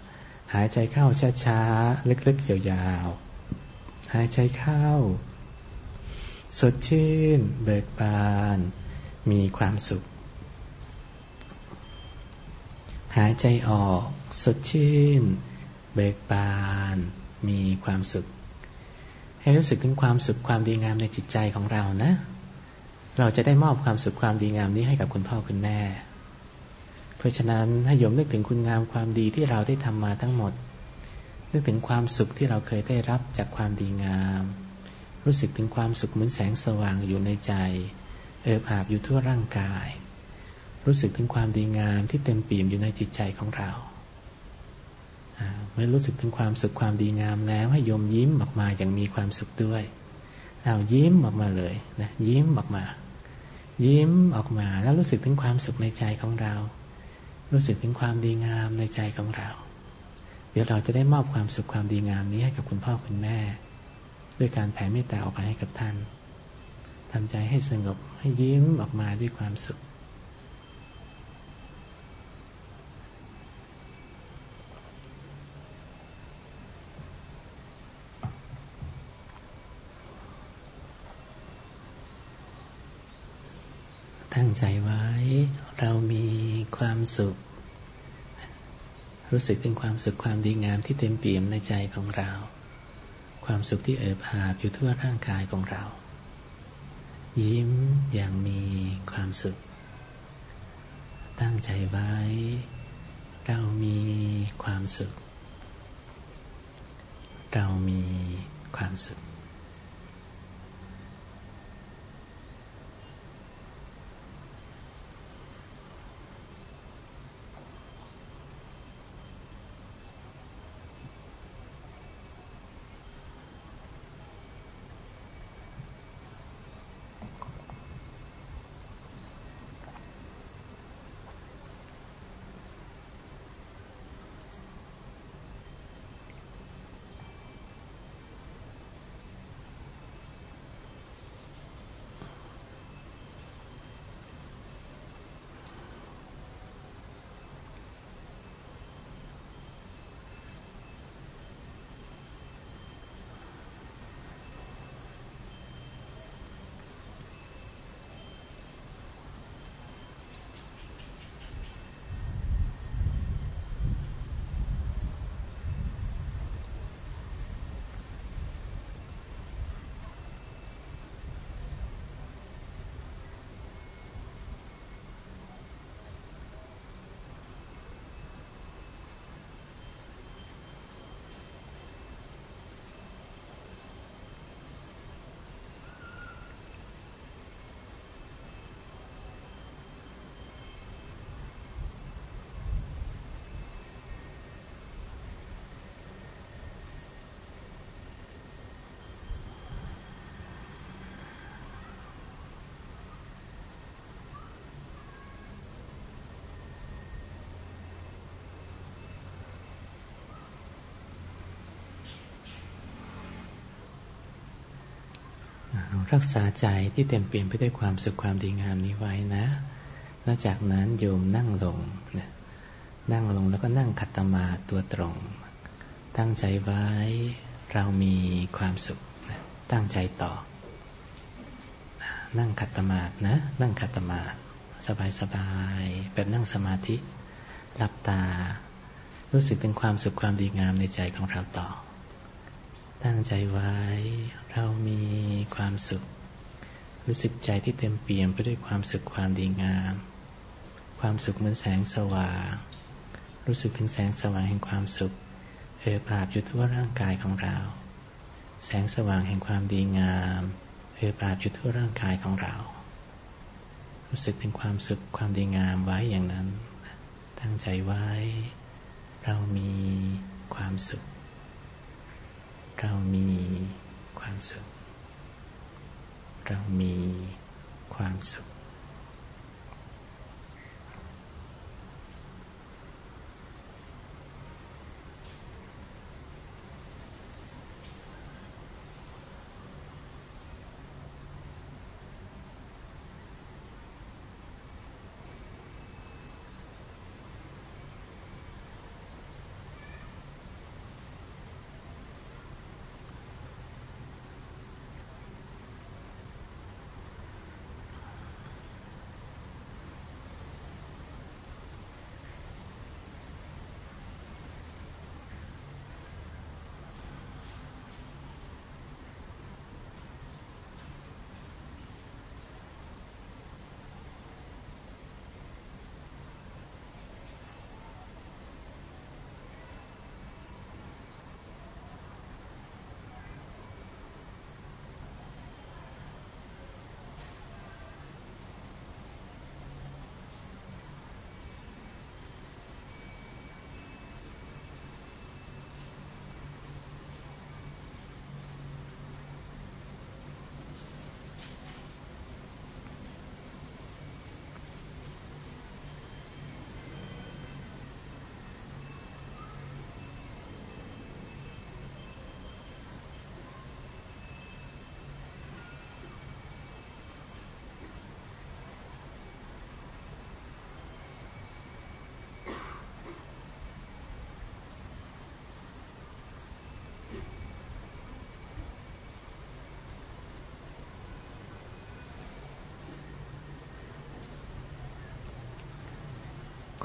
ำหายใจเข้าช้าๆลึกๆยาวๆหายใจเข้า สดชื่น เบิกบาน มีความสุข หายใจออก สดชื่น เบิกบาน มีความสุข ให้รู้สึกถึงความสุขความดีงามในจิตใจของเรานะ เราจะได้มอบความสุขความดีงามนี้ให้กับคุณพ่อคุณแม่ เพราะฉะนั้นให้โยมนึกถึงคุณงามความดีที่เราได้ทำมาทั้งหมด นึกถึงความสุขที่เราเคยได้รับจากความดีงาม รู้สึกถึงความสุขเหมือนแสงสว่างอยู่ในใจ เอิบอาบอยู่ทั่วร่างกาย รู้สึกถึงความดีงามที่เต็มปี่ยมอยู่ในจิตใจของเราเมื่อรู้สึกถึงความสุขความดีงามแล้วให้โยมยิ้มออกมาอย่างมีความสุขด้วยเอายิ้มออกมาเลยนะยิ้มออกมา ยิ้มออกมาแล้วรู้สึกถึงความสุขในใจของเรา รู้สึกถึงความดีงามในใจของเรา เดี๋ยวเราจะได้มอบความสุขความดีงามนี้ให้กับคุณพ่อคุณแม่ ด้วยการแผ่เมตตาออกไปให้กับท่านทำใจให้สงบให้ยิ้มออกมาด้วยความสุข ตั้งใจไว้เรามีความสุข รู้สึกถึงความสุขความดีงามที่เต็มเปี่ยมในใจของเรา ความสุขที่เอิบอาบอยู่ทั่วร่างกายของเรา ยิ้มอย่างมีความสุข ตั้งใจไว้ เรามีความสุข เรามีความสุข รักษาใจที่เต็มเปี่ยมไปด้วยความสุขความดีงามนี้ไว้นะ แล้วจากนั้นโยมนั่งลงนะนั่งลงแล้วก็นั่งขัตมาตัวตรง ตั้งใจไว้เรามีความสุขนะตั้งใจต่อ นั่งขัตมาดนะ นั่งขัตมาดสบายสบายแบบนั่งสมาธิหลับตา รู้สึกถึงความสุขความดีงามในใจของเราต่อ ตั้งใจไว้ เรามีความสุข รู้สึกใจที่เต็มเปี่ยมไปด้วยความสุขความดีงาม ความสุขเหมือนแสงสว่าง รู้สึกถึงแสงสว่างแห่งความสุข เอ่อปราบอยู่ทั่วร่างกายของเรา แสงสว่างแห่งความดีงามเอ่อปราบอยู่ทั่วร่างกายของเรา รู้สึกถึงความสุขความดีงามไว้อย่างนั้น ตั้งใจไว้ เรามีความสุข เรามีความสุข เรามีความสุข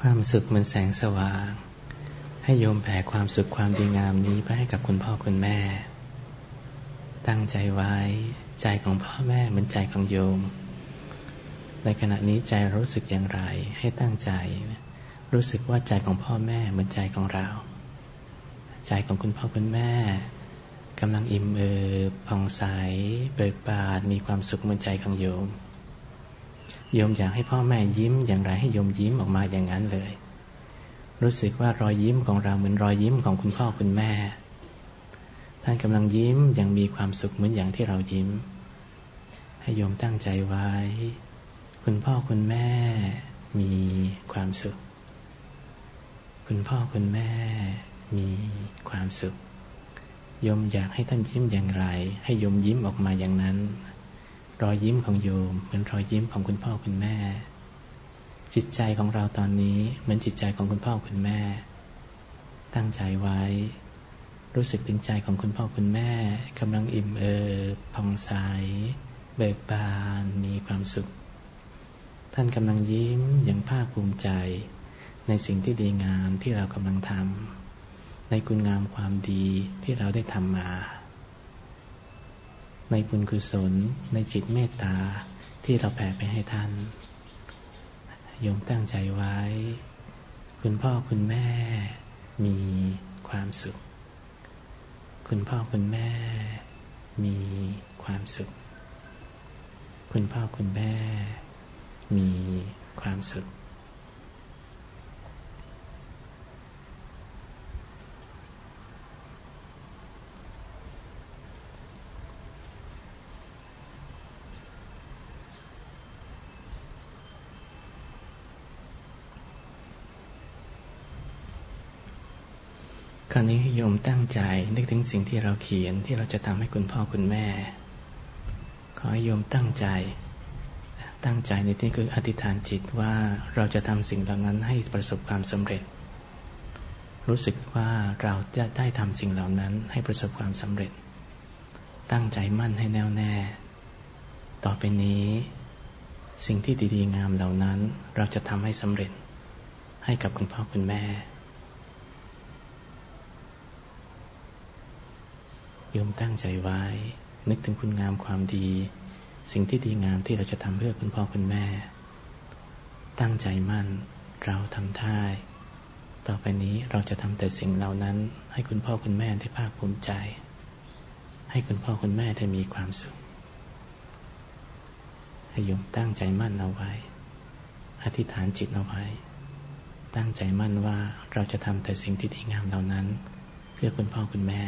ความสุขเหมือนแสงสว่าง ให้โยมแผ่ความสุขความดีงามนี้ไปให้กับคุณพ่อคุณแม่ ตั้งใจไว้ ใจของพ่อแม่เหมือนใจของโยม ในขณะนี้ใจรู้สึกอย่างไร ให้ตั้งใจ รู้สึกว่าใจของพ่อแม่เหมือนใจของเรา ใจของคุณพ่อคุณแม่กำลังอิ่มเอิบผ่องใสเบิกบานมีความสุขเหมือนใจของโยม โยมอยากให้พ่อแม่ยิ้มอย่างไรให้โยมยิ้มออกมาอย่างนั้นเลย รู้สึกว่ารอยยิ้มของเราเหมือนรอยยิ้มของคุณพ่อคุณแม่ ท่านกำลังยิ้มอย่างมีความสุขเหมือนอย่างที่เรายิ้ม ให้โยมตั้งใจไว้ คุณพ่อคุณแม่มีความสุข คุณพ่อคุณแม่มีความสุขโยมอยากให้ท่านยิ้มอย่างไร ให้โยมยิ้มออกมาอย่างนั้น รอยยิ้มของโยม เหมือนรอยยิ้มของคุณพ่อคุณแม่ จิตใจของเราตอนนี้เหมือนจิตใจของคุณพ่อคุณแม่ ตั้งใจไว้ รู้สึกถึงใจของคุณพ่อคุณแม่กำลังอิ่มเอิบผ่องใส เบิกบานมีความสุข ท่านกำลังยิ้มอย่างภาคภูมิใจ ในสิ่งที่ดีงามที่เรากำลังทำในคุณงามความดีที่เราได้ทำมา ในบุญกุศล ในจิตเมตตาที่เราแผ่ไปให้ท่านโยมตั้งใจไว้ คุณพ่อคุณแม่มีความสุข คุณพ่อคุณแม่มีความสุข คุณพ่อคุณแม่มีความสุขราวนี้โยม ตั้งใจ นึกถึงสิ่งที่เราเขียนที่เราจะทำให้คุณพ่อคุณแม่ ขอให้โยมตั้งใจ ตั้งใจในที่คืออธิษฐานจิตว่าเราจะทำสิ่งเหล่านั้นให้ประสบความสำเร็จ รู้สึกว่าเราจะได้ทำสิ่งเหล่านั้นให้ประสบความสำเร็จ ตั้งใจมั่นให้แน่วแน่ ต่อไปนี้ สิ่งที่ดีๆงามเหล่านั้น เราจะทำให้สำเร็จ ให้กับคุณพ่อคุณแม่ ยมตั้งใจไว้ นึกถึงคุณงามความดี สิ่งที่ดีงามที่เราจะทำเพื่อคุณพ่อคุณแม่ ตั้งใจมั่น เราทำได้ต่อไปนี้เราจะทำแต่สิ่งเหล่านั้น ให้คุณพ่อคุณแม่ได้ภาคภูมิใจ ให้คุณพ่อคุณแม่ได้มีความสุขให้โยมตั้งใจมั่นเอาไว้ อธิษฐานจิตเอาไว้ ตั้งใจมั่นว่าเราจะทำแต่สิ่งที่ดีงามเหล่านั้น เพื่อคุณพ่อคุณแม่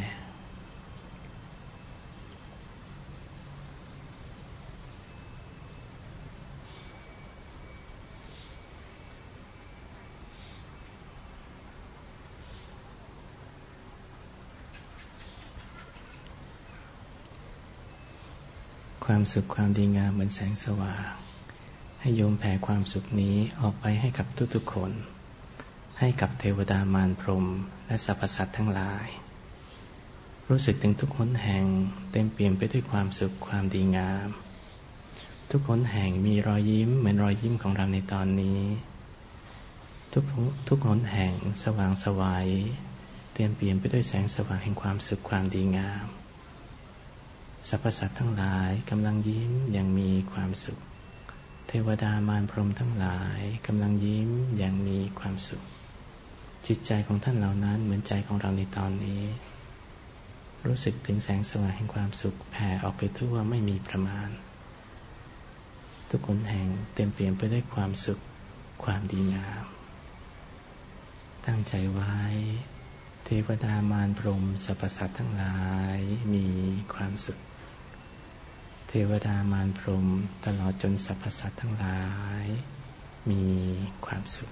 ความสุขความดีงามเหมือนแสงสว่าง ให้โยมแผ่ความสุขนี้ออกไปให้กับทุกๆคน ให้กับเทวดามารพรมและสรรพสัตว์ทั้งหลาย รู้สึกถึงทุกคนแห่งเต็มเปี่ยมไปด้วยความสุขความดีงาม ทุกคนแห่งมีรอยยิ้มเหมือนรอยยิ้มของเราในตอนนี้ ทุกทุกคนแห่งสว่างสวยัยเต็มเปี่ยมไปด้วยแสงสว่างแห่งความสุขความดีงาม สรรพสัตว์ทั้งหลายกำลังยิ้มอย่างมีความสุข เทวดามารพรหมทั้งหลายกำลังยิ้มอย่างมีความสุข จิตใจของท่านเหล่านั้นเหมือนใจของเราในตอนนี้ รู้สึกถึงแสงสว่างแห่งความสุขแผ่ออกไปทั่วไม่มีประมาณ ทุกคนแห่งเต็มเปี่ยมไปด้วยความสุขความดีงาม ตั้งใจไว้เทวดามารพรหมสรรพสัตว์ทั้งหลายมีความสุข เทวดามารพรมตลอดจนสรรพสัตว์ทั้งหลาย มีความสุข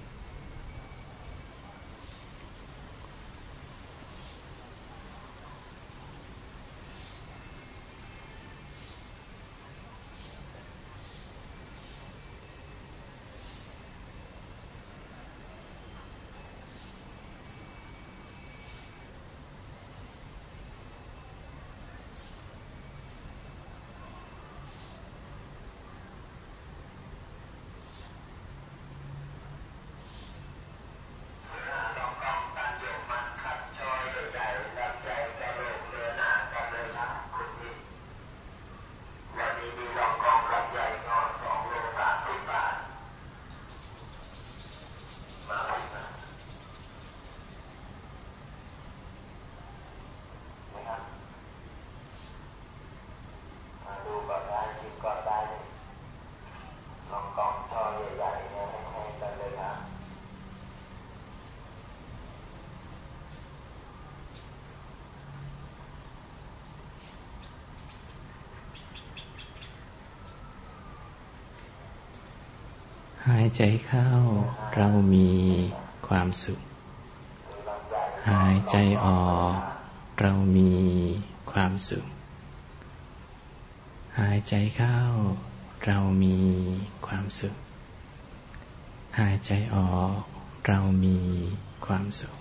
ใจเข้า เรามีความสุข หายใจออก เรามีความสุข หายใจเข้า เรามีความสุข หายใจออก เรามีความสุข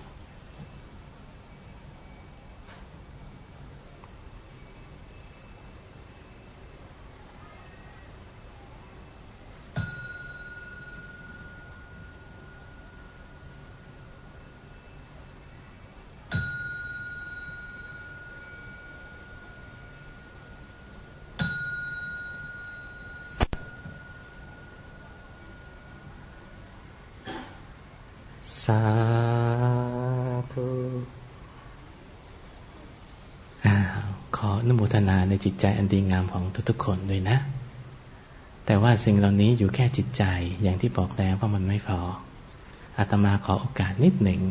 สาธุขออนุโม ในจิตใจอันดีงามของทุกๆคนด้วยนะ แต่ว่าสิ่งเหล่านี้อยู่แค่จิตใจอย่างที่บอกแล้วว่ามันไม่พออาตมาขอโอกาสนิดหนึ่ง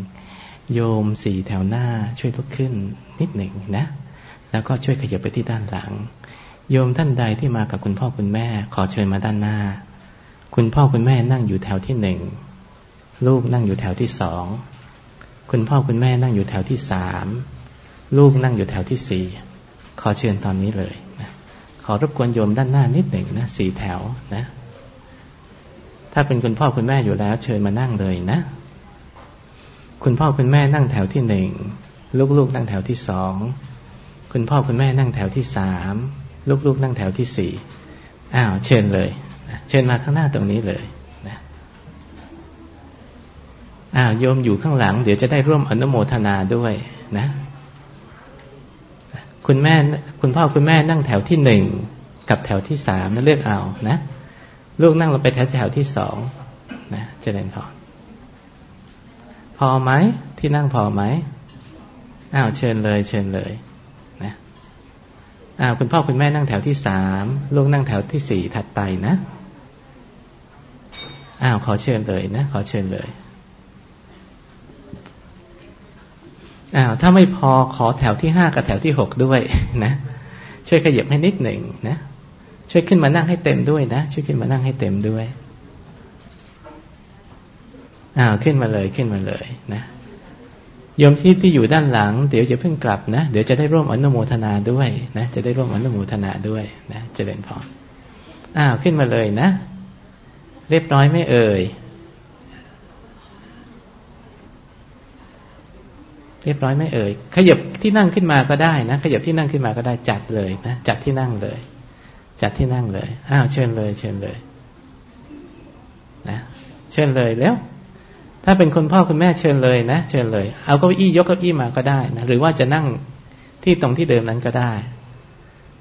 โยมสี่แถวหน้าช่วยลุกขึ้นนิดหนึ่งนะ แล้วก็ช่วยขยับไปที่ด้านหลัง โยมท่านใดที่มากับคุณพ่อคุณแม่ ขอเชิญมาด้านหน้า คุณพ่อคุณแม่นั่งอยู่แถวที่หนึ่งลูกนั่งอยู่แถวที่สองคุณพ่อคุณแม่นั่งอยู่แถวที่สามลูกนั่งอยู่แถวที่สี่ อเชิญตอนนี้เลยนะขอรบกวนโยมด้านหน้านิดหนึ่งนะสี่แถวนะ ถ้าเป็นคุณพ่อคุณแม่อยู่แล้ว เชิญมานั่งเลยนะ คุณพ่อคุณแม่นั่งแถวที่หนึ่งลูกๆนั่งแถวที่สองคุณพ่อคุณแม่นั่งแถวที่สามลูกๆนั่งแถวที่สี่อ้าวเชิญเลยนะเชิญมาข้างหน้าตรงนี้เลยอ้าวโยมอยู่ข้างหลัง เดี๋ยวจะได้ร่วมอนุโมทนาด้วยนะ คุณแม่ คุณพ่อคุณแม่นั่งแถวที่หนึ่งกับแถวที่สามนะเลือกเอานะลูกนั่งลงไปแถวแถวที่สองนะเจริญพรพอไหมที่นั่งพอไหมอ้าวเชิญเลย เชิญเลยนะอ้าวคุณพ่อคุณแม่นั่งแถวที่สามลูกนั่งแถวที่สี่ถัดไปนะอ้าวขอเชิญเลยนะขอเชิญเลย อ้าวถ้าไม่พอขอแถวที่ห้ากับแถวที่หกด้วยนะ ช่วยขยับให้นิดหนึ่งนะช่วยขึ้นมานั่งให้เต็มด้วยนะช่วยขึ้นมานั่งให้เต็มด้วยอ้าวขึ้นมาเลยขึ้นมาเลยนะโยมที่ที่อยู่ด้านหลัง เดี๋ยวจะเพิ่งกลับนะ เดี๋ยวจะได้ร่วมอนุโมทนาด้วยนะ จะได้ร่วมอนุโมทนาด้วยนะจะเป็นพออ้าวขึ้นมาเลยนะ เรียบร้อยไม่เอ่ย เรียบร้อยไหมเอ่ย ขยับที่นั่งขึ้นมาก็ได้นะขยับที่นั่งขึ้นมาก็ได้จัดเลยนะจัดที่นั่งเลย จัดที่นั่งเลยอ้าวเชิญเลย เชิญเลย นะเชิญเลยแล้ว ถ้าเป็นคนพ่อคุณแม่เชิญเลยนะเชิญเลย เอาเก้าอี้ยกเก้าอี้มาก็ได้นะหรือว่าจะนั่งที่ตรงที่เดิมนั้นก็ได้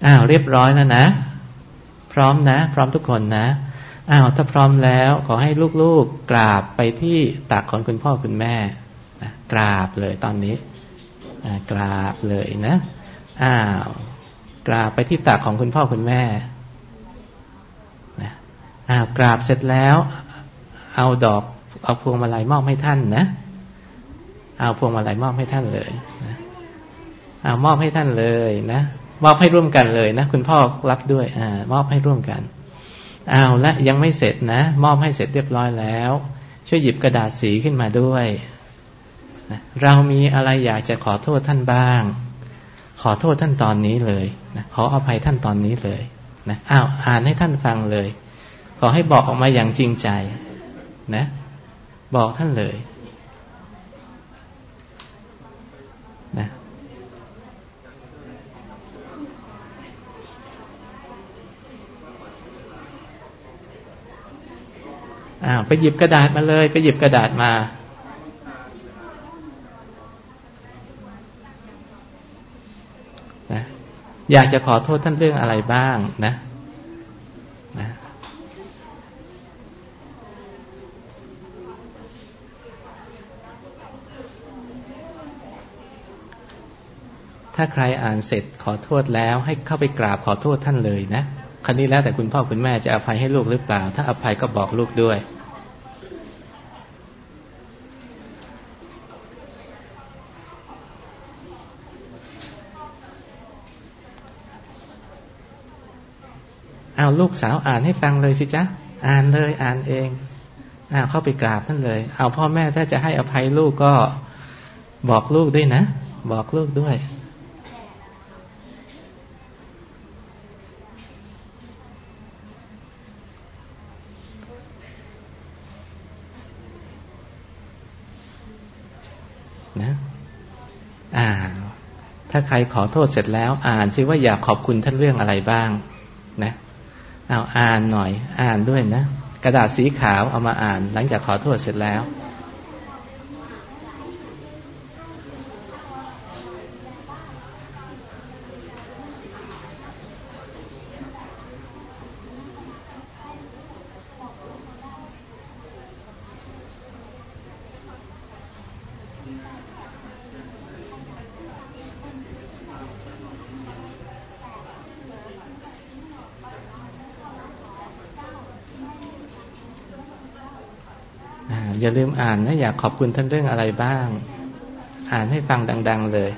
อ้าวเรียบร้อยแล้วนะพร้อมนะ พร้อมทุกคนนะอ้าวถ้าพร้อมแล้ว ขอให้ลูกๆกราบไปที่ตักของคุณพ่อคุณแม่ กราบเลยตอนนี้กราบเลยนะอ้าวกราบไปที่ตักของคุณพ่อคุณแม่นะอ้าวกราบเสร็จแล้ว เอาดอกเอาพวงมาลัยมอบให้ท่านนะ เอาพวงมาลัยมอบให้ท่านเลยนะเอามอบให้ท่านเลยนะมอบให้ร่วมกันเลยนะคุณพ่อรับด้วยอ่ามอบให้ร่วมกันเอาและยังไม่เสร็จนะ มอบให้เสร็จเรียบร้อยแล้ว ช่วยหยิบกระดาษสีขึ้นมาด้วย นะเรามีอะไรอยากจะขอโทษท่านบ้าง ขอโทษท่านตอนนี้เลยนะขออภัยท่านตอนนี้เลยนะอ้าวอ่านให้ท่านฟังเลย ขอให้บอกออกมาอย่างจริงใจ นะ บอกท่านเลยนะอ้าวไปหยิบกระดาษมาเลย ไปหยิบกระดาษมา อยากจะขอโทษท่านเรื่องอะไรบ้างนะนะถ้าใครอ่านเสร็จขอโทษแล้วให้เข้าไปกราบขอโทษท่านเลยนะคันนี้แล้วแต่คุณพ่อคุณแม่จะอภัยให้ลูกหรือเปล่า ถ้าอภัยก็บอกลูกด้วย เอาลูกสาวอ่านให้ฟังเลยสิจ๊ะอ่านเลยอ่านเองอ้าเข้าไปกราบท่านเลย เอาพ่อแม่ถ้าจะให้อภัยลูกก็บอกลูกด้วยนะ บอกลูกด้วยนะอ่า ถ้าใครขอโทษเสร็จแล้ว อ่านซิว่าอยากขอบคุณท่านเรื่องอะไรบ้าง นะ เอาอ่านหน่อย อ่านด้วยนะ กระดาษสีขาวเอามาอ่าน หลังจากขอโทษเสร็จแล้ว อย่าลืมอ่านนะอยากขอบคุณท่านเรื่องอะไรบ้าง อ่านให้ฟังดัง ๆ เลย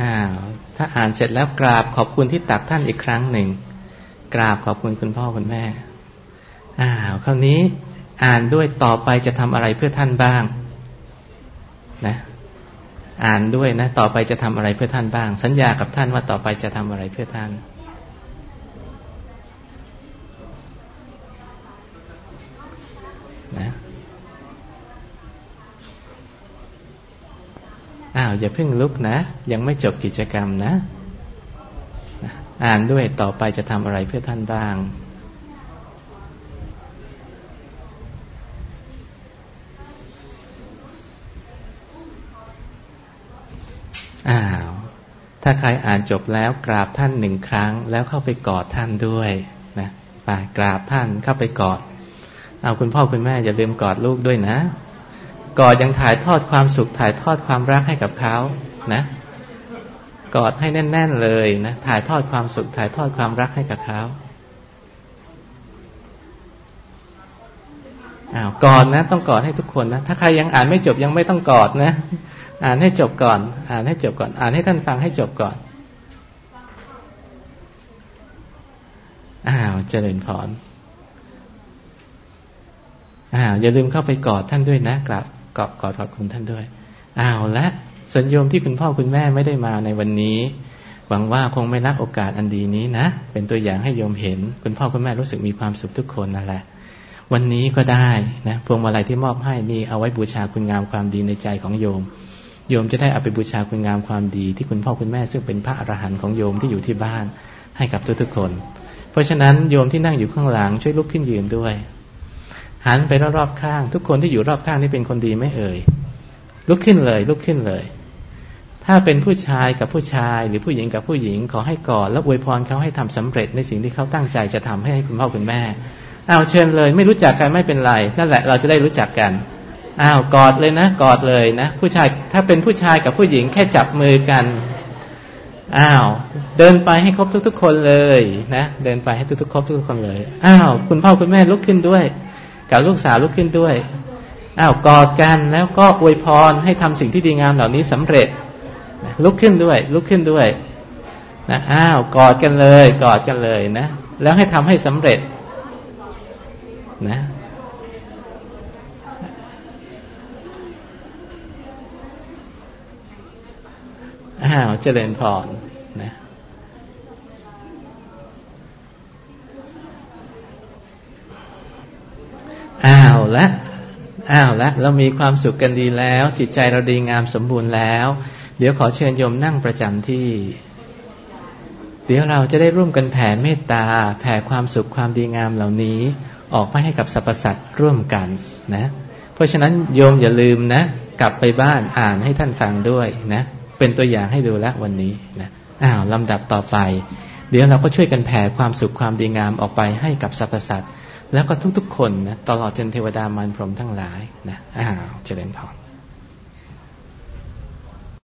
อ้าวถ้าอ่านเสร็จแล้วกราบขอบคุณที่ตักท่านอีกครั้งหนึ่ง กราบขอบคุณคุณพ่อคุณแม่ คราวนี้อ่านด้วยต่อไปจะทำอะไรเพื่อท่านบ้างนะอ่านด้วยนะ ต่อไปจะทำอะไรเพื่อท่านบ้าง สัญญากับท่านว่าต่อไปจะทำอะไรเพื่อท่านนะอ้าวอย่าเพิ่งลุกนะ ยังไม่จบกิจกรรมนะ อ่านด้วยต่อไปจะทำอะไรเพื่อท่านบ้างอ้าว ถ้าใครอ่านจบแล้วกราบท่านหนึ่งครั้ง แล้วเข้าไปกอดท่านด้วยนะไปกราบท่านเข้าไปกอด เอาคุณพ่อคุณแม่อย่าลืมกอดลูกด้วยนะกอดยังถ่ายทอดความสุขถ่ายทอดความรักให้กับเขานะกอดให้แน่น ๆ เลยนะถ่ายทอดความสุขถ่ายทอดความรักให้กับเขาอ้าวกอดนะ ต้องกอดให้ทุกคนนะถ้าใครยังอ่านไม่จบยังไม่ต้องกอดนะ อ่านให้จบก่อน อ่านให้จบก่อน อ่านให้ท่านฟังให้จบก่อน อ้าวเจริญพรอ้าวอย่าลืมเข้าไปกอดท่านด้วยนะกราบกอดกอดขอบคุณท่านด้วย อ้าวและส่วนโยมที่คุณพ่อคุณแม่ไม่ได้มาในวันนี้ หวังว่าคงไม่รักโอกาสอันดีนี้นะ เป็นตัวอย่างให้โยมเห็น คุณพ่อคุณแม่รู้สึกมีความสุขทุกคนนั่นแหละวันนี้ก็ได้นะพวงมาลัยที่มอบให้นี่เอาไว้บูชาคุณงามความดีในใจของโยม โยมจะได้เอาไปบูชาคุณงามความดี ที่คุณพ่อคุณแม่ซึ่งเป็นพระอรหันต์ของโยมที่อยู่ที่บ้านให้กับทุกๆคน เพราะฉะนั้นโยมที่นั่งอยู่ข้างหลังช่วยลุกขึ้นยืนด้วย หันไปรอบๆข้าง ทุกคนที่อยู่รอบข้างนี่เป็นคนดีไม่เอ่ย ลุกขึ้นเลย ลุกขึ้นเลย ถ้าเป็นผู้ชายกับผู้ชาย หรือผู้หญิงกับผู้หญิงขอให้กอดแล้วอวยพรเขาให้ทำสำเร็จในสิ่งที่เขาตั้งใจจะทำให้คุณพ่อคุณแม่เอาเชิญเลย ไม่รู้จักกันไม่เป็นไรนั่นแหละเราจะได้รู้จักกัน อ้าวกอดเลยนะกอดเลยนะผู้ชายถ้าเป็นผู้ชายกับผู้หญิงแค่จับมือกันอ้าว เดินไปให้ครบทุก ๆ คนเลยนะเดินไปให้ทุกๆครบทุกๆคนเลยอ้าว คุณพ่อคุณแม่ลุกขึ้นด้วย กับลูกสาวลุกขึ้นด้วยอ้าวกอดกันแล้วก็อวยพรให้ทำสิ่งที่ดีงามเหล่านี้สำเร็จลุกขึ้นด้วย ลุกขึ้นด้วยนะอ้าวกอดกันเลย กอดกันเลยนะแล้วให้ทำให้สำเร็จนะ อ้าวเจริญพรนะอ้าวละอ้าวละเรามีความสุขกันดีแล้ว จิตใจเราดีงามสมบูรณ์แล้ว เดี๋ยวขอเชิญโยมนั่งประจำที่ เดี๋ยวเราจะได้ร่วมกันแผ่เมตตา แผ่ความสุขความดีงามเหล่านี้ ออกไปให้กับสรรพสัตว์ร่วมกันนะ เพราะฉะนั้นโยมอย่าลืมนะ กลับไปบ้านอ่านให้ท่านฟังด้วยนะ เป็นตัวอย่างให้ดูแล้ววันนี้นะอ้าวลำดับต่อไป เดี๋ยวเราก็ช่วยกันแผ่ความสุขความดีงามออกไปให้กับสรรพสัตว์แล้วก็ทุกๆคนนะตลอดจนเทวดามารพรหมทั้งหลายนะอ้าวเจริญพร